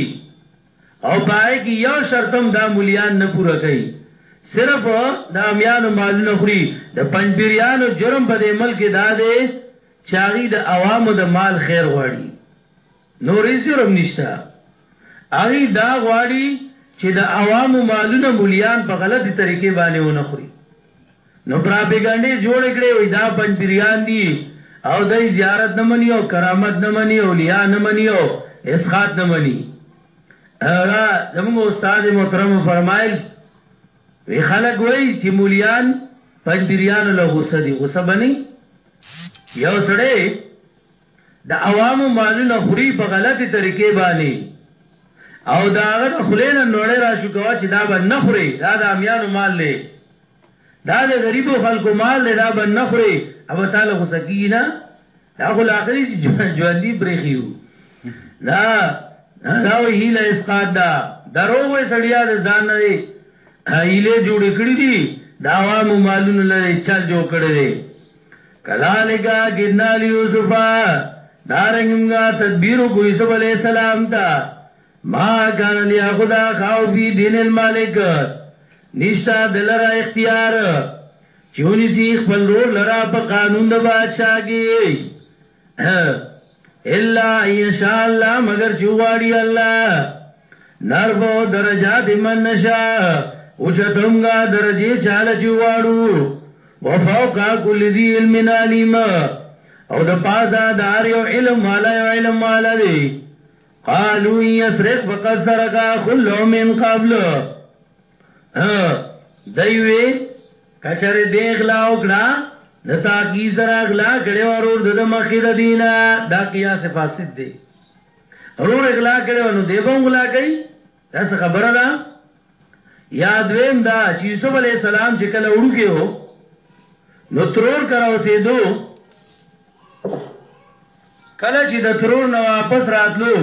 او په هغه کې یو شرط هم دا ملیان نه پوره کوي صرف د امیانو مالونه خوري د پنجپیریانو جرم په دې ملک کې دا دی چې هغوی د عوامو د مال خیر غواړي نور هیڅ جرم نشته هغوی دا غواړي چې د عوامو مالونه ملیان په غلطې طریقې باندې ونه خوري نو پراپیګنډې جوړې کړې وي دا پنجپیریان دي او دای زیارت نه مني او کرامت نه مني او لیا نه مني او اسقاط نه مني دا زموږ استاد محترم فرمایل وی خلک وای چې مولیان پنجپیریان له غوسه دي غوسه بني یو سړی د عوامو مالونه خوري په غلطې طریقې باندې او د هغه د خولې نه نوړې راشو کوه چې دا به نه خوري دا د امیانو مال دی دا د غریبو خلکو مال دی دا به نه خوري او تعالی غوسه کیږي نه دا خو لاخري چې ژوندۍ برېخیو دا دا وی هیله اسقاط دا درو وې سړیا د ځان نه دی هیله جوړ کړی دی دا عوام مالونه لري چل جوړ کړی دی کذالک کدنا لیوسف دارنګ موږ تدبیر کو یوسف علی السلام ته ما کان لیا خدا خاو فی دین المالک نشتا دلرا اختیار چونی سی خپل رور لرا په قانون د بادشاہ کې الا ان یشاء الله مگر چې غواړي الله نرفو درجات من نشا او چتمګه درجه چاله چې غواړو وفوق كل ذي علم عليم او د پاسا دار یو علم والا یو علم والا دی قالو یسرق فقد سرقا خلو من قبل دیوی کچره دی غلا وکړه د تاقی سره غلا کړي ورور د مخې د دینه دا قیاس فاسد دی ورور غلا کړي ونو دی به غلا کوي دا څه خبره ده یاد ویم دا چې یوسف علی السلام چې کله وړو کې وو نو ترور کرا اوسېدو کله چې د ترور نه واپس راتلو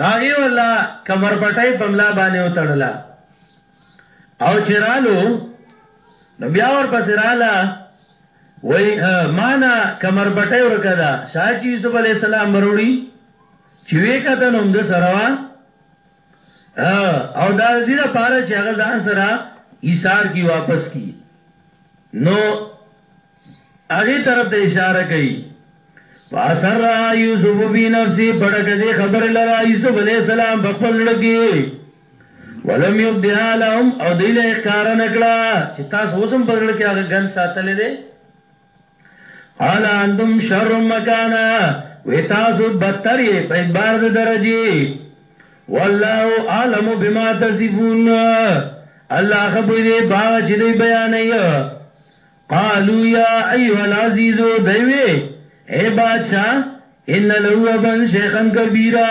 ناغي ولا کمر پټای پملا باندې وتړلا او چرالو نو بیا ور پس رااله وای معنا کمر بټه ورکه دا شاه چې یوسف علی السلام وروړي چې وې کته نوم د سروا او دا دې لپاره چې هغه ځان سره ایثار کی واپس کی نو هغه طرف ته اشاره کوي فاسر یوسف بی نفسی پڑک دی خبر لرا یوسف علیہ السلام بخبر لگی ولم يبدها لهم او دی له اخکار نکړه چې تاسو وسم په زړه کې هغه ګن ساتلې دي قال انتم شر مکانا وی تاسو بدتر یې په اعتبار د درجه والله عالم بما تصفون الله خبر دې باغ چې دی بیان یې قالوا یا ایها العزیز دوی اے بادشاہ ان له ابن شیخن کبیره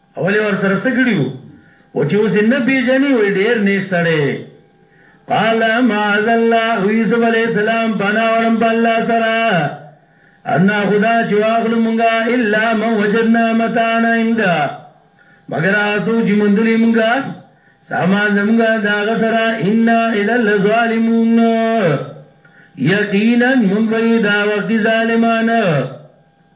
اولی ورسره څه کړي وو او چې اوس نه پیژني وای ډیر نیک سړی قال معاذ الله یوسف علی السلام پنا ورم په الله سره ان خدا چې واغلو مونږه الا من وجدنا متانا عند مگر اسو چې مندلې مونږه سامان زمونږه دا غسرا ان اذا لظالمون یقینا مونږ به دا وخت ظالمانه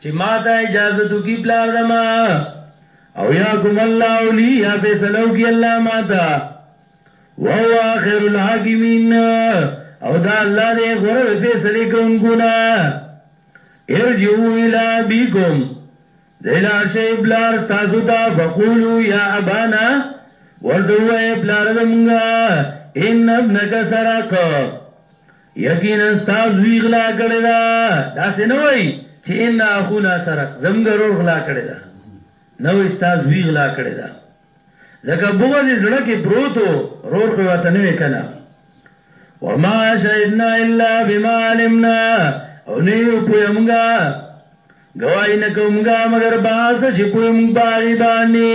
چی ماته اجازت وکی پلار دما او یاکم الله لی یا فیصلو کی الله ماته وهو اخر الحاکمین او دا الله دې غره فیصله کوونکو نه ارجو الی بیکم دلا شی بلار تاسو ته فقولو یا ابانا ورته وای بلار دمغا ان ابنک سرق یقینا ستا زوی غلا کړې ده داسې نه وای چې ان اخونا سرق زمګر اور غلا کړې ده نه وای ستا زوی غلا کړې ده ځکه بغض زړه کې پروتو رور خو وته نه وکنه وما شهدنا الا بما علمنا او نه یو پویمګه گواہی نکومګه مگر باس چې پویمګ باغی باندې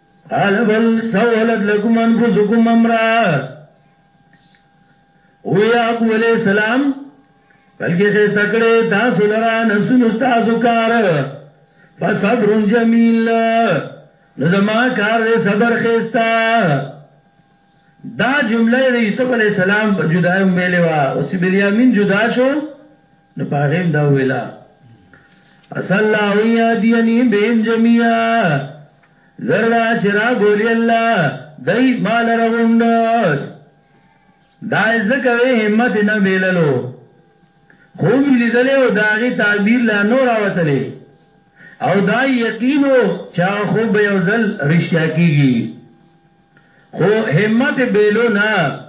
قال بل سولت لكم انفسكم امرا او یعقوب علیہ السلام بلکې خسته کړې تاسو لرا نفسونو تاسو کار فصبر جمیل نو زما کار دې صبر خستا دا جمله د یوسف علی السلام په جدای ویلې وا او سی بنیامین جدا شو نو په هغه هم دا ویلا اس الله ویادینی بهم جميعا زردا چرا بولی الله دای مال رغوند دا ځکه همت نه بیللو خو ملي دله او داغي تعبیر لا نور اوتلې او دا یقینو چا خو به یو ځل رښتیا کیږي خو همت بیلو نه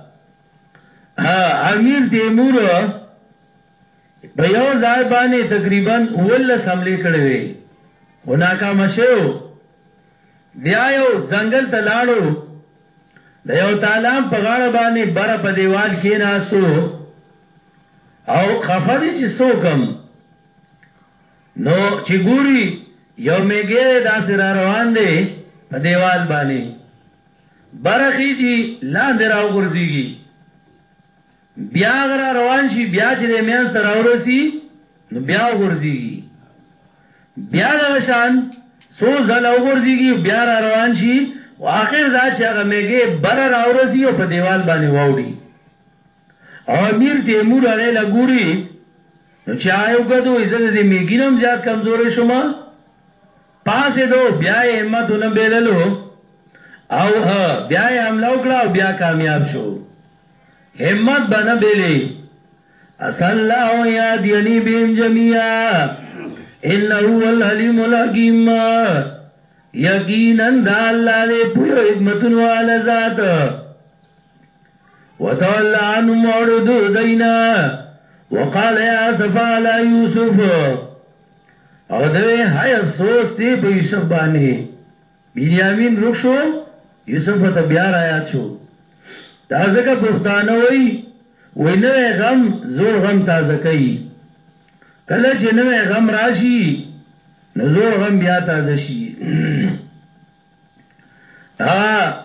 امیر تیمور په یو ځای باندې تقریبا ولس حمله کړې وي خو ناکام شو بیا یو ځنګل ته لاړو د یو تالام په غاړه باندې بر په دیوال کې ناسو او خفدي چې سوکم نو چې ګوري یو میګه داسې را روان دی په دیوال باندې بره خیجی لاندې راوغورځیږي بیا غره روان شي بیا چې د مینځ ته راورسي نو بیا وغورځيږي بیا د شان سو زل وغورځيږي بیا را روان شي او اخر دا چې هغه میګه بر راورسي او په دیوال باندې ووري او امیر تیمور هغه لګوري نو چا یو غدو عزت دې میګینم زیات کمزورې شوما پاڅېدو، بیا یې همت ونه بېللو او بیا یې حمله وکړه او بیا کامیاب شو. همت به نه بېلې. عسى الله ان يهديني بهم جميعا انه هو الحليم الحكيم یقینا د الله دې په حکمتونو والا ذات وتولى عنهم وعرضوا دینا وقال يا اسف على يوسف او دوی هاي افسوس دی په یوسف باندې بنیامین روک شو یوسف ته بیا را یاد شو دا ځکه پښتانه وای وای نوې غم زوړ غم تازه کوي کله چې نوې غم راشي نو زوړ غم بیا تازه شي ها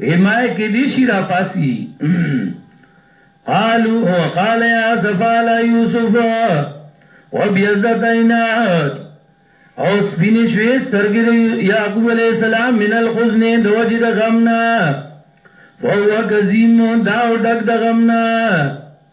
همای کې دې شي را پاسي قالو او قال يا سفالا يوسف وبيزت عينات او سپین شوې سترګې د یعقوب علی السلام من الخزن د وجې د غمنا فهو کظیم دا ډک د غمنا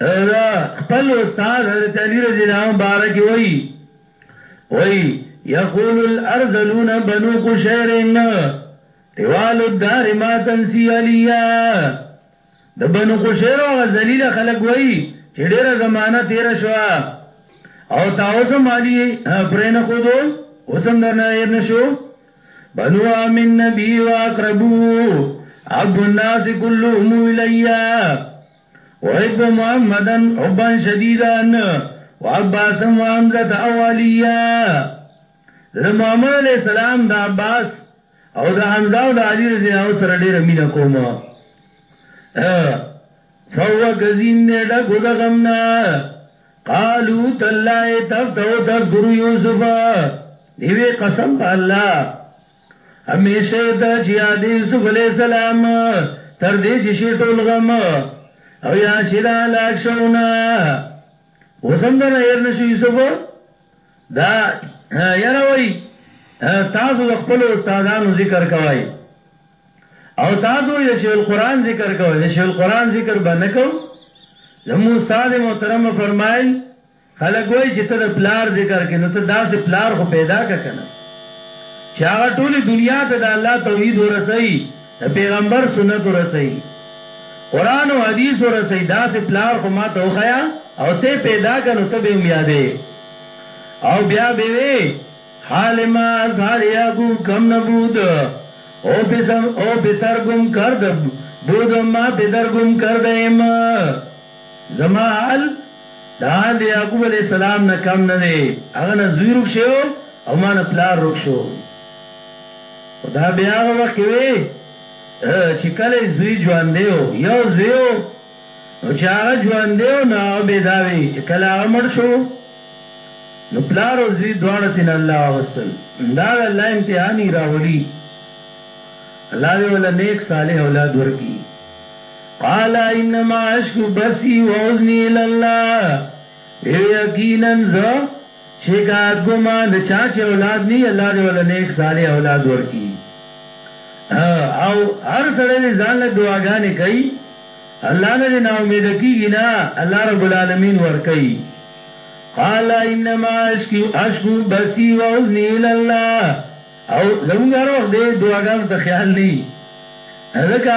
د خپل استاد حضرت علی رضی الله عنه بارک وای وای یقول الارذلون بنو قشیر طوال الدار ما تنسی علیا د بنو قشیر او ذلیل خلق وای چې ډیره زمانہ تیر شو او تاسو مالی پرین خو دو اوسم درنه ایر نشو بنو امن نبی واقربو اب الناس كلهم الیا احب محمدا حبا شدیدا و عباس و حمزه او علیا د محمد علی السلام د عباس او د حمزه او د علی رضی الله عنه سره ډیره مینا کوم فهو غزین نه ډک د غمنا قالو تلای تفتو تذکر یوسف دیوی قسم په الله همیشه دا چې یاد یوسف علیه السلام تر دې چې شي ټول غم او یا شي دا لاک شونه وسم دا نه هیر نشو یوسف دا یاره وای تاسو د خپل استادانو ذکر کوئ او تاسو د شیخ القرآن ذکر کوئ د شیخ القرآن ذکر باندې کو زمو استاد محترم فرمایل خلک وایي چې ته د پلار ذکر کې نو ته داسې پلار خو پیدا کا کنه چې هغه ټولې دنیا ته د الله توحید ورسي د پیغمبر سنت ورسي قران او حدیث ورسي داسې پلار خو ما ته وخیا او ته پیدا کنو ته به میاده او بیا به وی حال ما زار یابو کم نبود او بسم او بسرګم کرد بود ما پدرګم کردم زما حال دان د یعقوب علی السلام نه کم نه دی هغه نه زوی رک شو او ما نه پلار رک شو دا بیا هغه وخت کې وی چې کله زوی ژوند دی یو زوی نو چې هغه ژوند دی نو هغه به دا وی چې کله هغه مړ شو نو پلار او زوی دواړه تین الله واغستل دا الله امتحاني راولي الله دې ول نیک صالح اولاد ورکړي قال انما اشکو بسی و حزنی الالله وی یقینا زه شکایت کو ما د چا چې اولاد نی الله دې ول نیک صالح اولاد ورکی او هر سړی دې ځان له دعاګانې کوي الله نه دې نا امید کیږي نه الله رب العالمین ورکی قال انما اشکو اشکو بسی و حزنی الالله او زموږ هر وخت دې دعاګانو ته خیال نی ځکه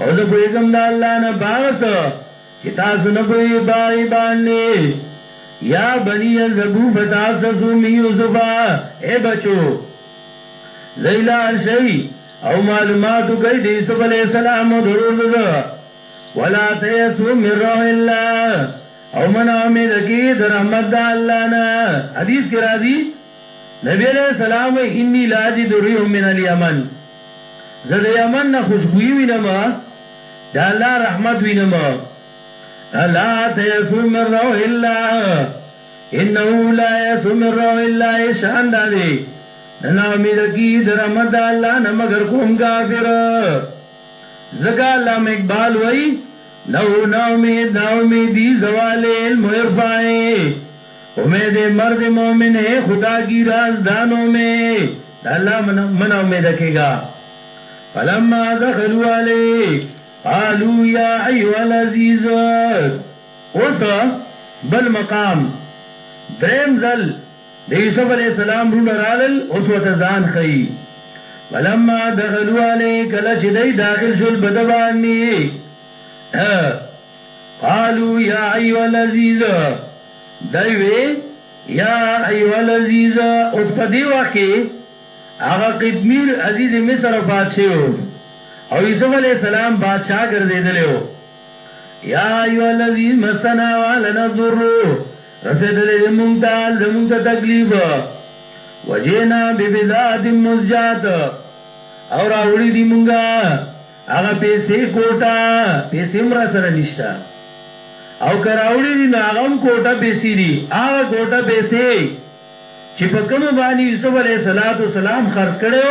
او زه پوهیږم د الله نه باغ څه چې تاسو نه پوهیږئ باغی باندې یا بنی یذبو فتاسسو می یوسفا اے بچو زیلار شی او معلوماتو کوي د یوسف علی السلام او ضرور ده ولا تیسو من روح الله او من امید کی در رحمت د الله نه حدیث کې راځي نبی علیہ السلام انی لاجد ریح من الیمن زه د یمن نه خوشبویی وینم د الله رحمت وینم الا تیسو من روح الله انه لا یسو من روح الله شان دادی نه امید کی در رحمت د الله نه مگر کوم کافر زګا علامه اقبال وای نو نا امید نا امیدی زوال علم عرفای امید مرد مومن ہے خدا کی راز دانو میں دا اللہ منا امید کے گا فلما دخلو علی قالو یا ایوہ العزیز اوس بل مقام درم زل د یوسف علی السلام رونه رالل اوس وته ځان خی فلما دخلو علی کله چې دای داخل شول بدبانی قالو یا ایو العزیز دوی یا ایو العزیز اوس په دی واکه هغه قدمیر عزیز مصر بادشاہ او یوسف علی السلام بادشاہ ګرځیدلو یا ایو العزیز مسنا ولنا ضر رسیدلې مونږ ته زمونږ ته تکلیف وجینا ببذات مزجات اور اوړي دی مونږه هغه پیسې کوټه پیسې هم را سره نشته او که راوړي دي نو هغه هم کوټه پیسې دي هغه کوټه پیسې چې په کوم باندې یوسف علیه الصلاۃ والسلام خرڅ کړو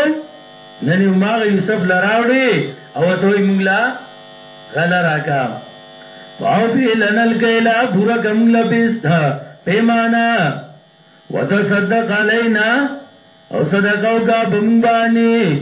نن یې ماغه یوسف لراوړي او ته یې موږ لا غل راکا او فی لنل کیلا پورا کوم لا پیستا پیمانا وتصدق علینا او صدقه وکا بمبانی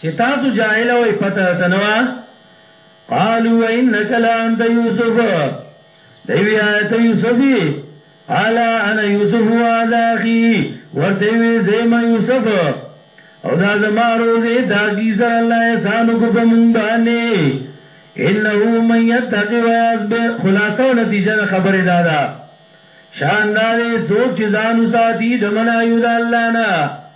چې تاسو جاهل وای پته درته نه وه قالوا انك لانت يوسف دی وی آیت یوسفی قال انا یوسف و هذا اخي ورته وی زما یوسف او دا زما روزه دا کی سره الله احسان کو په مونږ باندې انه من يتقي ويصبر خلاصه او نتیجه خبره دادا شاندار څوک چې ځان وساتي د منایو د الله نه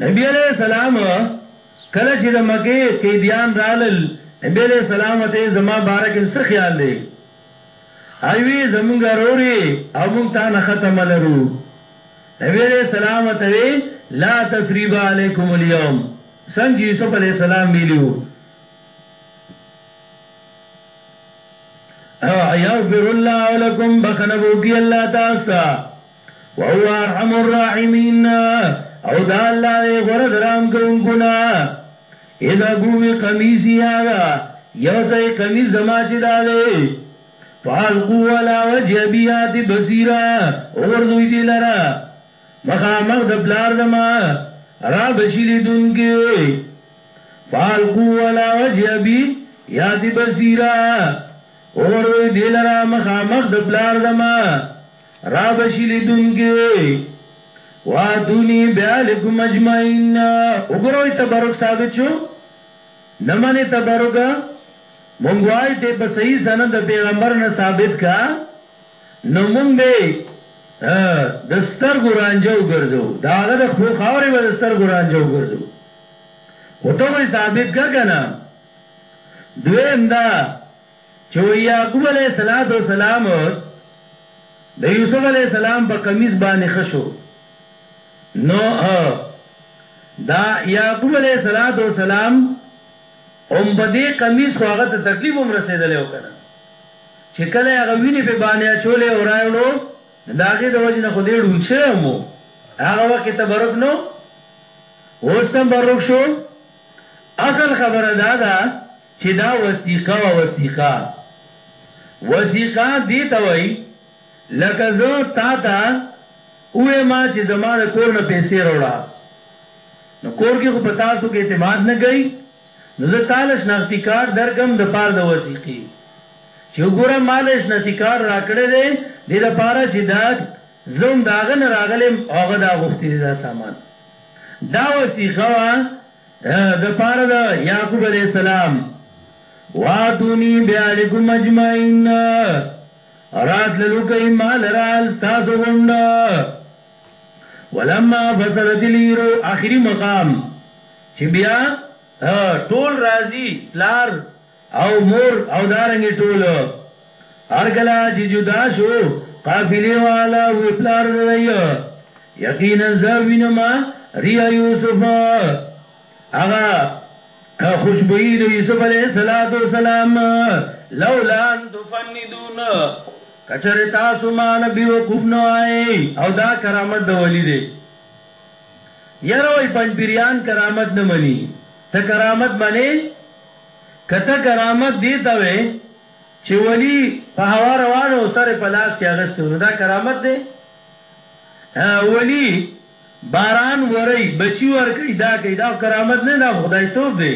نبی علیہ السلام کله چې د مکه تیبیان رالل نبی علیہ السلام ته زما بارکم څه خیال دی ایوی زمونږ روري او مونږ تا نه ختم لرو نبی علیہ السلام ته لا تسریب علیکم اليوم څنګه یوسف علیہ السلام ویلو او یغفر الله لكم بخنبوکی الله تاسو وهو ارحم الراحمین او دا الله دې غره درام کوونکو نه اذا بوی قمیصی هغه یو ځای قمیص زما چې دا دی فالقو علی وجه ابیات بصیرا اوردوی دی لرا مخامخ د بلار دما را بشیلی دن کې فالقو علی وجه ابیات بصیرا اوردوی دی لرا مخامخ د بلار دما را بشی لیدونکې واتونی بیالکم اجمعین وګوروی تبرک ثابت شو نمانی تبرک مونږوای ته په صحیح سند د پیغمبر نه ثابت کا نو مونږ به د ستر ګورانجو ګرځو داغه د خپل خاورې به د ستر ګورانجو ګرځو هوته به ثابت کا کنه دویم دا چې وایي یعقوب علیه السلام د یوسف علیه السلام په قمیص باندې ښه شو نو دا یعقوب علیه السلام هم په دې قمیص خو هغه ته تکلیف هم رسېدلی و که نه چې کله یې هغه وینې پې باندې اچولې او راوړو نو د هغې د وجې نه خو دی ړوند شوی هم و هغه وخت کې تبرک نه اوس تبرک شو اصل خبره دا ده چی دا وثیقه وه وثیقه وثیقه دی ته وایی لکه زه تاته ووایم چی زما د کور نه پیسی راوړه نو کور کی خو په تاسو کی اعتماد نه کوي نو زه تاله شناختی کارت درکم د پاره د وثیقی چی وګوره ماله شناختی کارت راکړی دی دی د پاره چی دا زه هم د هغه نه راغلی یم او هغه دا غوښتی دی دا سامان دا وثیقه وه د پاره د یعقوب علیه السلام واتونی بیالکم اجمعین رات للوکی مال رال ستاسو غنڈ ولما فصلت لیرو آخری مقام چی بیا ټول رازی پلار او مور او دارنګه ټول هر کله چې جدا شو قافلې والا وی پلار دی یقینا زه وینم ریا یوسف هغه خوشبوئی د یوسف علیه الصلاۃ والسلام لولا ان تفندون کچره تاسو ما نبی وقوف نه آئے او دا کرامت د ولی دی یاره وای پنځپیریان کرامت نه مني ته کرامت منی که ته کرامت دې ته وایې چې ولي په هوا روان و سر په لاس کې اغستې نو دا کرامت دی ولي باران وري بچي ور کوي دا کوي دا کرامت نه دا خدای توب دی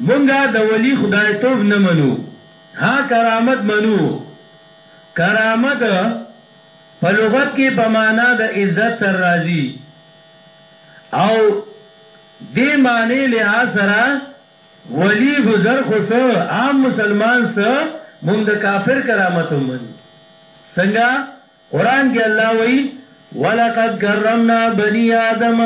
مونږه د ولي خدای توب نه منو ها کرامت منو کرامت په لغت کې په معنا د عزت سر راځي او دې معنی لحاظ سره ولي ګذر خو څه عام مسلمان څه موږ د کافر کرامت هم مني څنګه قران کې الله وایي ولقد کرمنا بني آدم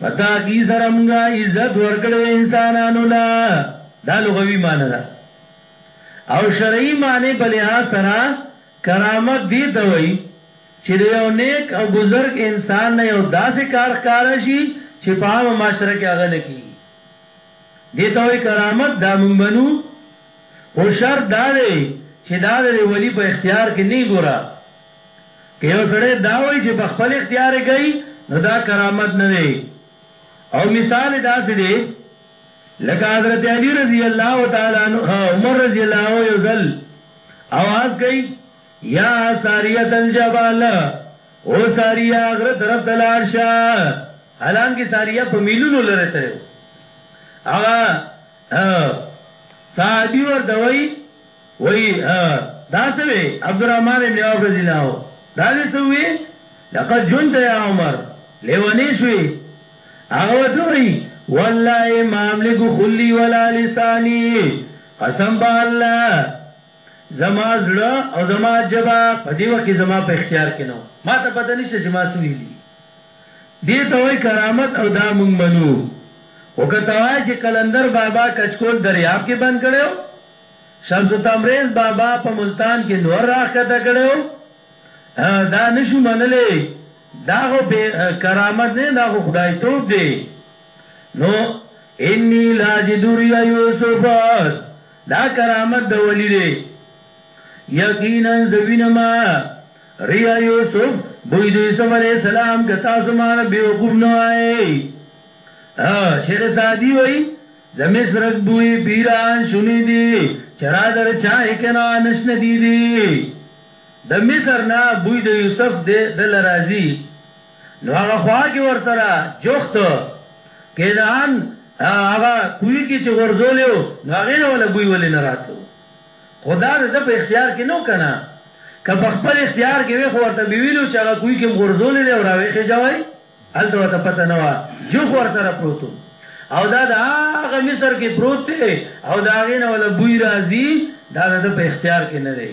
پتا کی سره موږ عزت ورکړې انسانانو لا دا لغوي معنی ده او شرعي معنی بلها سره کرامت دې ته وایي چې د یو نیک او بزرګ انسان نه یو داسې کار ښکاره شي چې په عامه معاشره کې هغه نه کېږي. دې ته وایي کرامت، دا موږ منو، خو شرط دا دی چې دا د ولي په اختیار کې نه ګوره که یو سړی دا وایي چې په خپل اختیار یې کوي نو دا کرامت نه دی او مثال یې داسې دی لکه حضرت علي رضی الله تعالی عنه عمر رضی الله یو ځل اواز کوي یا ساریت الجبال او ساریا غره طرف ته لاړ شه حالان کې ساریا په میلونو لره تلو هغه صحابي ور دوي وای دا سوي عبدالرحمن ابن عوف رضی الله دا دې سوي لقد جنت یا عمر لیونی شوی هغه ورته وی والله امام لګو خلی ولا لسانی قسم په الله زما زړه او زما جبا په دیو کې زما په اختیار کې نو ما ته پته نشته چې ما سوی دي دې ته وای کرامت او دا مونږ منو او که توای چې کلندر بابا کچکول دریاب کې بند کړو شمس تمریز بابا په ملتان کې نور راخته کړو دا نشو منلې دا خو پې کرامت نه دا خو خدای توب دی نو انی لاجدوری یوسف دا کرامت د ولی دی یقینا زوینما ریا یوسف بوی د یوسف علی السلام که تاسو مان به وقوف نه وای شیخ سادی وای زمې سرک بوی پیران شونی دی چرا در چا کنه نشنه دی دی د مصر نه بوی د یوسف د ده له راځي، نو هغه خوا کې ورسره جوخت کنعان هغه کوی کې چې غورځولی و، نو هغې نه وله بوی ولې نه راتلو؟ خو دا د ده په اختیار کې نه و کنه؟ که په خپل اختیار کې وی خو ورته به ویلي و چې هغه کوی کې مو غورځولی دی او راویخیژوی؟ هلته ورته پته نه وه، جوخت ورسره پروت و او دا د هغه مصر کې پروت دی او د هغې نه وله بوی راځي، دا د ده په اختیار کې نه دی.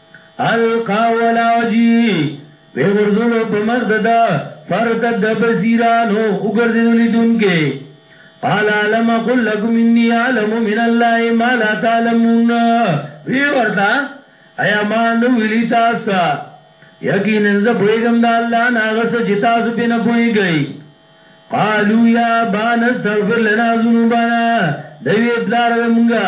القاو علی وجهه وې غورځولو په مخ د ده فارتد بصیرا نو وګرځېدو لیدونکی قال الم اقل لکم انی اعلم من الله ما لا تعلمون وی ورته ایا ما نو ویلی تاسو ته یقینا زه پوهېږم د الله نه هغه څه چې تاسو پې نه پوهېږئ قالو یا با نستغفر لنا ذنوبنا دوی پلار زمونږه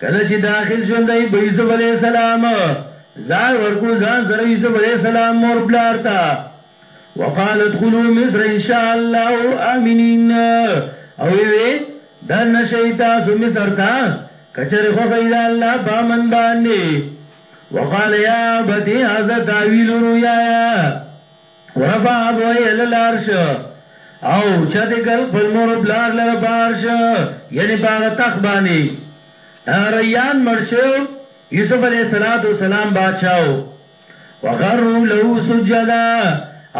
کله چې داخل شول د یوسف علی السلام ځای ورکو ځان سره یوسف علی السلام مور بلار تا وقالت خلو مصر ان شاء الله امنین او وی دا نشی تاسو مصر تا کچر خو غیدا الله پامن باندې وقال یا بتی هذا تاویل رؤیایا ورفع ابويه للعرش او چت کل خپل مور بلار لره بارش یعنی باغ تخ باندې ریان مرشو یوسف علیہ الصلات والسلام بادشاہ وغرو له سجدا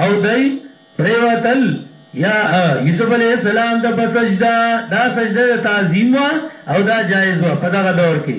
او دای پریوتل یا یوسف علیہ السلام ته په سجدا دا سجده د تعظیم وا او دا جایز وا په دغه دور کې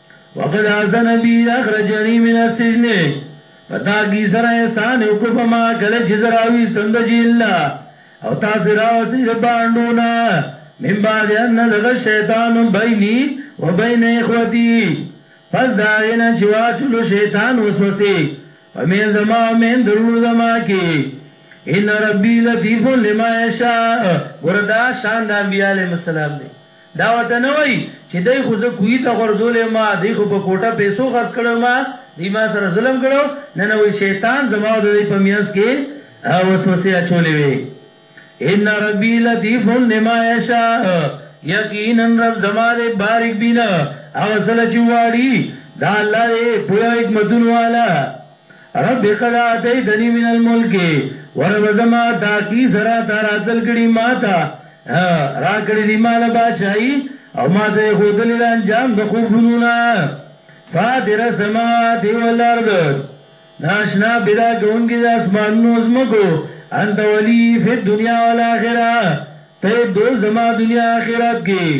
وقد احسن بی اذ اخرجنی من السجن پتا کی سره احسان او کو پما کله چې زراوی سند جیل نه او تاسو راوتی د باندونه من بعد ان نزغ الشیطان بیني وبین اخوتی پس دا غینا چې واچلو شیطان وسوسه پمن زما او من درونو زما کې ان ربی لطیف لما یشاء وردا شان د انبیاء علیهم السلام دی دا ورته نه وايي چي دی خو زه کوهي ته غورځولی ما دی خو په کوټه پيسو خرڅ کړو ما دی ما سره ظلم کړو نه نه وايي شيطان زما او د دی په مينځ کي وسوسې اچولې وي ان ربي لطيف لما يشاء يقينا رب زما دی بارک بينه هغه څه له چي غواړي دا الله دی پوهه حکمتونو والا رب قد آتیتنی من الملک ورب زما تاقی سرا تا راتل کړي ما تا را کړي دی مال باچائی او ما ته خودلی دا انجام د خوبونونا فاتر سماوات والارد ناشنا پیدا کونکی دا اسمانونو زمکو انت ولی فی الدنیا والآخرہ ته دو زما دنیا آخرت کی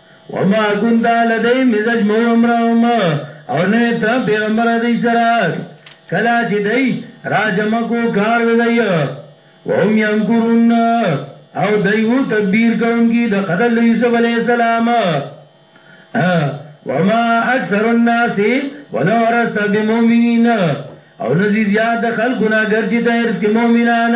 وما كنت لديهم اذا اجمعوا امرهم او نه ته پیغمبر دی سره کلا چې دی راجم کو کار ودی وهم يمكرون او دایو تدبیر کوونکی د قتل یوسف علی السلام وما اکثر الناس ولو ارست بمؤمنین او نزی زیاد خلقنا گرچی ته ارس کې مؤمنان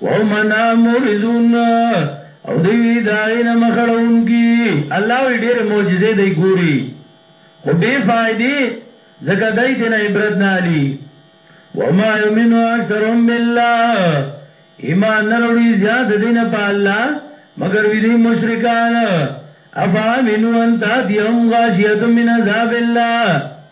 وهمعنها معرضون او دوی وی د هغې نه مخ اړوونکي، الله وایي ډېرې معجزې دوی ګوري خو بې فایدې ځکه دوی ترېنه عبرت نه اخلي، وما یؤمن اکثرهم بالله ایمان نه راوړي زیات د دوی نه په الله مګر وي دوی مشرکان، افامنوا ان تأتیهم غاشیة من عذاب الله.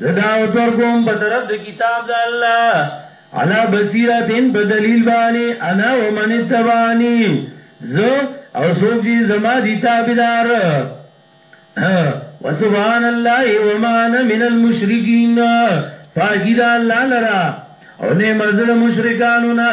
زه دعوت ورکوم په طرف د کتاب د الله علا بصیرتن په دلیل باندې انا ومن اتبانی زه او څوک چې زما دي تابعدار وسبحان الله وما انا من المشرکین پاکی دا الله لرا او نه مزل مشرکانو نه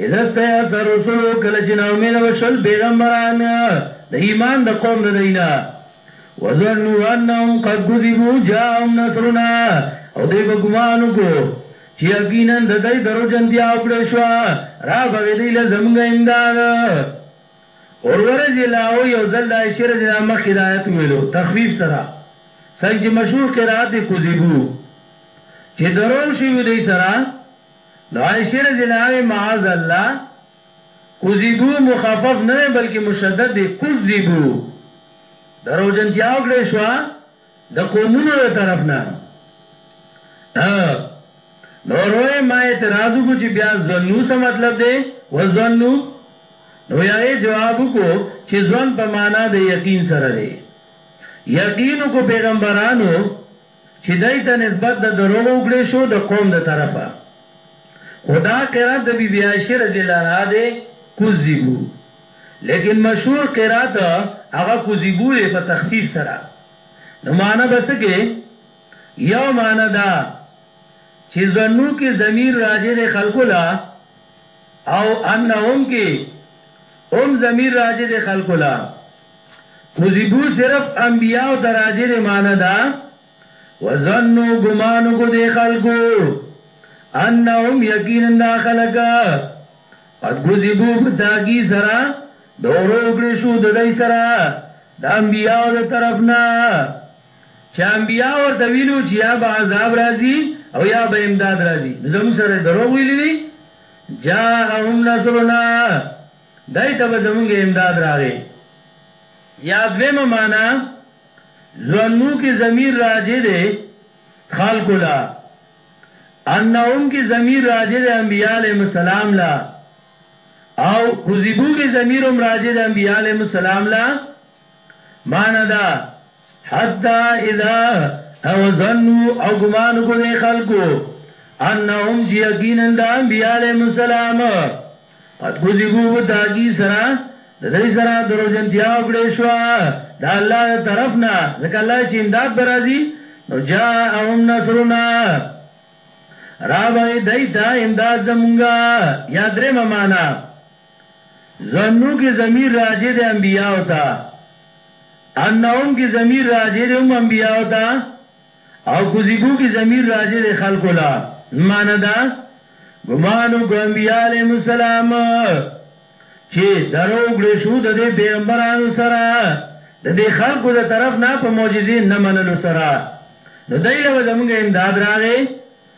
اذا استيأس الرسل کله چې نا امید وشول پیغمبران د ایمان د قوم د دینه وظنوا انهم قد كذبوا جاءهم نصرنا او دوی په ګمان کو چې یقینا د دې درو جنتیا او کړې شو را بغې دی له زمګ امداد اور ورځ لا او یو ځل د شر د مخ هدایت ویلو تخفیف سره څنګه مشهور قرات کذبو چې درو شي وی دی سره نو عائشې رضی الله عنها وې، معاذ الله، کذبو مخفف نه دی بلکې مشدد دی، کذبو، دروغجنتیا وکړې شوه د قومونو د طرف نه. نو ورو یې ما اعتراض وکړو چې بیا ظنو څه مطلب دی، وظنو، نو وې هغې جواب وکړو چې ظن په معنی د یقین سره دی، یقین وکړو پیغمبرانو، چی دای ته نسبت د دروغو وکړی شو د قوم د طرفه خو دا قرات د بی بی عائشه رضی الله عنها دی کذبو لیکن مشهور قرات هغه کذبو دی په تخفیف سره نو معنا بس کې یو معنا دا چې زنو کې ضمیر راجع دی خلقو لا او انهم کې هم ضمیر راجع دی خلقو لا کذبو صرف انبیاء ته راجع دی معنی دا وظنو ګمان کو دی خلقو انهم یقینا دا خلق قد کذبو بتاکی سرا دورو کړی شو د دای سرا د انبیاء د طرفنا چې انبیاء ورته ویلو چې یا به عذاب راځي او یا به امداد راځي نو زموږ سره دروغ ویلي دي جاءهم نصرنا دای ته به زمونږ امداد راغی. یا دویمه معنی، ظنو کې ضمیر راجع دی خلقو له، انهم کې ضمیر راجع دی انبیاء علیهم السلام له او کذبو کې ضمیر هم راجع دی انبیاء علیهم السلام له، معنی دا حتا اذا او ظنو او ګمان کو دې خلکو انهم جی یقینا د انبیاء علیهم السلام قد کذبوا بتاجی سرا د دې سرا درو جنتیا وکړې شو د الله طرف نه ځکه الله چې امداد برازي نو جاءهم نصرنا را به دیتا امداد زمونږه یادره معنا ظنو کې ضمیر راجع دی انبیاء ته انهم کې ضمیر راجع دی هم انبیاء ته او کذبو کې ضمیر راجع دی خلق لا معنی دا ګمانو کو انبیاء علیهم السلام چې درو ګړې شو د دې پیغمبرانو سره د دې خلکو د طرف نه په معجزې نه منلو سره نو دایله زمونږه امداد راغې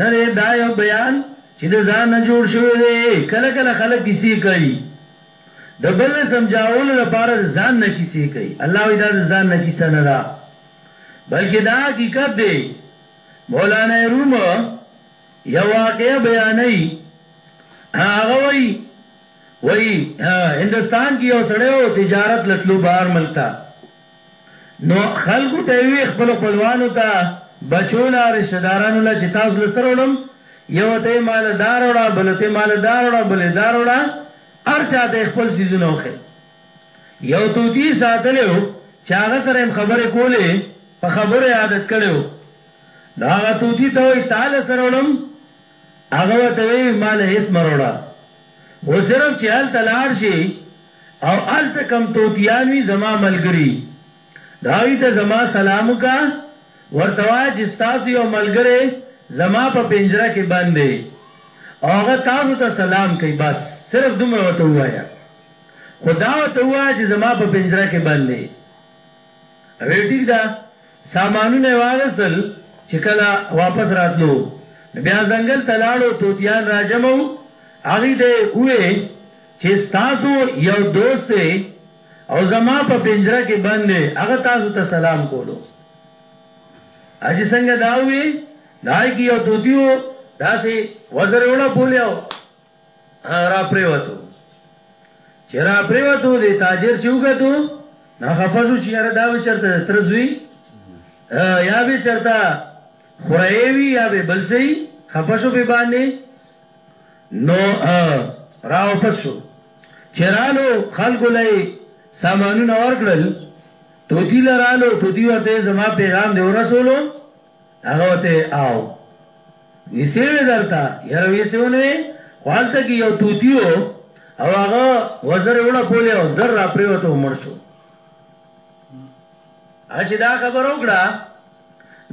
نه دی دا یو بیان چې د ځان نه جوړ شوی دی کله کله خلک کیسې کوي د بل نه سمجاولو لپاره د ځان نه کیسې کوي الله وی دا د ځان نه کیسه نه ده بلکې دا حقیقت دی مولانا روم یو واقعیا بیانای هغه وی وی هندستان کې یو سړی او تجارت لتلو بهر ملک ته نو خلکو ته یې وویل، خپلو خپلوانو ته، بچو له، رشته دارانو له چې تاسو له څه راوړم، یوه ته یې ما له دا راوړه، بل ته یې ما له دا راوړه، بل یې دا راوړه، هر چا ته یې خپل څیزونه وښیل. یو طوطي یې ساتلی و چې هغه سره یې هم خبرې کولې، په خبرو یې عادت کړی و. نو هغه طوطي ته وایي، تا له څه راوړم؟ هغه ورته ویل ما له هیڅ مه روړه خو صرف چې هلته لاړ شي او هلته کم توتیان وي زما ملګري دا وي ته زما سلام وکا ورته وای چې ستاسو یو ملګری زما په پنجره کې بند دی او هغه تاسو ته سلام کوي بس صرف دومره وته وایا خدا وته وایا چې زما په پنجره کې بند دی ویل ټیک ده سامانونه یې واغستل چې کله واپس راتلو نو بیا ځنګل ته لاړو توتیان راجمع وو هغوی ته یې ووې چې ستاسو یو دوست دی او زما په پنجره کې بند دی هغه تاسو ته سلام کولو اجي څنګه دا ووې دای کې یو توتی وو داسې وزر وړه پولیاو را پریوتو چې را پریوتو دی تاجر چې وګتو نه خپزو چې یاره دا به چرته ترزوی یا به چرته خورایوي یا به بل سي خپشو به باندې نو راو پسو چرالو خلکو لای سامانونه ورکړل توتی لرالو توتی ورته زما پیغام دی ورسولو هغه ته آو ویسه وی درته یاره ویسه ونوي خوالته کې یو توتیو او هغه وزر وړه پولې او زر را پریوته عمر شو اچې دا خبر وکړه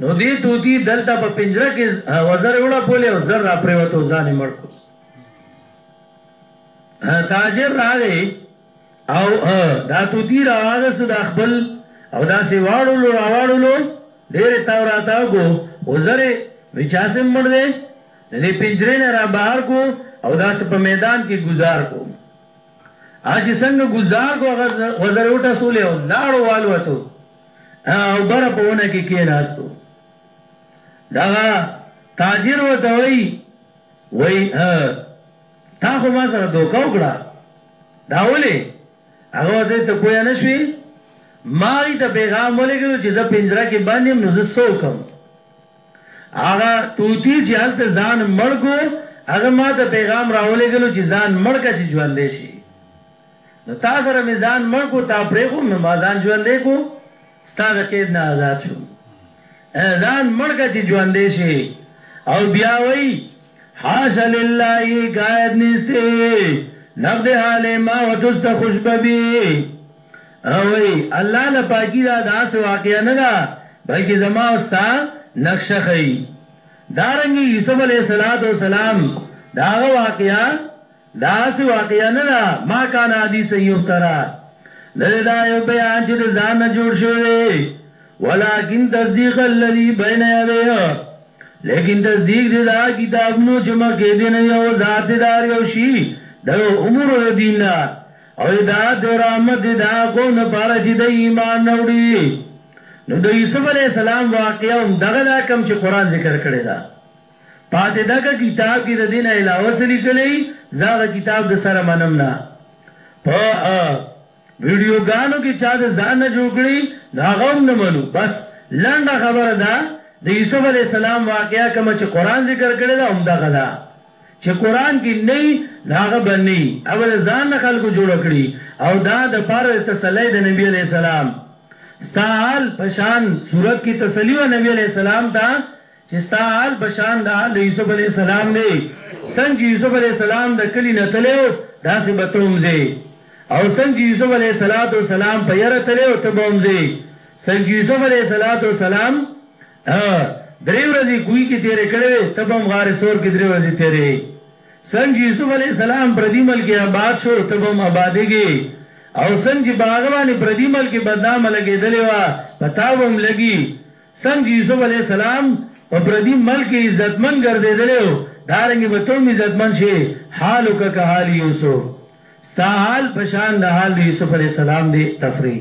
نو دې توتی دلته په پنجره کې وزر وړه پولې او زر را پریوته ځان مړ کو تاجر راغی او دا توتی راواغست دا خپل او دا سی واړولو راواړولو ډیر توراتاو کو وزره وچاسم مړ دی دې پنجرې نه را بهر کو او دا سی په میدان کې گزار کو اج څنګه گزار کو وزره وټه سولې او لاړو والوتو او بر په ونه کې کې ناستو دا تاجر وته وای وای تا خو ما سره دوکه وکړه دا ولې هغه ته ته پوه نه شوې ما ته پیغام ولګلو چې زه پنجره کې باندې نو زه سوکم هغه توتی چې حالت ځان مړګو هغه ما ته پیغام راولګلو چې ځان مړکه چې ژوندې شي نو تا سره مې ځان مړکو تا پرې کوم نو ما ځان ژوندې کو ستا د قید نه ازاد شو ځان مړ که چې ژوندې شي او بیا وای حاش لله قائد نیسته نقد حال ما وتست خوشببی او الله له پاکی دا داس واقعا نه دا بلکې زما اوستا نقشه خي دارنګي یوسف علیه السلام داغه واقعا دا هسې واقعه نه ده، ما کان حدیث یفترا، نه دی دا یو بیان چې د ځان نه جوړ شوی دی، ولکن تصدیق الذی بین یدیه، لیکن تصدیق دی دا کتابونو چې مخکې دی نه یو ذات دی دار یو شي د امور د دین نه او هدایت او رحمت دی دا قوم نه پاره چې د ایمان نه وړي نو د یوسف علی السلام واقعا هم دغه دا کم چې قران ذکر کړی دا پاتې دکه کتاب کې ددې نه علاوه څه لیکلی زه هغه کتاب د سره منم نه په ویډیو ګانو کې چا د ځان نه جوړ کړي نو هغه هم نه منو بس لنډه خبره ده د یوسف علی السلام واقعیا کوم چې قران ذکر کړی دا هم دغه ده چې قران کې نه هغه باندې او د ځان نه خلکو جوړ کړي او دا د پاره د تسلی د نبی علی السلام ستاحال پشان صورت کې تسلی و نبی علی السلام ته چې ستا حال په شان د حال د یوسف علیه السلام دی، څنګه چې یوسف علیه السلام د کلي نه تللی و، داسې به ته هم ځې، او څنګه چې یوسف علیه السلام په یره تللی و، ته به هم ځې، څنګه چې یوسف علیه السلام درې ورځې کوهي کې تېرې کړې وې، ته به هم غار ثور کې درې ورځې تېروې، څنګه چې یوسف علیه السلام پردي ملک کې اباد شو، ته به هم ابادېږې، او څنګه چې په هغه باندې پردي ملک کې بدنامه لګېدلې وه، په تا به هم لګي. څنګه چې یوسف علیه السلام په پردي ملک کې عزتمن ګرځېدلی و، دارنګه به ته هم عزتمن شې، حالک کحال یوسف، ستا حال په شان د حال د یوسف علیه السلام دی، تفریح.